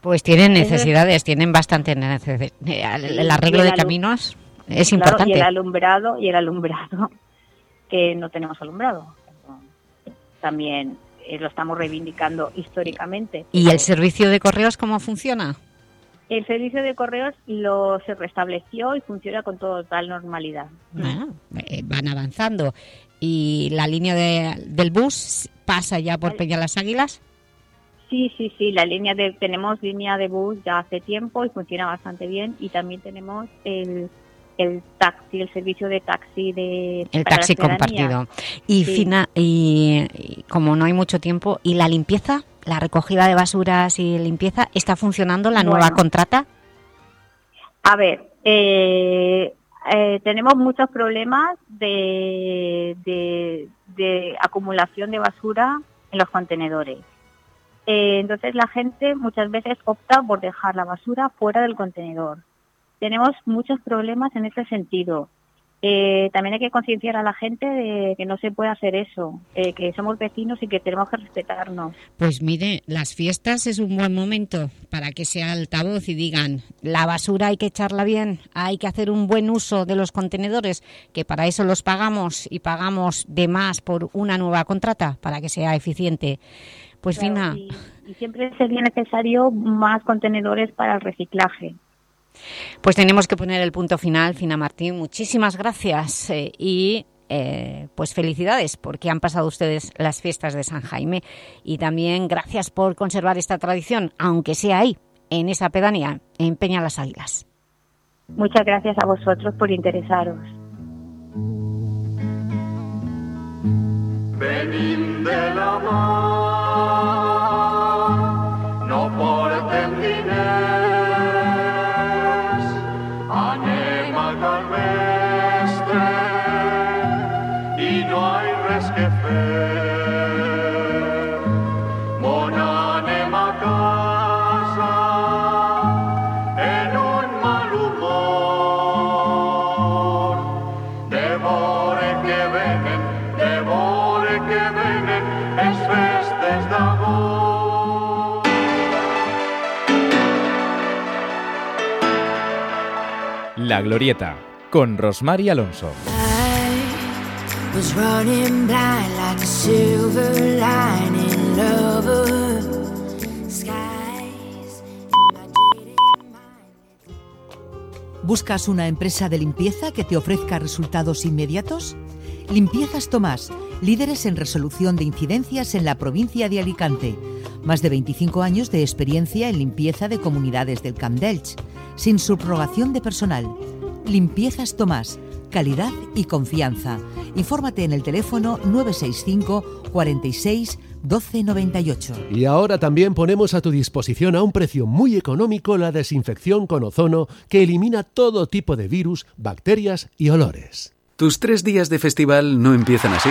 Pues tienen necesidades, tienen bastante necesidades. El, arreglo de caminos es Claro, importante. y el alumbrado, y el alumbrado, que no tenemos alumbrado. También eh, lo estamos reivindicando históricamente. ¿Y el servicio de correos cómo funciona? El servicio de correos lo se restableció y funciona con total normalidad. Bueno, eh, van avanzando. ¿Y la línea de- del bus pasa ya por Peña Las Águilas? Sí, sí, sí, la línea de tenemos línea de bus ya hace tiempo y funciona bastante bien y también tenemos el, el taxi, el servicio de taxi de El para taxi la compartido. Y, Sí. fina, y, y como no hay mucho tiempo, ¿y la limpieza? ¿La recogida de basuras y limpieza está funcionando la nueva contrata? A ver, eh, eh, tenemos muchos problemas de, de, de acumulación de basura en los contenedores. Eh, entonces la gente muchas veces opta por dejar la basura fuera del contenedor. Tenemos muchos problemas en este sentido. Eh, también hay que concienciar a la gente de que no se puede hacer eso, eh, que somos vecinos y que tenemos que respetarnos. Pues mire, las fiestas es un buen momento para que sea altavoz y digan la basura hay que echarla bien, hay que hacer un buen uso de los contenedores, que para eso los pagamos y pagamos de más por una nueva contrata, para que sea eficiente. Pues Claro, Fina, y, y siempre sería necesario más contenedores para el reciclaje. Pues tenemos que poner el punto final. Fina Martín, muchísimas gracias eh, y eh, pues felicidades porque han pasado ustedes las fiestas de San Jaime y también gracias por conservar esta tradición, aunque sea ahí, en esa pedanía, en Peña Las Águilas. Muchas gracias a vosotros por interesaros. Venim de la mar, no portem diners, La Glorieta, con Rosmar y Alonso. ¿Buscas una empresa de limpieza que te ofrezca resultados inmediatos? Limpiezas Tomás, líderes en resolución de incidencias en la provincia de Alicante más de 25 años de experiencia en limpieza de comunidades del Camp Delch, sin subrogación de personal. Limpiezas Tomás, calidad y confianza. Infórmate en el teléfono 965 46 1298. Y ahora también ponemos a tu disposición a un precio muy económico la desinfección con ozono que elimina todo tipo de virus, bacterias y olores. Tus tres días de festival no empiezan así.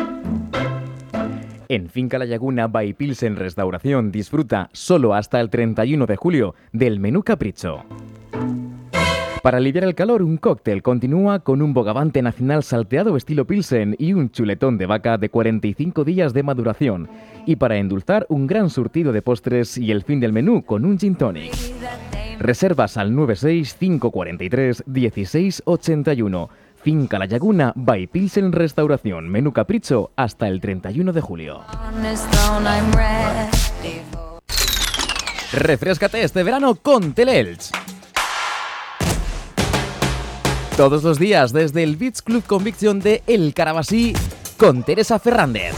En Finca La Laguna by Pilsen Restauración disfruta solo hasta el 31 de julio del menú capricho. Para aliviar el calor, un cóctel continúa con un bogavante nacional salteado estilo Pilsen y un chuletón de vaca de 45 días de maduración. Y para endulzar, un gran surtido de postres y el fin del menú con un gin tonic. Reservas al 96543 1681. Finca La Laguna by Pilsen Restauración. Menú capricho hasta el 31 de julio. Refrescate este verano con Teleelch. Todos los días desde el Beach Club Conviction de El Carabasí con Teresa Fernández.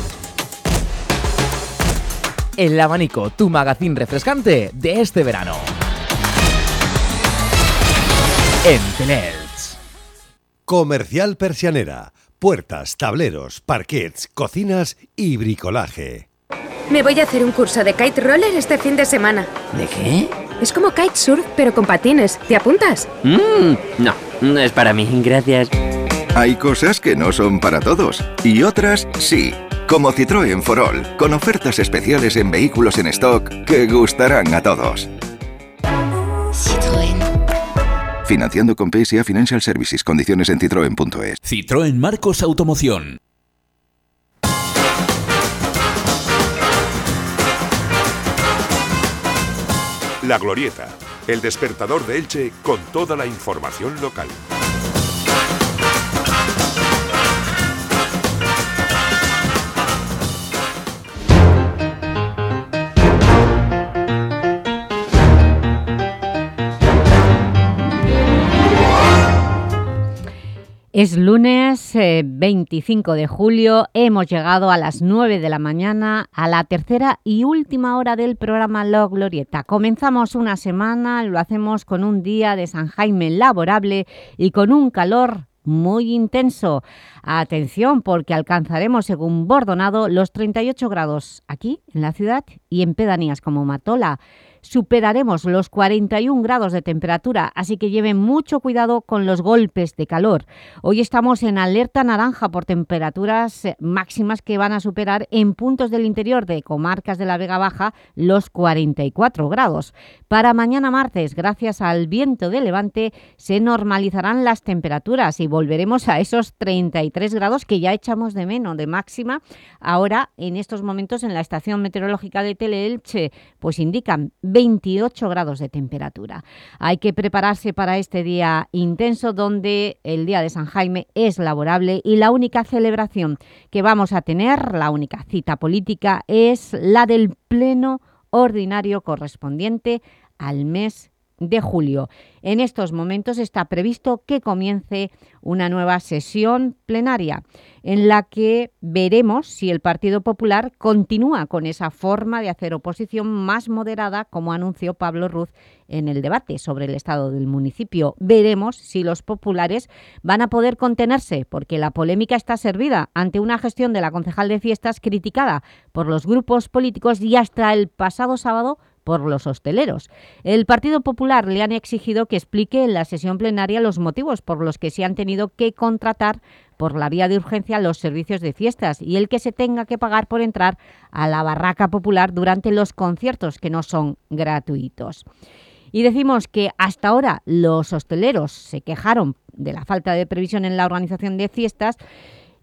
El abanico, tu magazín refrescante de este verano. En Teleelch. Comercial Persianera. Puertas, tableros, parquets, cocinas y bricolaje. Me voy a hacer un curso de kite roller este fin de semana. ¿De qué? Es como kitesurf, pero con patines. ¿Te apuntas? Mm, no, no es para mí, gracias. Hay cosas que no son para todos y otras sí. Como Citroën Forol, con ofertas especiales en vehículos en stock que gustarán a todos. Financiando con PSA Financial Services. Condiciones en citroen.es. Citroën Marcos Automoción. La Glorieta, el despertador de Elche con toda la información local. Es lunes eh, 25 de julio, hemos llegado a las 9 de la mañana a la tercera y última hora del programa La Glorieta. Comenzamos una semana, lo hacemos con un día de San Jaime laborable y con un calor muy intenso. Atención porque alcanzaremos según Bordonado los 38 grados aquí en la ciudad y en pedanías como Matola superaremos los 41 grados de temperatura, así que lleven mucho cuidado con los golpes de calor. Hoy estamos en alerta naranja por temperaturas eh, máximas que van a superar en puntos del interior de comarcas de la Vega Baja los 44 grados. Para mañana martes, gracias al viento de levante, se normalizarán las temperaturas y volveremos a esos 33 grados que ya echamos de menos de máxima. Ahora, en estos momentos, en la estación meteorológica de Teleelche, pues indican 28 grados de temperatura. Hay que prepararse para este día intenso donde el Día de San Jaime es laborable y la única celebración que vamos a tener, la única cita política, es la del pleno ordinario correspondiente al mes de julio. En estos momentos está previsto que comience una nueva sesión plenaria en la que veremos si el Partido Popular continúa con esa forma de hacer oposición más moderada, como anunció Pablo Ruz en el debate sobre el estado del municipio. Veremos si los populares van a poder contenerse, porque la polémica está servida ante una gestión de la concejal de fiestas criticada por los grupos políticos y hasta el pasado sábado por los hosteleros. El Partido Popular le han exigido que explique en la sesión plenaria los motivos por los que se han tenido que contratar por la vía de urgencia los servicios de fiestas y el que se tenga que pagar por entrar a la barraca popular durante los conciertos que no son gratuitos. Y decimos que hasta ahora los hosteleros se quejaron de la falta de previsión en la organización de fiestas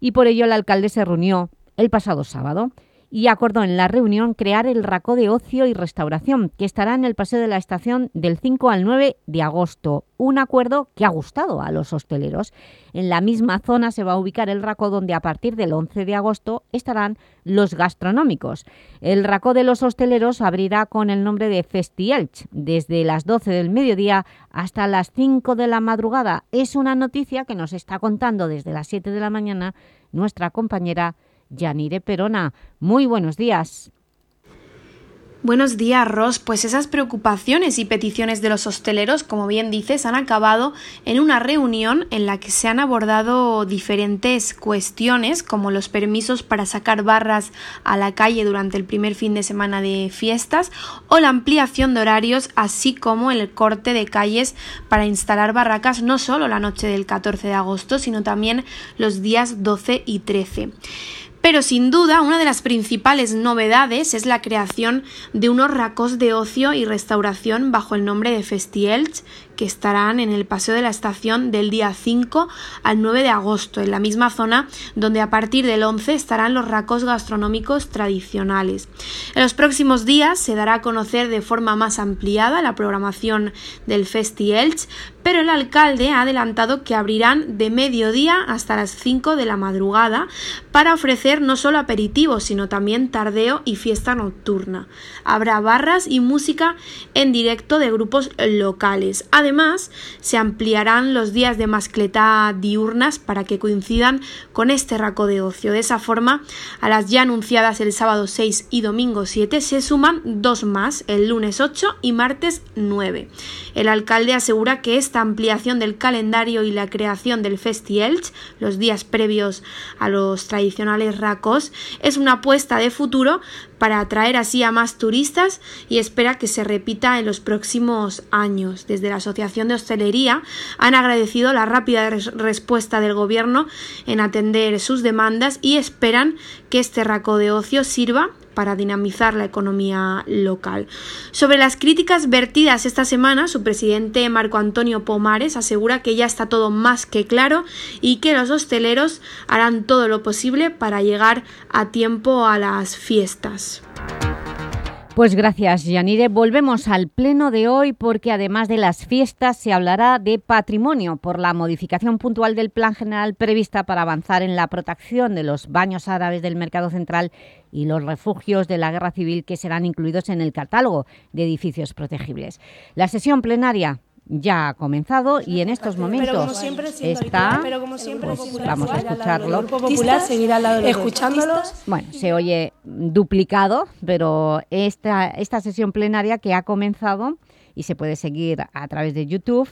y por ello el alcalde se reunió el pasado sábado y acordó en la reunión crear el Racó de Ocio y Restauración, que estará en el Paseo de la Estación del 5 al 9 de agosto. Un acuerdo que ha gustado a los hosteleros. En la misma zona se va a ubicar el Racó, donde a partir del 11 de agosto estarán los gastronómicos. El Racó de los hosteleros abrirá con el nombre de Festielch, desde las 12 del mediodía hasta las 5 de la madrugada. Es una noticia que nos está contando desde las 7 de la mañana nuestra compañera Yanire Perona. Muy buenos días. Buenos días, Ros. Pues esas preocupaciones y peticiones de los hosteleros, como bien dices, han acabado en una reunión en la que se han abordado diferentes cuestiones, como los permisos para sacar barras a la calle durante el primer fin de semana de fiestas o la ampliación de horarios, así como el corte de calles para instalar barracas no solo la noche del 14 de agosto, sino también los días 12 y 13. Pero sin duda, una de las principales novedades es la creación de unos racos de ocio y restauración bajo el nombre de Festielch, que estarán en el Paseo de la Estación del día 5 al 9 de agosto, en la misma zona donde a partir del 11 estarán los racos gastronómicos tradicionales. En los próximos días se dará a conocer de forma más ampliada la programación del Festi Elch, pero el alcalde ha adelantado que abrirán de mediodía hasta las 5 de la madrugada para ofrecer no solo aperitivos, sino también tardeo y fiesta nocturna. Habrá barras y música en directo de grupos locales. Además, se ampliarán los días de mascleta diurnas para que coincidan con este raco de ocio. De esa forma, a las ya anunciadas el sábado 6 y domingo 7 se suman dos más, el lunes 8 y martes 9. El alcalde asegura que esta ampliación del calendario y la creación del Festi los días previos a los tradicionales racos, es una apuesta de futuro para atraer así a más turistas y espera que se repita en los próximos años. Desde la Asociación de Hostelería han agradecido la rápida respuesta del Gobierno en atender sus demandas y esperan que este raco de ocio sirva para dinamizar la economía local. Sobre las críticas vertidas esta semana, su presidente Marco Antonio Pomares asegura que ya está todo más que claro y que los hosteleros harán todo lo posible para llegar a tiempo a las fiestas. Pues gracias, Yanire. Volvemos al pleno de hoy porque además de las fiestas se hablará de patrimonio por la modificación puntual del plan general prevista para avanzar en la protección de los baños árabes del mercado central y los refugios de la guerra civil que serán incluidos en el catálogo de edificios protegibles. La sesión plenaria ya ha comenzado y en estos momentos está, pues vamos a escucharlo. Popular escuchándolos. Bueno, se oye duplicado, pero esta, esta sesión plenaria que ha comenzado y se puede seguir a través de YouTube,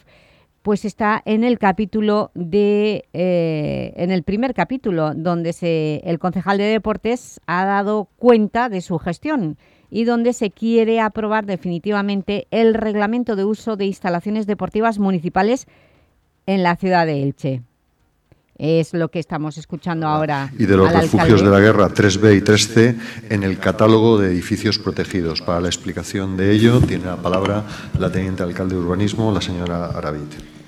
pues está en el capítulo de eh, en el primer capítulo donde se, el concejal de deportes ha dado cuenta de su gestión y donde se quiere aprobar definitivamente el reglamento de uso de instalaciones deportivas municipales en la ciudad de Elche. Es lo que estamos escuchando ahora. Y de los refugios de la guerra 3B y 3C en el catálogo de edificios protegidos. Para la explicación de ello tiene la palabra la teniente alcalde de urbanismo, la señora Aravit.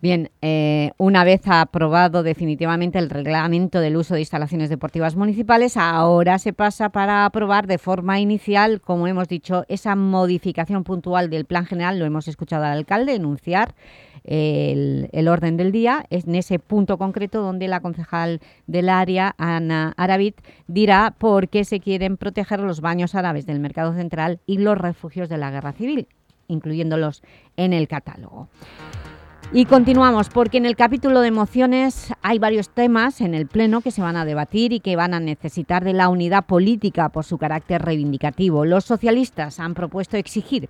Bien, eh, una vez aprobado definitivamente el reglamento del uso de instalaciones deportivas municipales, ahora se pasa para aprobar de forma inicial, como hemos dicho, esa modificación puntual del plan general, lo hemos escuchado al alcalde enunciar, el, orden del día, es en ese punto concreto donde la concejal del área, Ana Arabit, dirá por qué se quieren proteger los baños árabes del mercado central y los refugios de la guerra civil, incluyéndolos en el catálogo. Y continuamos, porque en el capítulo de mociones hay varios temas en el Pleno que se van a debatir y que van a necesitar de la unidad política por su carácter reivindicativo. Los socialistas han propuesto exigir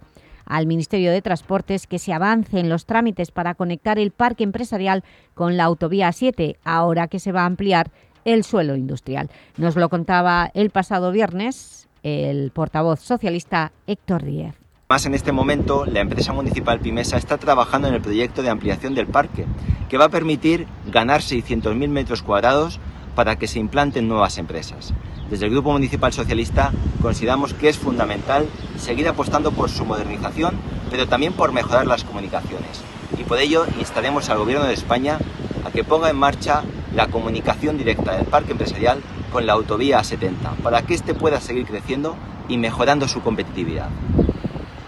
al Ministerio de Transportes que se avance en los trámites para conectar el parque empresarial con la autovía 7, ahora que se va a ampliar el suelo industrial. Nos lo contaba el pasado viernes el portavoz socialista Héctor Díez. Más en este momento, la empresa municipal Pimesa está trabajando en el proyecto de ampliación del parque, que va a permitir ganar 600.000 metros cuadrados para que se implanten nuevas empresas. Desde el Grupo Municipal Socialista consideramos que es fundamental seguir apostando por su modernización pero también por mejorar las comunicaciones. Y por ello instaremos al Gobierno de España a que ponga en marcha la comunicación directa del parque empresarial con la autovía A70, para que éste pueda seguir creciendo y mejorando su competitividad.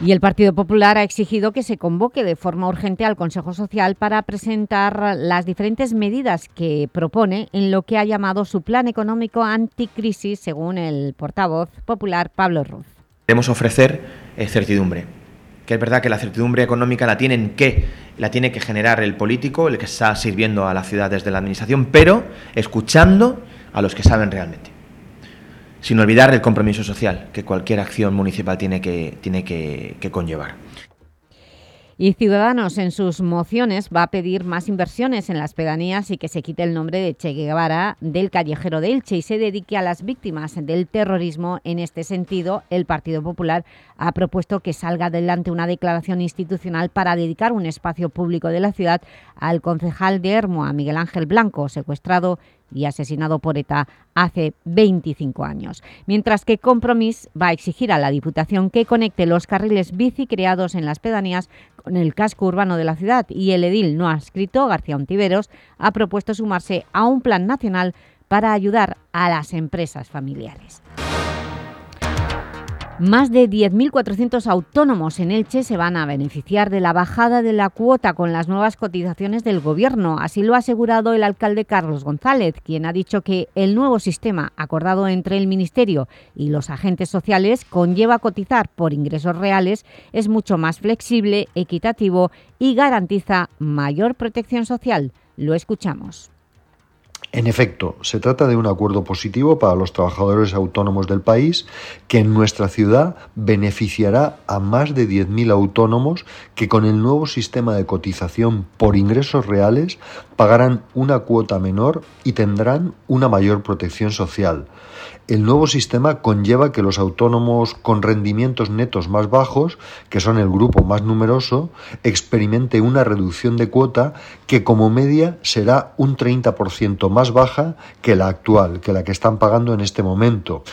Y el Partido Popular ha exigido que se convoque de forma urgente al Consejo Social para presentar las diferentes medidas que propone en lo que ha llamado su plan económico anticrisis, según el portavoz popular Pablo Ruz. Queremos ofrecer eh, certidumbre, que es verdad que la certidumbre económica la, tienen que, la tiene que generar el político, el que está sirviendo a la ciudad desde la administración, pero escuchando a los que saben realmente sin olvidar el compromiso social que cualquier acción municipal tiene que, tiene que, conllevar. Y Ciudadanos en sus mociones va a pedir más inversiones en las pedanías y que se quite el nombre de Che Guevara del callejero de Elche y se dedique a las víctimas del terrorismo. En este sentido, el Partido Popular ha propuesto que salga adelante una declaración institucional para dedicar un espacio público de la ciudad al concejal de Hermo, Miguel Ángel Blanco, secuestrado y asesinado por ETA hace 25 años. Mientras que Compromís va a exigir a la Diputación que conecte los carriles bici creados en las pedanías con el casco urbano de la ciudad y el edil no adscrito, García Ontiveros, ha propuesto sumarse a un plan nacional para ayudar a las empresas familiares. Más de 10.400 autónomos en Elche se van a beneficiar de la bajada de la cuota con las nuevas cotizaciones del Gobierno. Así lo ha asegurado el alcalde Carlos González, quien ha dicho que el nuevo sistema acordado entre el Ministerio y los agentes sociales conlleva cotizar por ingresos reales, es mucho más flexible, equitativo y garantiza mayor protección social. Lo escuchamos. En efecto, se trata de un acuerdo positivo para los trabajadores autónomos del país que en nuestra ciudad beneficiará a más de 10.000 autónomos que con el nuevo sistema de cotización por ingresos reales pagarán una cuota menor y tendrán una mayor protección social. El nuevo sistema conlleva que los autónomos con rendimientos netos más bajos, que son el grupo más numeroso, experimente una reducción de cuota que como media será un 30% más baja que la actual, que la que están pagando en este momento.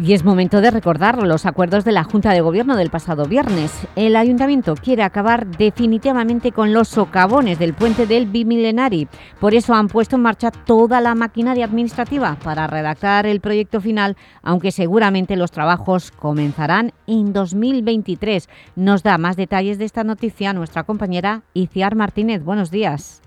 Y es momento de recordar los acuerdos de la Junta de Gobierno del pasado viernes. El Ayuntamiento quiere acabar definitivamente con los socavones del puente del Bimilenari. Por eso han puesto en marcha toda la maquinaria administrativa para redactar el proyecto final, aunque seguramente los trabajos comenzarán en 2023. Nos da más detalles de esta noticia nuestra compañera Iciar Martínez. Buenos días.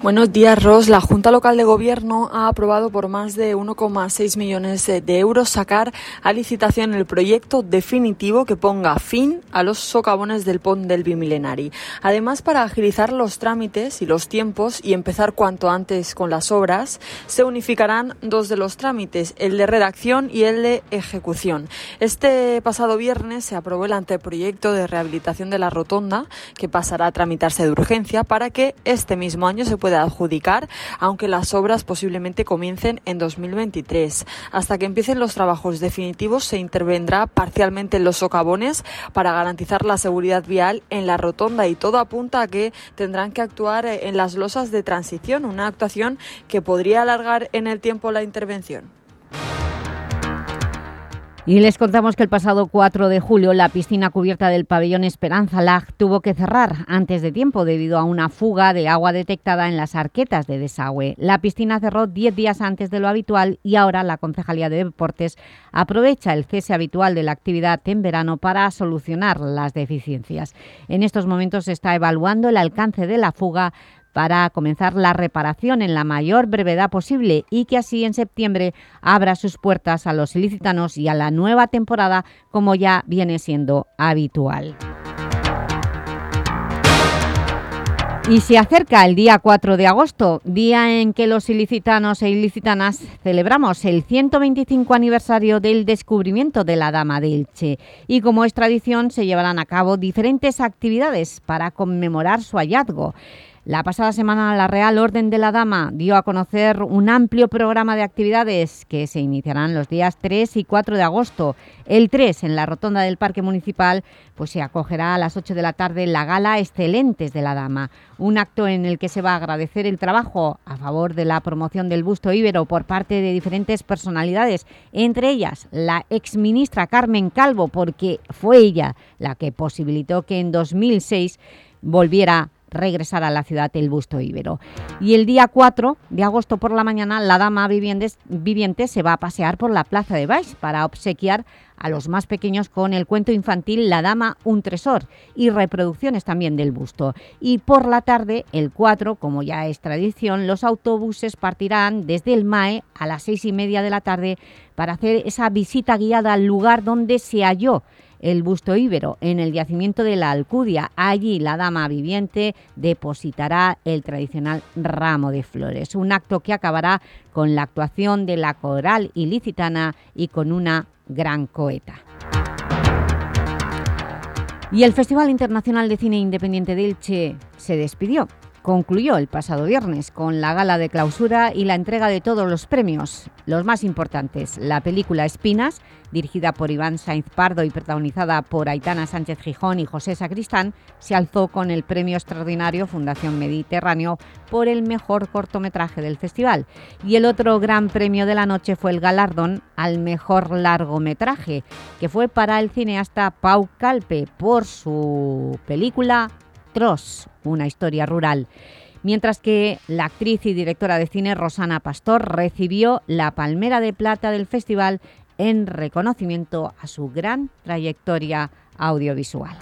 Buenos días, Ros. La Junta Local de Gobierno ha aprobado por más de 1,6 millones de euros sacar a licitación el proyecto definitivo que ponga fin a los socavones del PON del Bimilenari. Además, para agilizar los trámites y los tiempos y empezar cuanto antes con las obras, se unificarán dos de los trámites, el de redacción y el de ejecución. Este pasado viernes se aprobó el anteproyecto de rehabilitación de la rotonda, que pasará a tramitarse de urgencia para que este mismo año se puede adjudicar, aunque las obras posiblemente comiencen en 2023. Hasta que empiecen los trabajos definitivos se intervendrá parcialmente en los socavones para garantizar la seguridad vial en la rotonda y todo apunta a que tendrán que actuar en las losas de transición, una actuación que podría alargar en el tiempo la intervención. Y les contamos que el pasado 4 de julio la piscina cubierta del pabellón Esperanza Lag tuvo que cerrar antes de tiempo debido a una fuga de agua detectada en las arquetas de desagüe. La piscina cerró 10 días antes de lo habitual y ahora la Concejalía de Deportes aprovecha el cese habitual de la actividad en verano para solucionar las deficiencias. En estos momentos se está evaluando el alcance de la fuga para comenzar la reparación en la mayor brevedad posible y que así en septiembre abra sus puertas a los ilicitanos y a la nueva temporada como ya viene siendo habitual. Y se acerca el día 4 de agosto, día en que los ilicitanos e ilicitanas celebramos el 125 aniversario del descubrimiento de la Dama de Elche. Y como es tradición, se llevarán a cabo diferentes actividades para conmemorar su hallazgo. La pasada semana la Real Orden de la Dama dio a conocer un amplio programa de actividades que se iniciarán los días 3 y 4 de agosto. El 3, en la rotonda del Parque Municipal, pues se acogerá a las 8 de la tarde la Gala Excelentes de la Dama, un acto en el que se va a agradecer el trabajo a favor de la promoción del busto íbero por parte de diferentes personalidades, entre ellas la exministra Carmen Calvo, porque fue ella la que posibilitó que en 2006 volviera regresar a la ciudad el busto íbero. Y el día 4 de agosto por la mañana la dama viviente se va a pasear por la plaza de Baix para obsequiar a los más pequeños con el cuento infantil La Dama un Tresor y reproducciones también del busto. Y por la tarde, el 4, como ya es tradición, los autobuses partirán desde el MAE a las seis y media de la tarde para hacer esa visita guiada al lugar donde se halló el busto íbero en el yacimiento de la Alcudia. Allí la dama viviente depositará el tradicional ramo de flores, un acto que acabará con la actuación de la coral ilicitana y con una gran coeta. Y el Festival Internacional de Cine Independiente de Elche se despidió concluyó el pasado viernes con la gala de clausura y la entrega de todos los premios, los más importantes. La película Espinas, dirigida por Iván Sainz Pardo y protagonizada por Aitana Sánchez Gijón y José Sacristán, se alzó con el premio extraordinario Fundación Mediterráneo por el mejor cortometraje del festival. Y el otro gran premio de la noche fue el galardón al mejor largometraje, que fue para el cineasta Pau Calpe por su película Tross, una historia rural. Mientras que la actriz y directora de cine Rosana Pastor recibió la Palmera de Plata del festival en reconocimiento a su gran trayectoria audiovisual.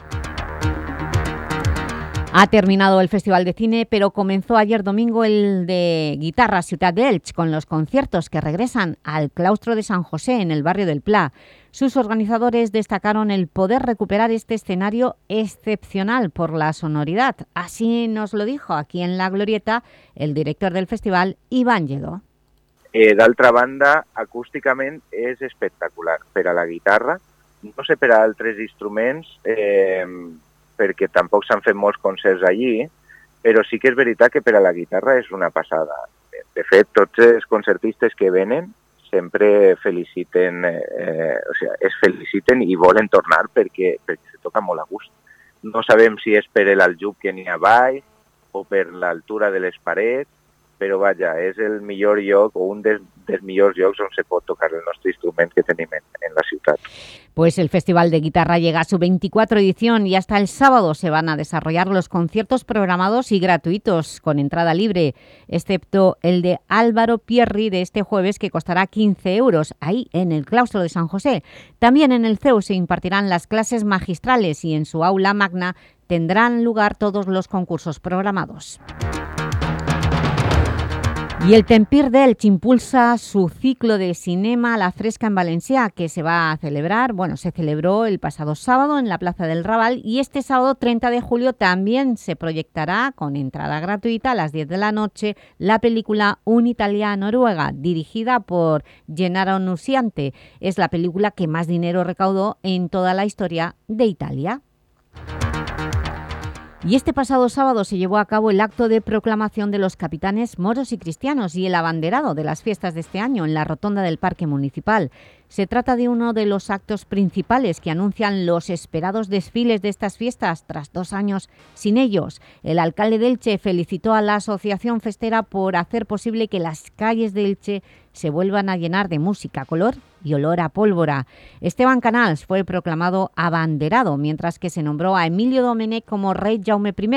Ha terminado el Festival de Cine, pero comenzó ayer domingo el de Guitarra Ciudad de Elche, con los conciertos que regresan al claustro de San José, en el barrio del Pla. Sus organizadores destacaron el poder recuperar este escenario excepcional por la sonoridad. Así nos lo dijo aquí en La Glorieta el director del festival, Iván Lledó. Eh, D'altra banda, acústicamente es espectacular pero a la guitarra, no sé per a altres instruments, eh, perquè tampoc s'han fet molts concerts allí, però sí que és veritat que per a la guitarra és una passada. De fet, tots els concertistes que venen sempre feliciten, eh, o sigui, es feliciten i volen tornar perquè, perquè se toca molt a gust. No sabem si és per l'aljub que n'hi ha baix o per l'altura de les parets, però vaja, és el millor lloc o un dels, dels millors llocs on se pot tocar el nostre instrument que tenim en, la ciutat. Pues el Festival de Guitarra llega a su 24 edición y hasta el sábado se van a desarrollar los conciertos programados y gratuitos con entrada libre, excepto el de Álvaro Pierri de este jueves que costará 15 euros, ahí en el claustro de San José. También en el CEU se impartirán las clases magistrales y en su aula magna tendrán lugar todos los concursos programados. Y el Tempir Elche impulsa su ciclo de cinema la fresca en Valencia, que se va a celebrar, bueno, se celebró el pasado sábado en la Plaza del Raval y este sábado 30 de julio también se proyectará con entrada gratuita a las 10 de la noche la película Un Italia Noruega, dirigida por Gennaro Nusiante. Es la película que más dinero recaudó en toda la historia de Italia. Y este pasado sábado se llevó a cabo el acto de proclamación de los capitanes moros y cristianos y el abanderado de las fiestas de este año en la rotonda del Parque Municipal. Se trata de uno de los actos principales que anuncian los esperados desfiles de estas fiestas tras dos años sin ellos. El alcalde de Elche felicitó a la Asociación Festera por hacer posible que las calles de Elche se vuelvan a llenar de música, color y olor a pólvora. Esteban Canals fue proclamado abanderado, mientras que se nombró a Emilio Domenech como rey Jaume I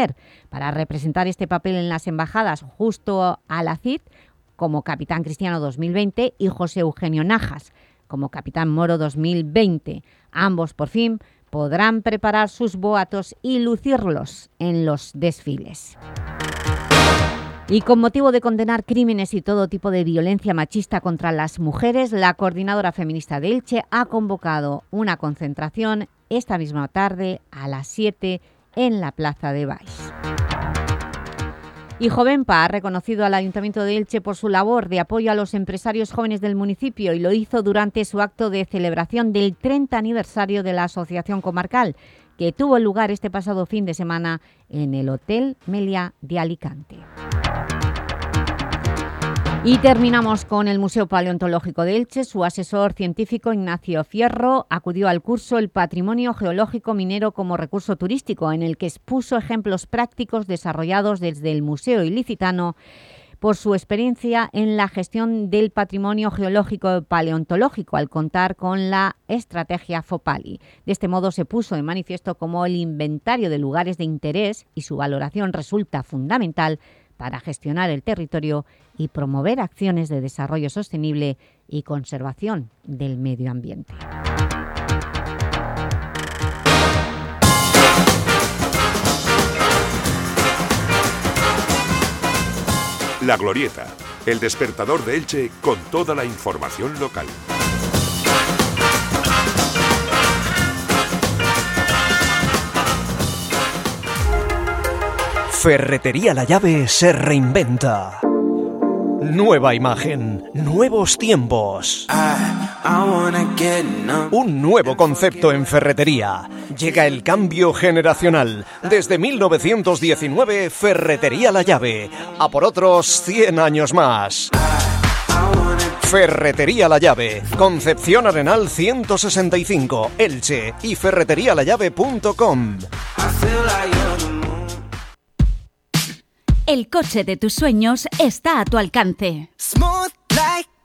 para representar este papel en las embajadas justo a la CID como capitán cristiano 2020 y José Eugenio Najas como capitán moro 2020. Ambos, por fin, podrán preparar sus boatos y lucirlos en los desfiles. Y con motivo de condenar crímenes y todo tipo de violencia machista contra las mujeres, la Coordinadora Feminista de Elche ha convocado una concentración esta misma tarde a las 7 en la Plaza de Baix. Y Jovenpa ha reconocido al Ayuntamiento de Elche por su labor de apoyo a los empresarios jóvenes del municipio y lo hizo durante su acto de celebración del 30 aniversario de la Asociación Comarcal, que tuvo lugar este pasado fin de semana en el Hotel Melia de Alicante. Y terminamos con el Museo Paleontológico de Elche. Su asesor científico Ignacio Fierro acudió al curso El Patrimonio Geológico Minero como Recurso Turístico, en el que expuso ejemplos prácticos desarrollados desde el Museo Ilicitano por su experiencia en la gestión del patrimonio geológico paleontológico al contar con la estrategia FOPALI. De este modo se puso de manifiesto como el inventario de lugares de interés y su valoración resulta fundamental para gestionar el territorio y promover acciones de desarrollo sostenible y conservación del medio ambiente. La Glorieta, el despertador de Elche con toda la información local. Ferretería La Llave se reinventa. Nueva imagen, nuevos tiempos. Un nuevo concepto en ferretería. Llega el cambio generacional. Desde 1919, Ferretería La Llave. A por otros 100 años más. Ferretería La Llave, Concepción Arenal 165, Elche y ferreterialallave.com. El coche de tus sueños está a tu alcance.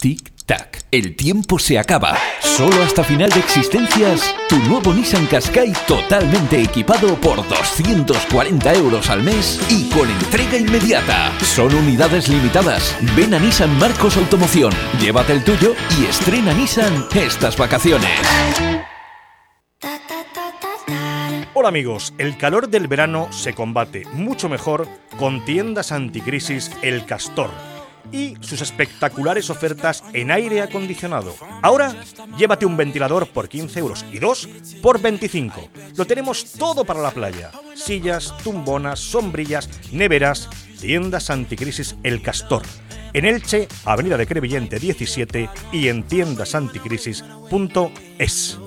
tic-tac. El tiempo se acaba. Solo hasta final de existencias, tu nuevo Nissan Qashqai totalmente equipado por 240 euros al mes y con entrega inmediata. Son unidades limitadas. Ven a Nissan Marcos Automoción, llévate el tuyo y estrena Nissan estas vacaciones. Hola amigos, el calor del verano se combate mucho mejor con tiendas anticrisis El Castor y sus espectaculares ofertas en aire acondicionado. Ahora, llévate un ventilador por 15 euros y dos por 25. Lo tenemos todo para la playa. Sillas, tumbonas, sombrillas, neveras, tiendas anticrisis El Castor. En Elche, Avenida de Crevillente 17 y en tiendasanticrisis.es.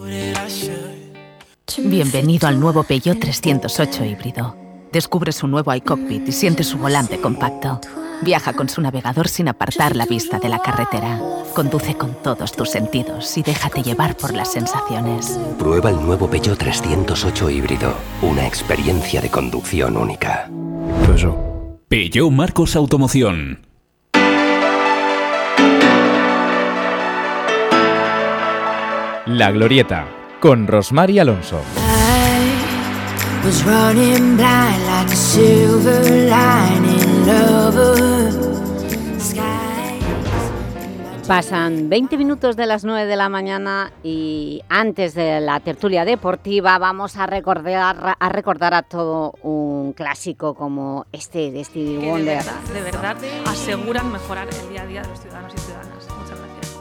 Bienvenido al nuevo Peugeot 308 híbrido. Descubre su nuevo iCockpit y siente su volante compacto. Viaja con su navegador sin apartar la vista de la carretera. Conduce con todos tus sentidos y déjate llevar por las sensaciones. Prueba el nuevo Peugeot 308 híbrido. Una experiencia de conducción única. Peugeot Marcos Automoción. La Glorieta, con Rosmar y Alonso. was Pasan 20 minutos de las 9 de la mañana y antes de la tertulia deportiva vamos a recordar a, recordar a todo un clásico como este de Stevie de Wonder. verdad, de verdad aseguran mejorar el día a día de los ciudadanos y ciudadanas. Muchas gracias.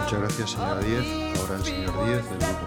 Muchas gracias, señora Díez. Ahora el señor Díez del grupo.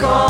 Go.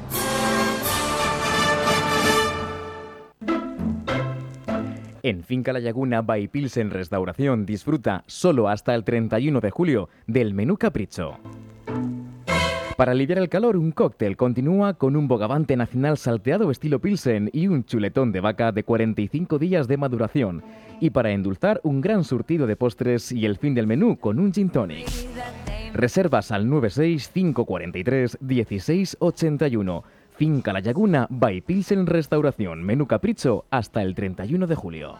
En Finca La Laguna by Pilsen Restauración disfruta solo hasta el 31 de julio del menú capricho. Para aliviar el calor, un cóctel continúa con un bogavante nacional salteado estilo Pilsen y un chuletón de vaca de 45 días de maduración. Y para endulzar, un gran surtido de postres y el fin del menú con un gin tonic. Reservas al 96543 1681. Finca La Laguna by Pilsen Restauración. Menú capricho hasta el 31 de julio.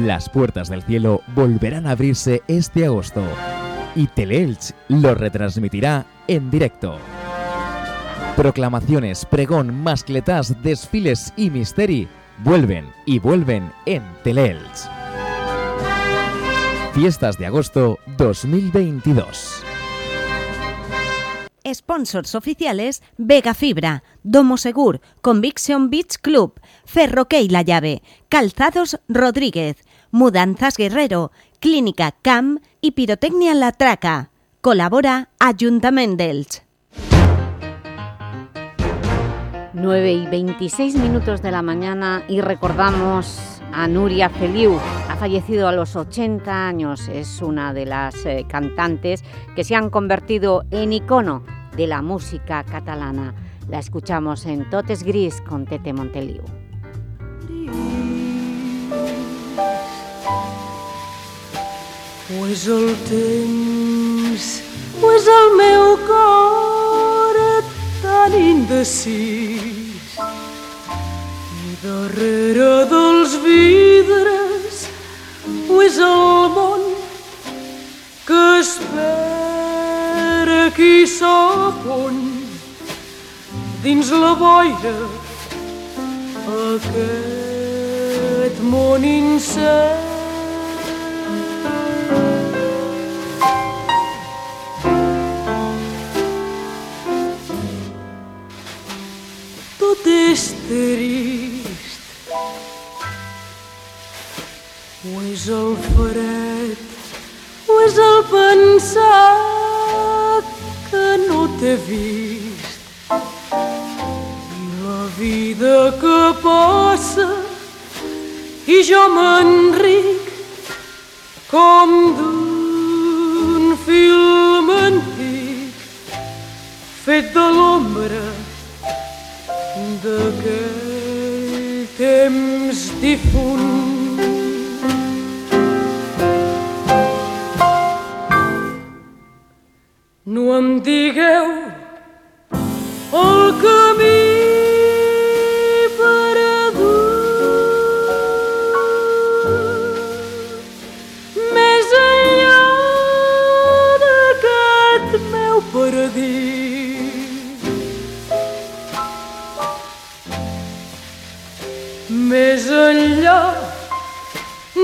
Las puertas del cielo volverán a abrirse este agosto y Teleelch lo retransmitirá en directo. Proclamaciones, pregón, mascletas, desfiles y misteri vuelven y vuelven en Teleelch. Fiestas de agosto 2022. Sponsors oficiales Vega Fibra, Domo Segur, Conviction Beach Club, Ferroquey La Llave, Calzados Rodríguez, Mudanzas Guerrero, Clínica CAM y Pirotecnia La Traca. Colabora Ayuntamiento d'Elx. 9 y 26 minutos de la mañana y recordamos a Nuria Feliu. Ha fallecido a los 80 años. Es una de las eh, cantantes que se han convertido en icono de la música catalana. La escuchamos en Totes Gris con Tete Monteliu. Ho és el temps, ho és el meu cor tan indecis. I darrere dels vidres ho és el món que espera qui sap on dins la boira aquest món incert tot és trist. O és el fred, o és el pensar que no t'he vist. I la vida que passa i jo m'enric com d'un film antic fet de l'ombra d'aquell temps difunt. No em digueu el camí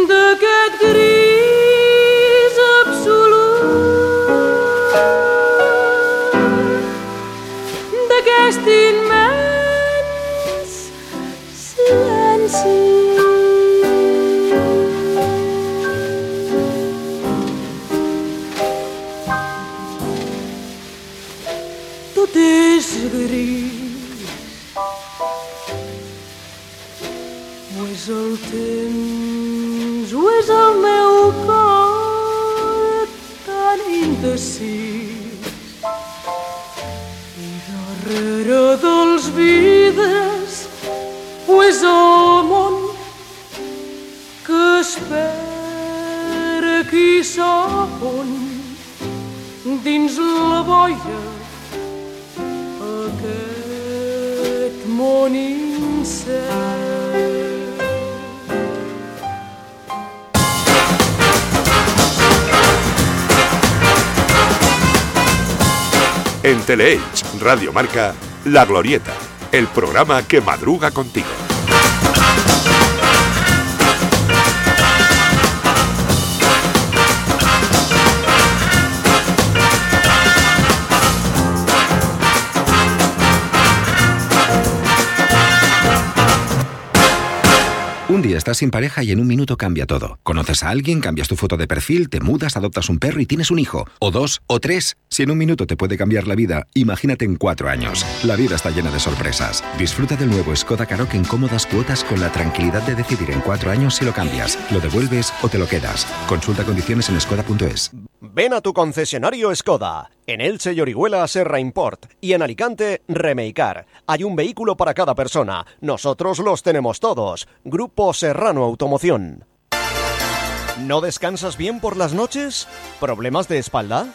d'aquest gris absolut, d'aquest immens silenci. Tot és gris. Ho és el temps, Darrere dels vidres ho és el món que espera qui sap on dins la boia aquest món incert. En Teleelch, Radio Marca, La Glorieta, el programa que madruga contigo. Estás sin pareja y en un minuto cambia todo. Conoces a alguien, cambias tu foto de perfil, te mudas, adoptas un perro y tienes un hijo. O dos, o tres. Si en un minuto te puede cambiar la vida, imagínate en cuatro años. La vida está llena de sorpresas. Disfruta del nuevo Skoda Karoq en cómodas cuotas con la tranquilidad de decidir en cuatro años si lo cambias, lo devuelves o te lo quedas. Consulta condiciones en skoda.es. Ven a tu concesionario Skoda. En Elche y Orihuela Serra Import y en Alicante Remeicar. Hay un vehículo para cada persona. Nosotros los tenemos todos. Grupo Serrano Automoción. ¿No descansas bien por las noches? ¿Problemas de espalda?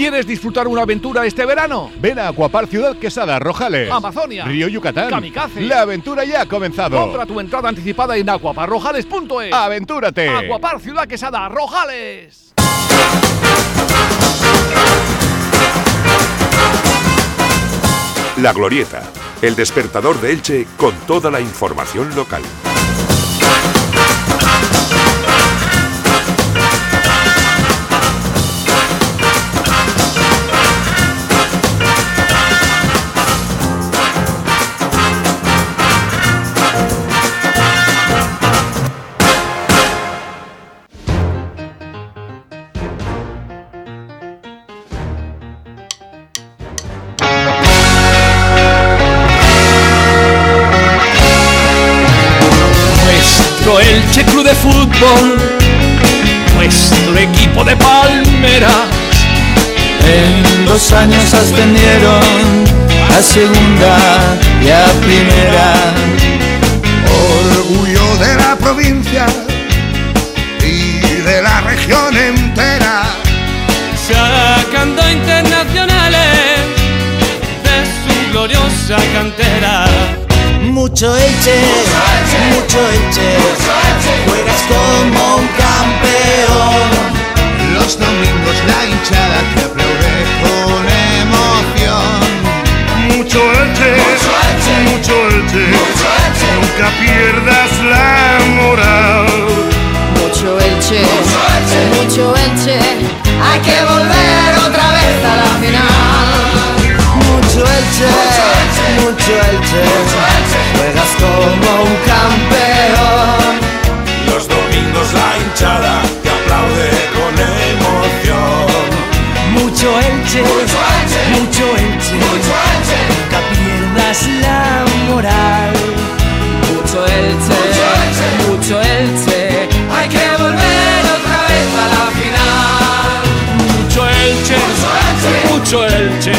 ¿Quieres disfrutar una aventura este verano? Ven a Acuapar Ciudad Quesada, Rojales, Amazonia, Río Yucatán, Kamikaze. La aventura ya ha comenzado. Compra tu entrada anticipada en acuaparrojales.es. ¡Aventúrate! Acuapar Ciudad Quesada, Rojales. La Glorieta, el despertador de Elche con toda la información local. Años ascendieron a segunda y a primera. Orgullo de la provincia y de la región entera. Sacando internacionales de su gloriosa cantera. Mucho Elche, mucho Elche, juegas como un campeón. Los domingos la hinchada te nunca pierdas la moral. Mucho Elche, mucho Elche, hay que volver otra vez a la final. Mucho Elche, mucho Elche, juegas como un campeón. Elche,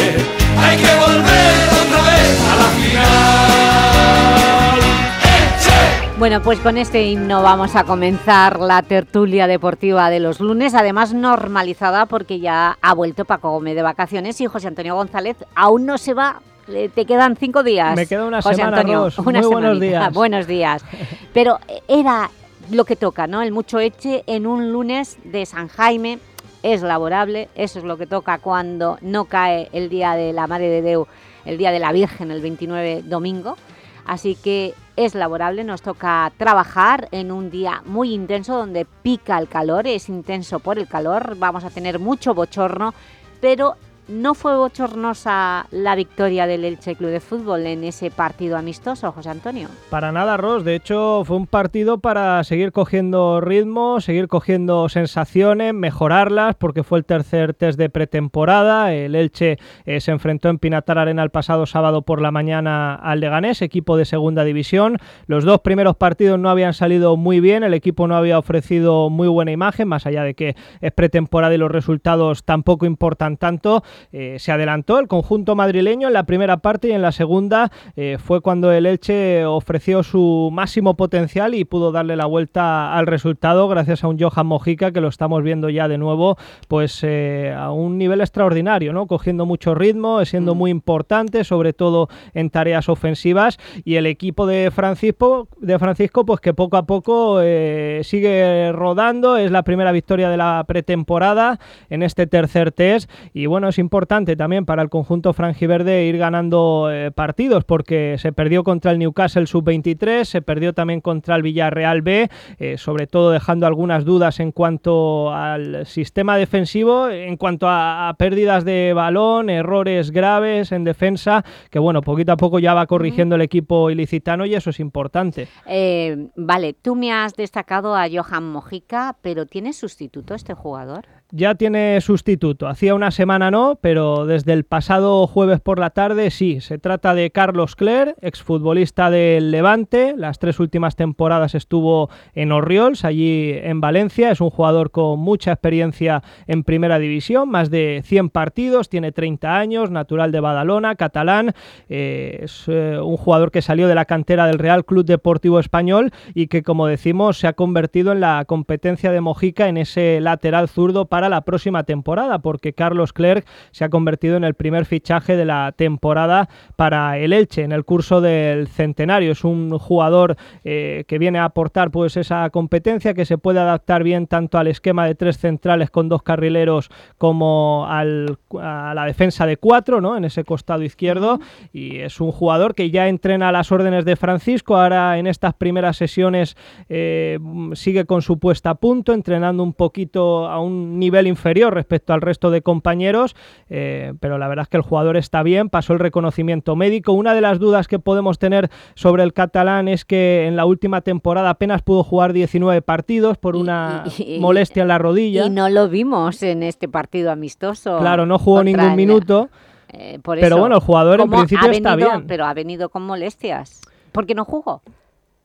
hay que volver otra vez a la final. ¡Elche! Bueno, pues con este himno vamos a comenzar la tertulia deportiva de los lunes, además normalizada porque ya ha vuelto Paco Gómez de vacaciones y José Antonio González aún no se va, eh, te quedan cinco días. Me queda una José semana, Antonio, Ros. una Muy buenos días. Buenos días. Pero era lo que toca, ¿no? El mucho eche en un lunes de San Jaime, es laborable, eso es lo que toca cuando no cae el día de la Madre de Deu, el día de la Virgen, el 29 domingo. Así que es laborable, nos toca trabajar en un día muy intenso donde pica el calor, es intenso por el calor, vamos a tener mucho bochorno, pero no fue bochornosa la victoria del Elche Club de Fútbol en ese partido amistoso, José Antonio. Para nada, Ros. De hecho, fue un partido para seguir cogiendo ritmo, seguir cogiendo sensaciones, mejorarlas, porque fue el tercer test de pretemporada. El Elche eh, se enfrentó en Pinatar Arena el pasado sábado por la mañana al Leganés, equipo de segunda división. Los dos primeros partidos no habían salido muy bien, el equipo no había ofrecido muy buena imagen, más allá de que es pretemporada y los resultados tampoco importan tanto. Eh, se adelantó el conjunto madrileño en la primera parte y en la segunda eh, fue cuando el Elche ofreció su máximo potencial y pudo darle la vuelta al resultado gracias a un Johan Mojica que lo estamos viendo ya de nuevo pues eh, a un nivel extraordinario, ¿no? cogiendo mucho ritmo, siendo mm. muy importante, sobre todo en tareas ofensivas y el equipo de Francisco, de Francisco pues que poco a poco sigue rodando, es la primera victoria de la pretemporada en este tercer test y bueno, es importante también para el conjunto franjiverde ir ganando eh, partidos porque se perdió contra el Newcastle sub-23, se perdió también contra el Villarreal B, eh, sobre todo dejando algunas dudas en cuanto al sistema defensivo, en cuanto a, pérdidas de balón, errores graves en defensa, que bueno, poquito a poco ya va corrigiendo el equipo ilicitano y eso es importante. Eh, vale, tú me has destacado a Johan Mojica, pero ¿tiene sustituto este jugador? Ya tiene sustituto. Hacía una semana no, pero desde el pasado jueves por la tarde sí. Se trata de Carlos Cler, exfutbolista del Levante. Las tres últimas temporadas estuvo en Orriols, allí en Valencia. Es un jugador con mucha experiencia en primera división, más de 100 partidos, tiene 30 años, natural de Badalona, catalán. Eh, es eh, un jugador que salió de la cantera del Real Club Deportivo Español y que, como decimos, se ha convertido en la competencia de Mojica en ese lateral zurdo para la próxima temporada, porque Carlos Clerc se ha convertido en el primer fichaje de la temporada para el Elche en el curso del centenario. Es un jugador eh, que viene a aportar pues esa competencia que se puede adaptar bien tanto al esquema de tres centrales con dos carrileros como al, a la defensa de cuatro, ¿no? En ese costado izquierdo y es un jugador que ya entrena a las órdenes de Francisco. Ahora en estas primeras sesiones eh, sigue con su puesta a punto, entrenando un poquito a un nivel nivel inferior respecto al resto de compañeros, eh, pero la verdad es que el jugador está bien, pasó el reconocimiento médico. Una de las dudas que podemos tener sobre el catalán es que en la última temporada apenas pudo jugar 19 partidos por una molestia en la rodilla. Y no lo vimos en este partido amistoso. Claro, no jugó ningún minuto. Eh, pero bueno, el jugador en principio está bien. Pero ha venido con molestias. ¿Por qué no jugó?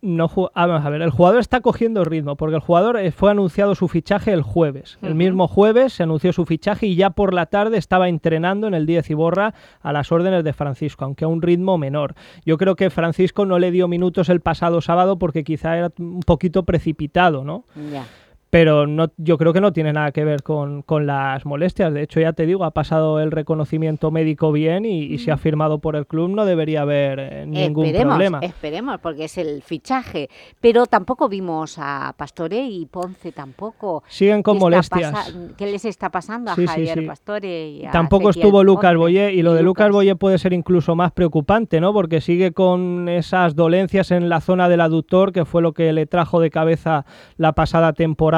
No vamos a ver, el jugador está cogiendo ritmo porque el jugador eh, fue anunciado su fichaje el jueves. El mismo jueves se anunció su fichaje y ya por la tarde estaba entrenando en el 10 Iborra a las órdenes de Francisco, aunque a un ritmo menor. Yo creo que Francisco no le dio minutos el pasado sábado porque quizá era un poquito precipitado, ¿no? Ya pero no, yo creo que no tiene nada que ver con, las molestias. De hecho, ya te digo, ha pasado el reconocimiento médico bien y, si ha firmado por el club no debería haber eh, ningún problema. Esperemos, porque es el fichaje. Pero tampoco vimos a Pastore y Ponce tampoco. Siguen con molestias. ¿Qué les está pasando a Javier Pastore y a Tampoco estuvo Lucas Boyé y lo de Lucas Boyé puede ser incluso más preocupante, ¿no? Porque sigue con esas dolencias en la zona del aductor, que fue lo que le trajo de cabeza la pasada temporada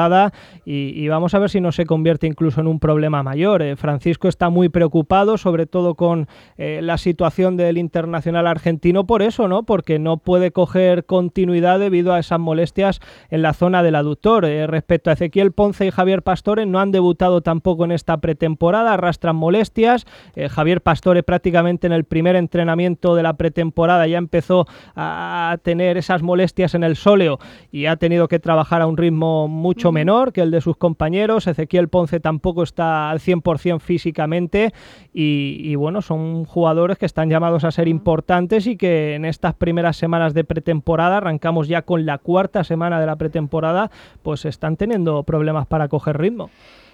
y, vamos a ver si no se convierte incluso en un problema mayor. Eh, Francisco está muy preocupado, sobre todo con eh, la situación del internacional argentino por eso, ¿no? Porque no puede coger continuidad debido a esas molestias en la zona del aductor. Eh, respecto a Ezequiel Ponce y Javier Pastore, no han debutado tampoco en esta pretemporada, arrastran molestias. Javier Pastore prácticamente en el primer entrenamiento de la pretemporada ya empezó a tener esas molestias en el sóleo y ha tenido que trabajar a un ritmo mucho menor que el de sus compañeros. Ezequiel Ponce tampoco está al 100% físicamente y, bueno, son jugadores que están llamados a ser importantes y que en estas primeras semanas de pretemporada, arrancamos ya con la cuarta semana de la pretemporada, pues están teniendo problemas para coger ritmo.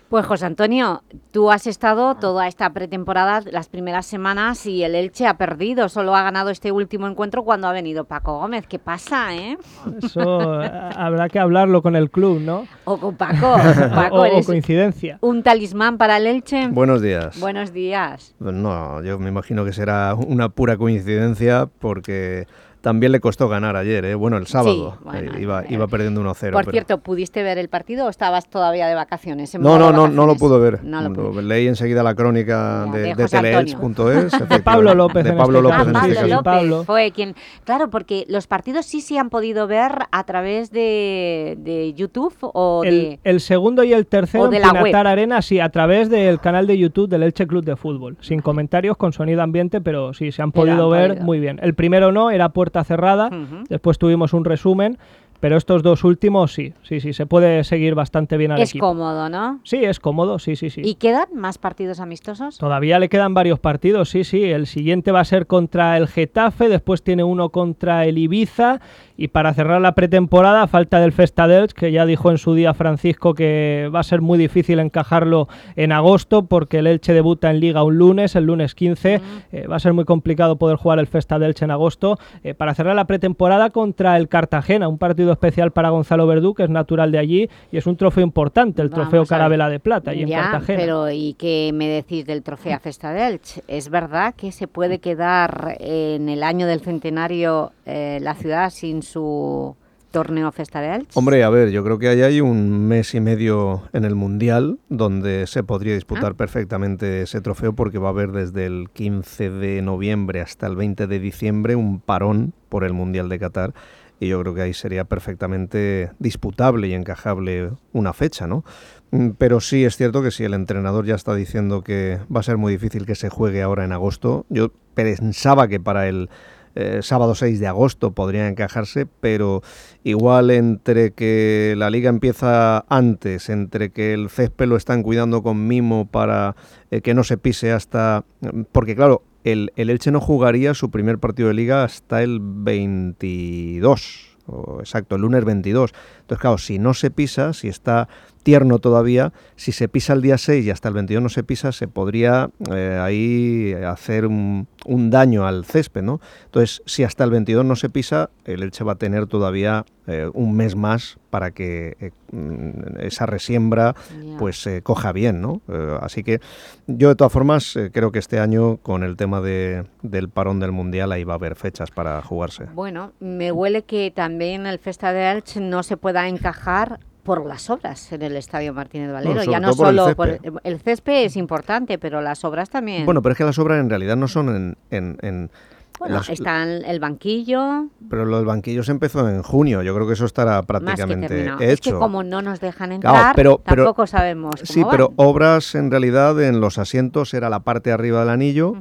Pues José Antonio, tú has estado toda esta pretemporada, las primeras semanas, y el Elche ha perdido, solo ha ganado este último encuentro cuando ha venido Paco Gómez. ¿Qué pasa, eh? Eso eh, habrá que hablarlo con el club, ¿no? O con Paco. Paco o, coincidencia. ¿Un talismán para el Elche? Buenos días. Buenos días. Pues no, yo me imagino que será una pura coincidencia porque también le costó ganar ayer, ¿eh? bueno, el sábado Sí, bueno, eh, iba, iba perdiendo 1-0. Por pero- cierto, ¿pudiste ver el partido o estabas todavía de vacaciones? en No, no, no, no lo pude ver. No lo Lo Leí enseguida la crónica de, de de teleelch.es. De Pablo López De en Pablo este López en Ah, este Pablo fue quien... Claro, porque los partidos sí se han podido ver a través de, de YouTube o El, de... el segundo y el tercero de en la Pinatar web. Arena, sí, a través del canal de YouTube del Elche Club de Fútbol. Sin comentarios, con sonido ambiente, pero sí, se han podido han ver podido. muy bien. El primero no, era puerta cerrada, después tuvimos un resumen, pero estos dos últimos sí, sí, sí, se puede seguir bastante bien al Es equipo. cómodo, ¿no? Sí, es cómodo, sí, sí, sí. ¿Y quedan más partidos amistosos? Todavía le quedan varios partidos, sí, sí. El siguiente va a ser contra el Getafe, después tiene uno contra el Ibiza y para cerrar la pretemporada falta del Festadels, que ya dijo en su día Francisco que va a ser muy difícil encajarlo en agosto porque el Elche debuta en Liga un lunes, el lunes 15. Eh, va a ser muy complicado poder jugar el Festadels en agosto. Eh, para cerrar la pretemporada contra el Cartagena, un partido especial para Gonzalo Verdú, que es natural de allí y es un trofeo importante, el trofeo Vamos. Carabela de Plata, allí en Cartagena. pero ¿y qué me decís del trofeo Festa del Elche? ¿Es verdad que se puede quedar en el año del centenario eh, la ciudad sin su torneo Festa del Elche? Hombre, a ver, yo creo que ahí hay un mes y medio en el Mundial donde se podría disputar Ah. perfectamente ese trofeo porque va a haber desde el 15 de noviembre hasta el 20 de diciembre un parón por el Mundial de Qatar y yo creo que ahí sería perfectamente disputable y encajable una fecha, ¿no? Mm, Pero sí es cierto que si el entrenador ya está diciendo que va a ser muy difícil que se juegue ahora en agosto, yo pensaba que para el eh, sábado 6 de agosto podría encajarse, pero igual entre que la liga empieza antes, entre que el césped lo están cuidando con mimo para eh, que no se pise hasta... Porque claro, el, el Elche no jugaría su primer partido de liga hasta el 22, o exacto, el lunes 22. Entonces claro, si no se pisa, si está tierno todavía, si se pisa el día 6 y hasta el 22 no se pisa, se podría eh, ahí hacer un, un daño al césped, ¿no? Entonces, si hasta el 22 no se pisa, el Elche va a tener todavía eh, un mes más para que eh, mm, esa resiembra pues eh, coja bien, ¿no? Así que yo de todas formas creo que este año con el tema de, del parón del Mundial ahí va a haber fechas para jugarse. Bueno, me huele que también el Festa del Elche no se pueda encajar por las obras en el Estadio Martínez Valero. Bueno, ya no por el solo por césped. el césped es importante, pero las obras también. Bueno, pero es que las obras en realidad no son en... en- en- Bueno, las- está el banquillo, pero lo del banquillo se empezó en junio, yo creo que eso estará prácticamente hecho. Es que como no nos dejan Claro, entrar, pero- pero- tampoco sabemos cómo Sí, van. pero obras en realidad en los asientos era la parte de arriba del anillo,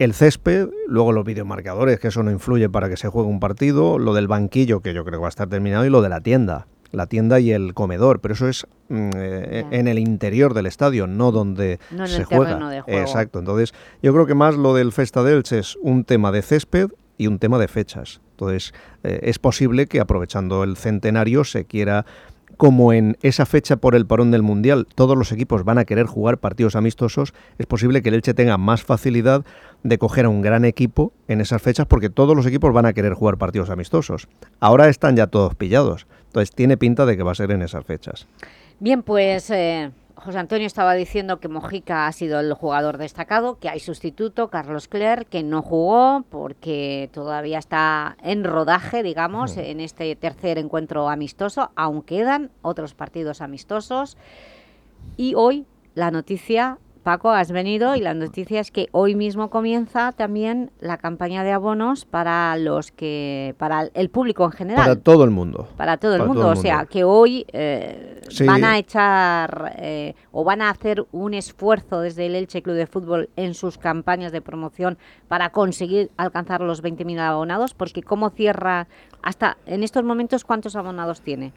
el césped, luego los videomarcadores, que eso no influye para que se juegue un partido, lo del banquillo, que yo creo que va a estar terminado, y lo de la tienda, la tienda y el comedor, pero eso es mm, eh, en el interior del estadio, no donde No en se el juega. terreno de juego. Exacto, entonces yo creo que más lo del Festa de Elche es un tema de césped y un tema de fechas. Entonces eh, es posible que aprovechando el centenario se quiera como en esa fecha por el parón del Mundial todos los equipos van a querer jugar partidos amistosos, es posible que el Elche tenga más facilidad de coger a un gran equipo en esas fechas porque todos los equipos van a querer jugar partidos amistosos. Ahora están ya todos pillados, entonces tiene pinta de que va a ser en esas fechas. Bien, pues eh, José Antonio estaba diciendo que Mojica ha sido el jugador destacado, que hay sustituto, Carlos Cler, que no jugó porque todavía está en rodaje, digamos, en este tercer encuentro amistoso, aún quedan otros partidos amistosos. Y hoy la noticia, Paco, has venido y la noticia es que hoy mismo comienza también la campaña de abonos para los que para el público en general. Para todo el mundo. Para todo el mundo, todo el o sea, que hoy eh, Sí. van a echar eh, o van a hacer un esfuerzo desde el Elche Club de Fútbol en sus campañas de promoción para conseguir alcanzar los 20.000 abonados, porque cómo cierra hasta en estos momentos cuántos abonados tiene.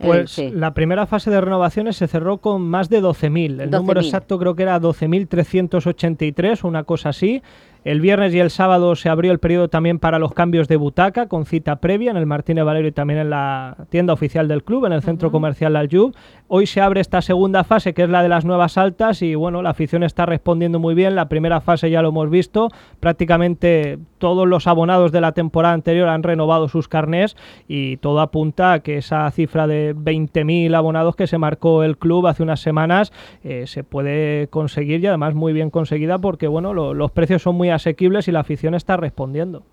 El Pues la primera fase de renovaciones se cerró con más de 12.000. El número 12.000. exacto creo que era 12.383, una cosa así. El viernes y el sábado se abrió el periodo también para los cambios de butaca, con cita previa en el Martínez Valero y también en la tienda oficial del club, en el centro comercial La Aljub. Hoy se abre esta segunda fase, que es la de las nuevas altas, y bueno, la afición está respondiendo muy bien. La primera fase ya lo hemos visto, prácticamente todos los abonados de la temporada anterior han renovado sus carnés y todo apunta a que esa cifra de 20.000 abonados que se marcó el club hace unas semanas eh, se puede conseguir y además muy bien conseguida porque bueno, lo- los precios son muy asequibles y la afición está respondiendo.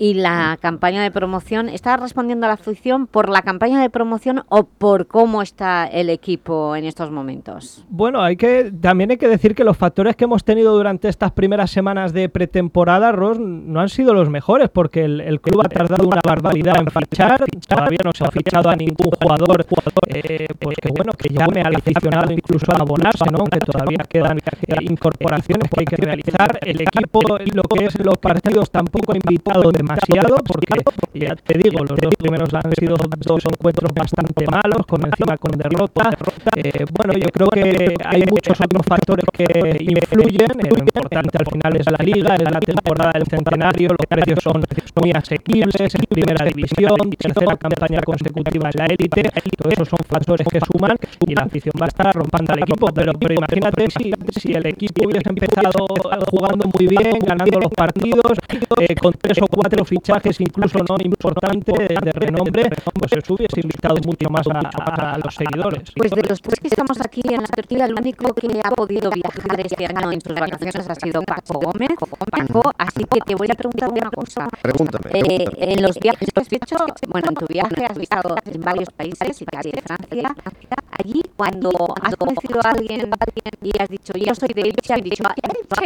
¿Y la campaña de promoción, está respondiendo a la afición por la campaña de promoción o por cómo está el equipo en estos momentos? Bueno, hay que también hay que decir que los factores que hemos tenido durante estas primeras semanas de pretemporada, Ross, no han sido los mejores, porque el, club ha tardado una barbaridad en fichar, todavía no se ha fichado a ningún jugador eh, pues que bueno, que llame al aficionado incluso a abonarse, ¿no? aunque todavía quedan eh, incorporaciones que hay que realizar. El equipo, lo que es los partidos, tampoco ha invitado demasiado, porque ya te digo, los dos primeros han sido dos encuentros bastante malos, con encima con derrota. Eh, bueno, yo creo que hay muchos otros factores que influyen. lo importante al final es la liga, es la temporada del centenario, los precios son muy asequibles, en primera división, tercera campaña consecutiva en la élite. Todos esos son factores que suman y la afición va a estar rompando al equipo. Pero, pero imagínate si, si el equipo hubiese empezado jugando muy bien, ganando los partidos, eh, con tres o cuatro fichajes incluso no importantes de, renombre, pues se hubiese invitado mucho más a, los seguidores. Pues de los tres que estamos aquí en la tertulia, el único que ha podido viajar este año en sus vacaciones ha sido Paco Gómez. Paco, así que te voy a preguntar una cosa. Pregúntame. Eh, en los viajes que has hecho, bueno, en tu viaje has estado en varios países, Italia y Francia. Allí, cuando has conocido a alguien y has dicho, yo soy de Elche, has dicho,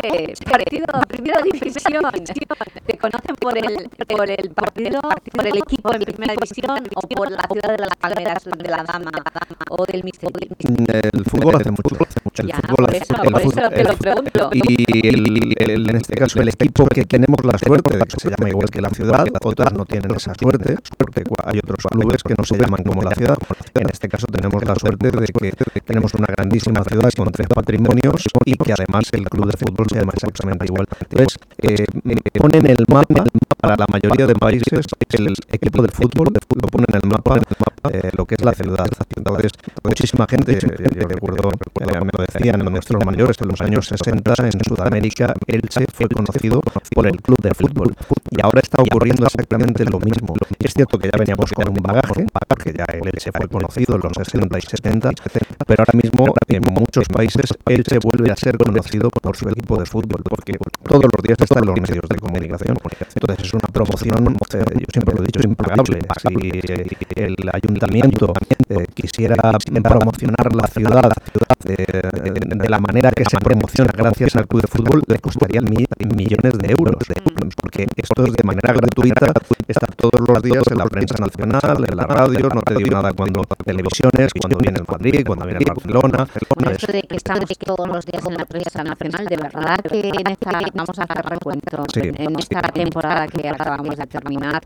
Elche, partido primera división. ¿Te conocen por el, por el partido, por el equipo en primera división o por la ciudad de las palmeras de la dama o del Mister El fútbol hace mucho. El fútbol por eso, eso te lo pregunto. Y el, en este caso, el equipo que tenemos la suerte de que se llama igual que la ciudad, otras no tienen esa suerte, porque hay otros clubes que no se llaman como la ciudad. En este caso tenemos la suerte de que tenemos una grandísima ciudad con tres patrimonios y que además el club de fútbol se llama exactamente igual. Entonces, eh, ponen el mapa para la mayoría de países el equipo de fútbol lo ponen en el mapa eh, lo que es la ciudad. Entonces, muchísima gente, yo recuerdo, me lo decían nuestros mayores en los años 60 en Sudamérica, Elche fue conocido por el club de fútbol y ahora está ocurriendo exactamente lo mismo. Es cierto que ya veníamos con un bagaje, que ya el Elche fue conocido en los 60 y 70, pero ahora mismo en muchos países Elche vuelve a ser conocido por su equipo de fútbol, porque todos los días está en los medios de comunicación. Entonces es una promoción, yo siempre lo he dicho, impagable. Si el ayuntamiento eh, quisiera promocionar la ciudad de, la manera que se promociona gracias al club de fútbol, le costarían millones de euros, porque esto es de manera gratuita, está todos los días en la prensa nacional, en la radio, no te digo nada cuando televisiones, cuando viene el Madrid, cuando viene el Barcelona. Eso de que estamos todos los días en la prensa nacional, de verdad que en esta, vamos a hacer recuento, en esta temporada que acabamos de terminar,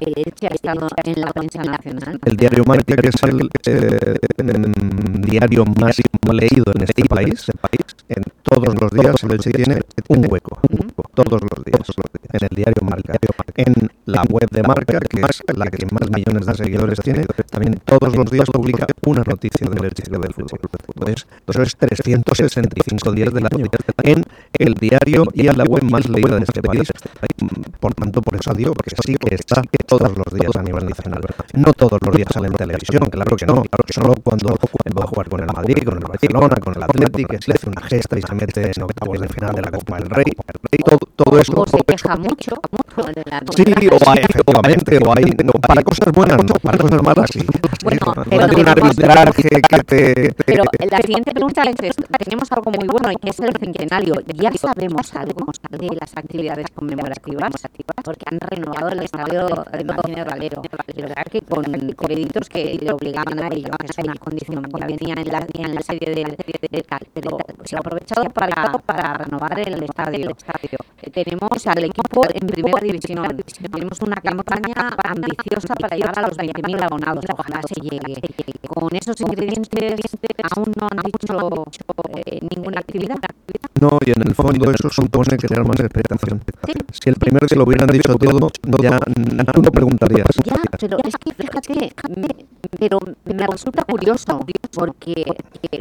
Elche ha estado en la prensa nacional. El diario Marca, que es el eh, diario más leído en este país, en todos los días el Elche tiene un hueco, todos los días, en el diario Marca. En la web de Marca, que es la que más millones de seguidores tiene, también todos los días publica una noticia del Elche del fútbol. Entonces, eso es 365 días del año en el diario y en la web más leída de este país. Por tanto, por eso digo que sí que está todos los días a nivel nacional. No todos los días sale en televisión, claro que no. Solo cuando va a jugar con el Madrid, con el Barcelona, con el Atlético, que se hace una gesta y se mete en octavos de final de la Copa del Rey. Todo, todo eso. O se queja mucho, mucho de la Sí, o hay, efectivamente, o hay, para cosas buenas, no, para cosas malas sí. Bueno, pero un arbitraje que te... Pero la siguiente pregunta es, tenemos algo muy bueno y que es el centenario. ¿Ya sabemos algo de las actividades conmemorativas? Porque han renovado el estadio de Martínez Valero. Es verdad que con créditos que le obligaban a ello, que es una condición que venía en la, en la serie del, del se ha aprovechado para, para renovar el estadio. Tenemos al equipo en primera división. Tenemos una campaña ambiciosa para llegar a los 20.000 abonados. Ojalá se llegue. Con esos ingredientes aún no han dicho eh, ninguna actividad. No, y en el fondo eso supone crear más expectación. Si el primero que lo hubieran dicho todo, ya tú no preguntarías. Ya, pero es que fíjate, pero me resulta curioso porque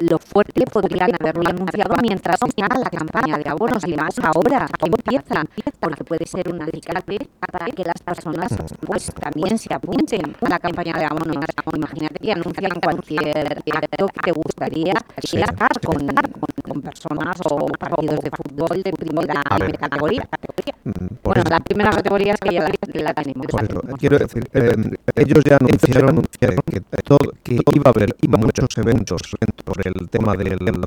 lo fuerte podrían haberlo anunciado mientras está la campaña de abonos y más ahora que empieza, porque puede ser un acicate para que las personas pues también se apunten a la campaña de abonos. Imagínate que anuncian cualquier acto que te gustaría estar con, con, personas o partidos de fútbol de primera A ver. categoría. Mm, por Bueno, eso- la primera categoría es que ya la, la tenemos. Por eso, quiero decir, eh, ellos ya anunciaron que, que, todo- que iba a haber muchos eventos por el tema del, del,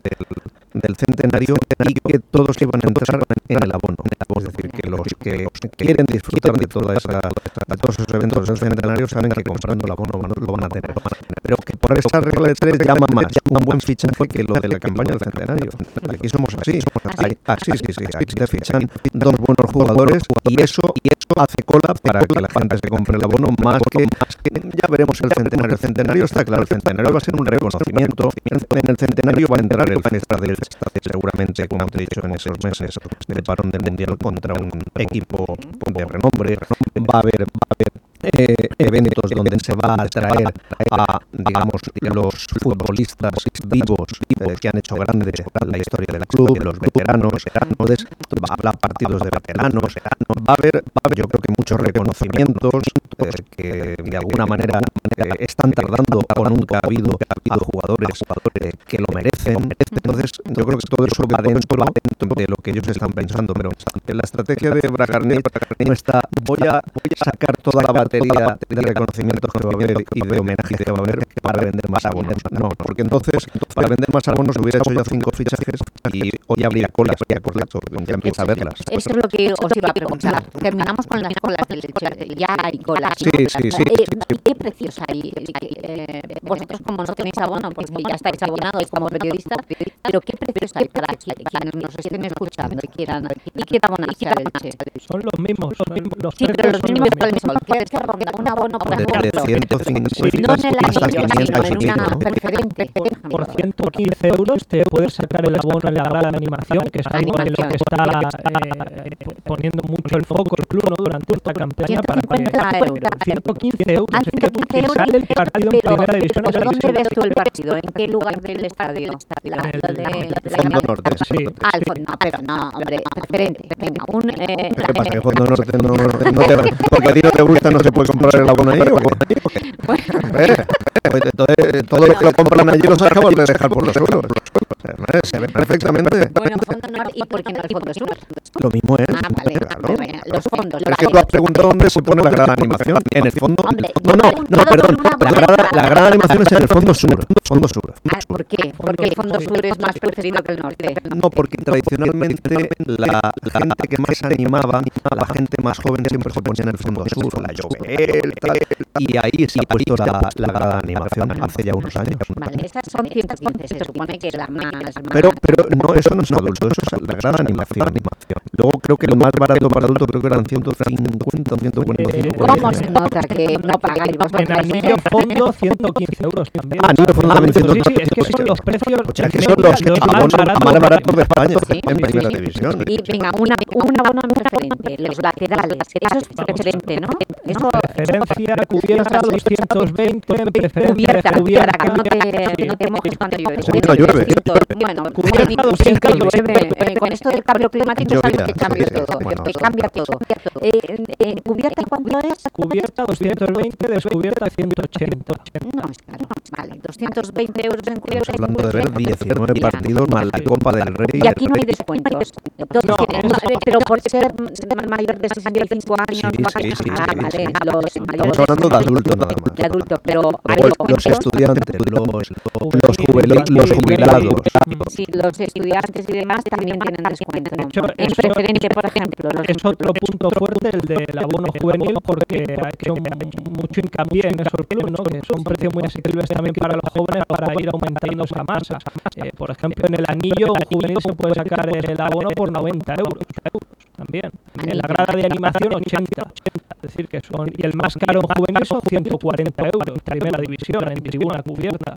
del centenario y que todos iban a entrar en el abono. Es decir, que los que quieren disfrutar de, toda esa, de todos esos eventos del centenario saben que comprando el abono lo van a tener. Pero que por esa regla de tres llama más un buen fichaje que lo de la campaña del centenario. Aquí somos así. Hay- Así, sí, sí. Aquí te fichan dos buenos jugadores y eso, y eso hace cola para que la gente se compre el abono más que, ya veremos el centenario. El centenario está claro, el centenario va a ser un reconocimiento. En el centenario va a entrar el fiesta del seguramente, como te he dicho, en esos meses del parón del mundial contra un equipo de renombre. Va a haber, va a haber eh, eventos donde se va a atraer a, digamos, los futbolistas vivos que han hecho grande la historia del club, los veteranos, entonces va a haber partidos de veteranos, va a haber, va a haber, yo creo que muchos reconocimientos eh, que de alguna manera eh, están tardando o nunca ha habido a jugadores eh, que lo merecen, entonces yo creo que todo eso va dentro de lo que ellos están pensando, pero la estrategia de Bragarni no está, voy a, voy a sacar toda la batería de reconocimientos que va a haber y de homenajes que va a haber para vender más abonos. No, porque entonces para vender más abonos hubiera hecho ya cinco fichajes y hoy habría colas, habría colas, ya empieza a verlas. Eso es lo que os iba a preguntar. Terminamos con las colas del. Ya hay colas. ¿no? Sí, sí, sí. Eh, ¿y ¿Qué precios hay? Eh, vosotros, como no tenéis abono, porque ya estáis abonados como periodistas, pero ¿qué precios hay para qui- quienes nos estén escuchando y quieran, y quieran abonarse al Elche? Son los mismos, los mismos. Los Sí, pero los son por mismos. Sol. ¿Qué, qué ronda? Un abono, por ejemplo. 150 no en el hasta anillo, 500 sino en y pico, una ¿no? preferente. Por 115 euros te puedes sacar el abono en la grada de animación, que es algo en lo que está eh, poniendo mucho el foco el club ¿no? durante esta campaña para que 150 euros. 115 euros. Ah, es que 115 euros. sale el partido en primera división. ¿Pero o sea, dónde ves tú el partido? ¿En qué lugar del estadio? La, En el de, Fondo llamada- Norte. Sí. Ah, el fondo, no, pero no, hombre, preferente. Venga, un... Eh, ¿Qué pasa? ¿Que Fondo Norte no, no, no te va? Porque a ti no te gusta, no se puede comprar el abono ahí. ¿o qué? Eh, pues entonces, todo lo que lo compran allí los acaban de dejar por los suelos. Sea, eh, Se ve perfectamente. Bueno, fondo norte, ¿y por qué no el fondo sur? Lo mismo es. Ah, vale, claro. bueno, los fondos. Pero es que tú has preguntado dónde se pone la gran animación. En el fondo. No, no, no, perdón. La gran, la gran animación es en el fondo sur. Fondo sur. Ah, ¿Por qué? Porque el fondo sur es más preferido que el norte. No, porque tradicionalmente la, la gente que más animaba, la gente más joven siempre se ponía en el fondo sur, la Jovel, tal, y ahí se ha puesto la, la gran animación hace ya unos años. Vale, estas son 115, se supone que es la más... Pero, pero no, eso no es adulto, eso es la gran animación. Luego creo que lo más barato para adulto creo que eran 150 o 145. ¿Cómo se nota que no pagáis vosotros? En anillo fondo 115 euros también. Ah, anillo fondo también, Sí, sí, 115. es que son los precios O sea, que son los, los más baratos. más baratos de España Sí, en primera sí. división. Y venga, una, un abono preferente, los laterales, eso es preferente, ¿no? Eso Preferencia cubierta 220, en preferencia de cubierta, cubierta, que no te, que no te mojes cuando llueve. Aquí no llueve. Bueno, Cubierta siempre 220. llueve. Eh, Con esto del cambio climático sabes que cambia todo, que cambia todo. Eh, ¿Cubierta cuánto es? Cubierta 220, descubierta 180. No, es caro. Vale, 220 euros en cubierta. Estamos hablando de ver 19 partidos más la Copa del Rey. Y aquí no hay descuentos. Eh, pero por ser mayor de 65 años, ah, vale, Estamos hablando de adultos nada más. de adultos, pero los estudiantes, los, los jubilados. Sí, los estudiantes y demás también tienen descuento. hecho, En eso- preferente, por ejemplo. Los Es otro punto fuerte el del abono juvenil porque ha hecho mucho hincapié en esos clubes, ¿no? que son precios muy asequibles también para los jóvenes para ir aumentando esa masa. Eh, por ejemplo, en el anillo un juvenil se puede sacar el abono por 90 euros también. En la grada de animación 80. Es decir, que son... Y el más caro en juvenil son 140 euros, primera división, en tribuna cubierta.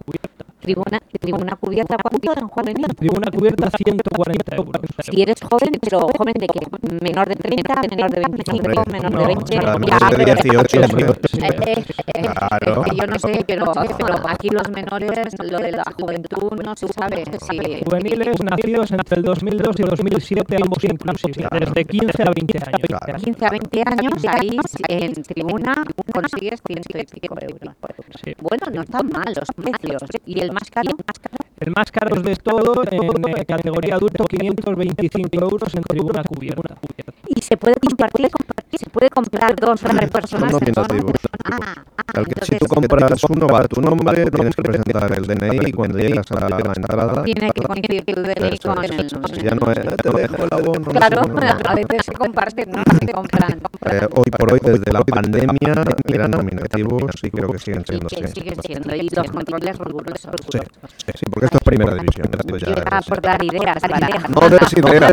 Tribuna, tribuna cubierta, ¿cuánto en juvenil? Tribuna cubierta 140 euros. Si eres joven, pero joven de qué? Menor de 30, menor de 25, Hombre, menor no, de 20. para Ya, menores de pero- 18, Eh, eh, eh, Claro. eh, Yo no sé, pero, pero aquí los menores, lo de la juventud, no se sabe si... Juveniles nacidos entre el 2002 y el 2007, ambos inclusive, desde 15 a 20 años. 15 a 20 años, ahí en tribuna consigues ciento y pico euros. Sí. Bueno, no están mal los precios. Y el más caro? El más caro de todo en eh, categoría adulto, 525 euros en tribuna cubierta. ¿Y se puede compartir? ¿Se puede comprar dos personas? Nominativos. Al que si tú compras uno va a tu nombre, tienes que presentar el DNI y cuando llegas a la entrada... Tiene que coincidir el DNI con el... Si ya no es, te dejo el abono. Claro, a veces se comparten, no se compran. Eh, hoy por hoy, desde la pandemia, eran nominativos y creo que siguen siendo Sí, siguen siendo, y los controles rigurosos. Sí, sí, porque esto es primera división. Esto ya es- por dar ideas. No des ideas.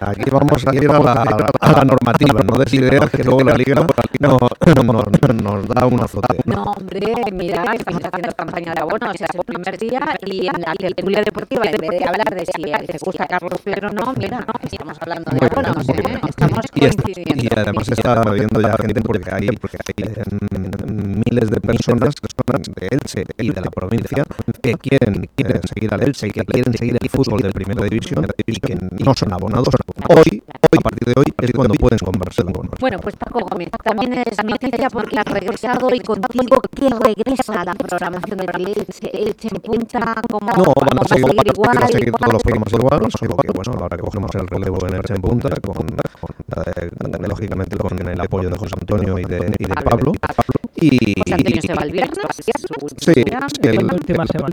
Aquí vamos a ir a la, a la normativa, no des ideas que luego la liga no, no- nos da un azote. No, hombre, mira, estamos haciendo campaña de abonos, o sea, es el primer día y en la tertulia deportiva, en vez de hablar de si gusta Carlos Pedro o no, mira, no, estamos hablando de abonos, ¿eh? estamos Y, coincidiendo. y además está viendo ya gente porque hay, porque hay mm, miles de personas de Elche y de la provincia que quieren, quieren seguir al Elche y que quieren seguir el fútbol de primera división y que no son abonados. Hoy, hoy a partir de hoy, es cuando pueden comprarse el abono. Bueno, pues Paco Gómez, también es noticia porque has regresado y contigo que regresa la programación de Elche, Elche en punta, como No, van a seguir, van a igual, seguir igual. todos los programas igual, solo que bueno, ahora que cogemos el relevo en Elche en punta, con, con, eh, lógicamente con el apoyo de José Antonio y de, y de Pablo. Y, José Antonio se va el viernes, Sí, sí, el-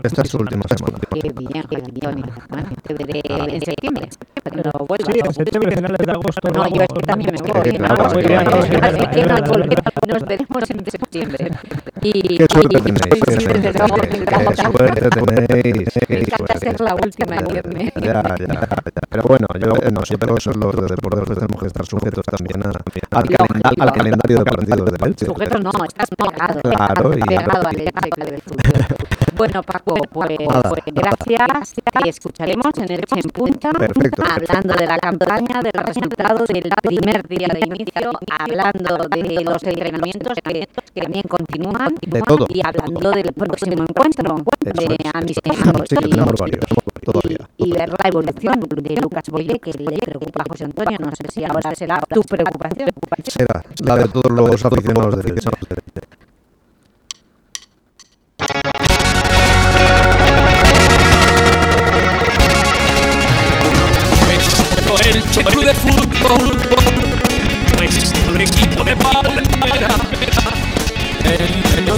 esta es su última semana. Qué bien, José Antonio. Bueno, te veré en septiembre, cuando vuelvas. Sí, en septiembre, finales de agosto. No, yo es que también me voy. Nos volvemos- nos veremos en septiembre. Y, Qué suerte tenéis, qué suerte tenéis, me qué encanta. qué ser la última en irme. Ya, ya, ya. Pero bueno, yo, eh, nosotros los de deportes tenemos que estar sujetos también a- al, al calendario de partidos del Elche. Sujeto no, estás pegado. Claro, y- pegado al Elche de. Bueno, Paco, pues, Nada. pues gracias. Te escucharemos en el en Punta, Perfecto. hablando de la campaña, del resultado del primer día de inicio, hablando de los entrenamientos que, que también continúan De todo. y hablando del próximo encuentro Eso de amistosos Sí, y- y ver la evolución de Lucas Boye, que le preocupa a José Antonio. No sé si ahora será tu preocupación. Será la de todos los aficionados del de fútbol, pues un equipo de palmera. El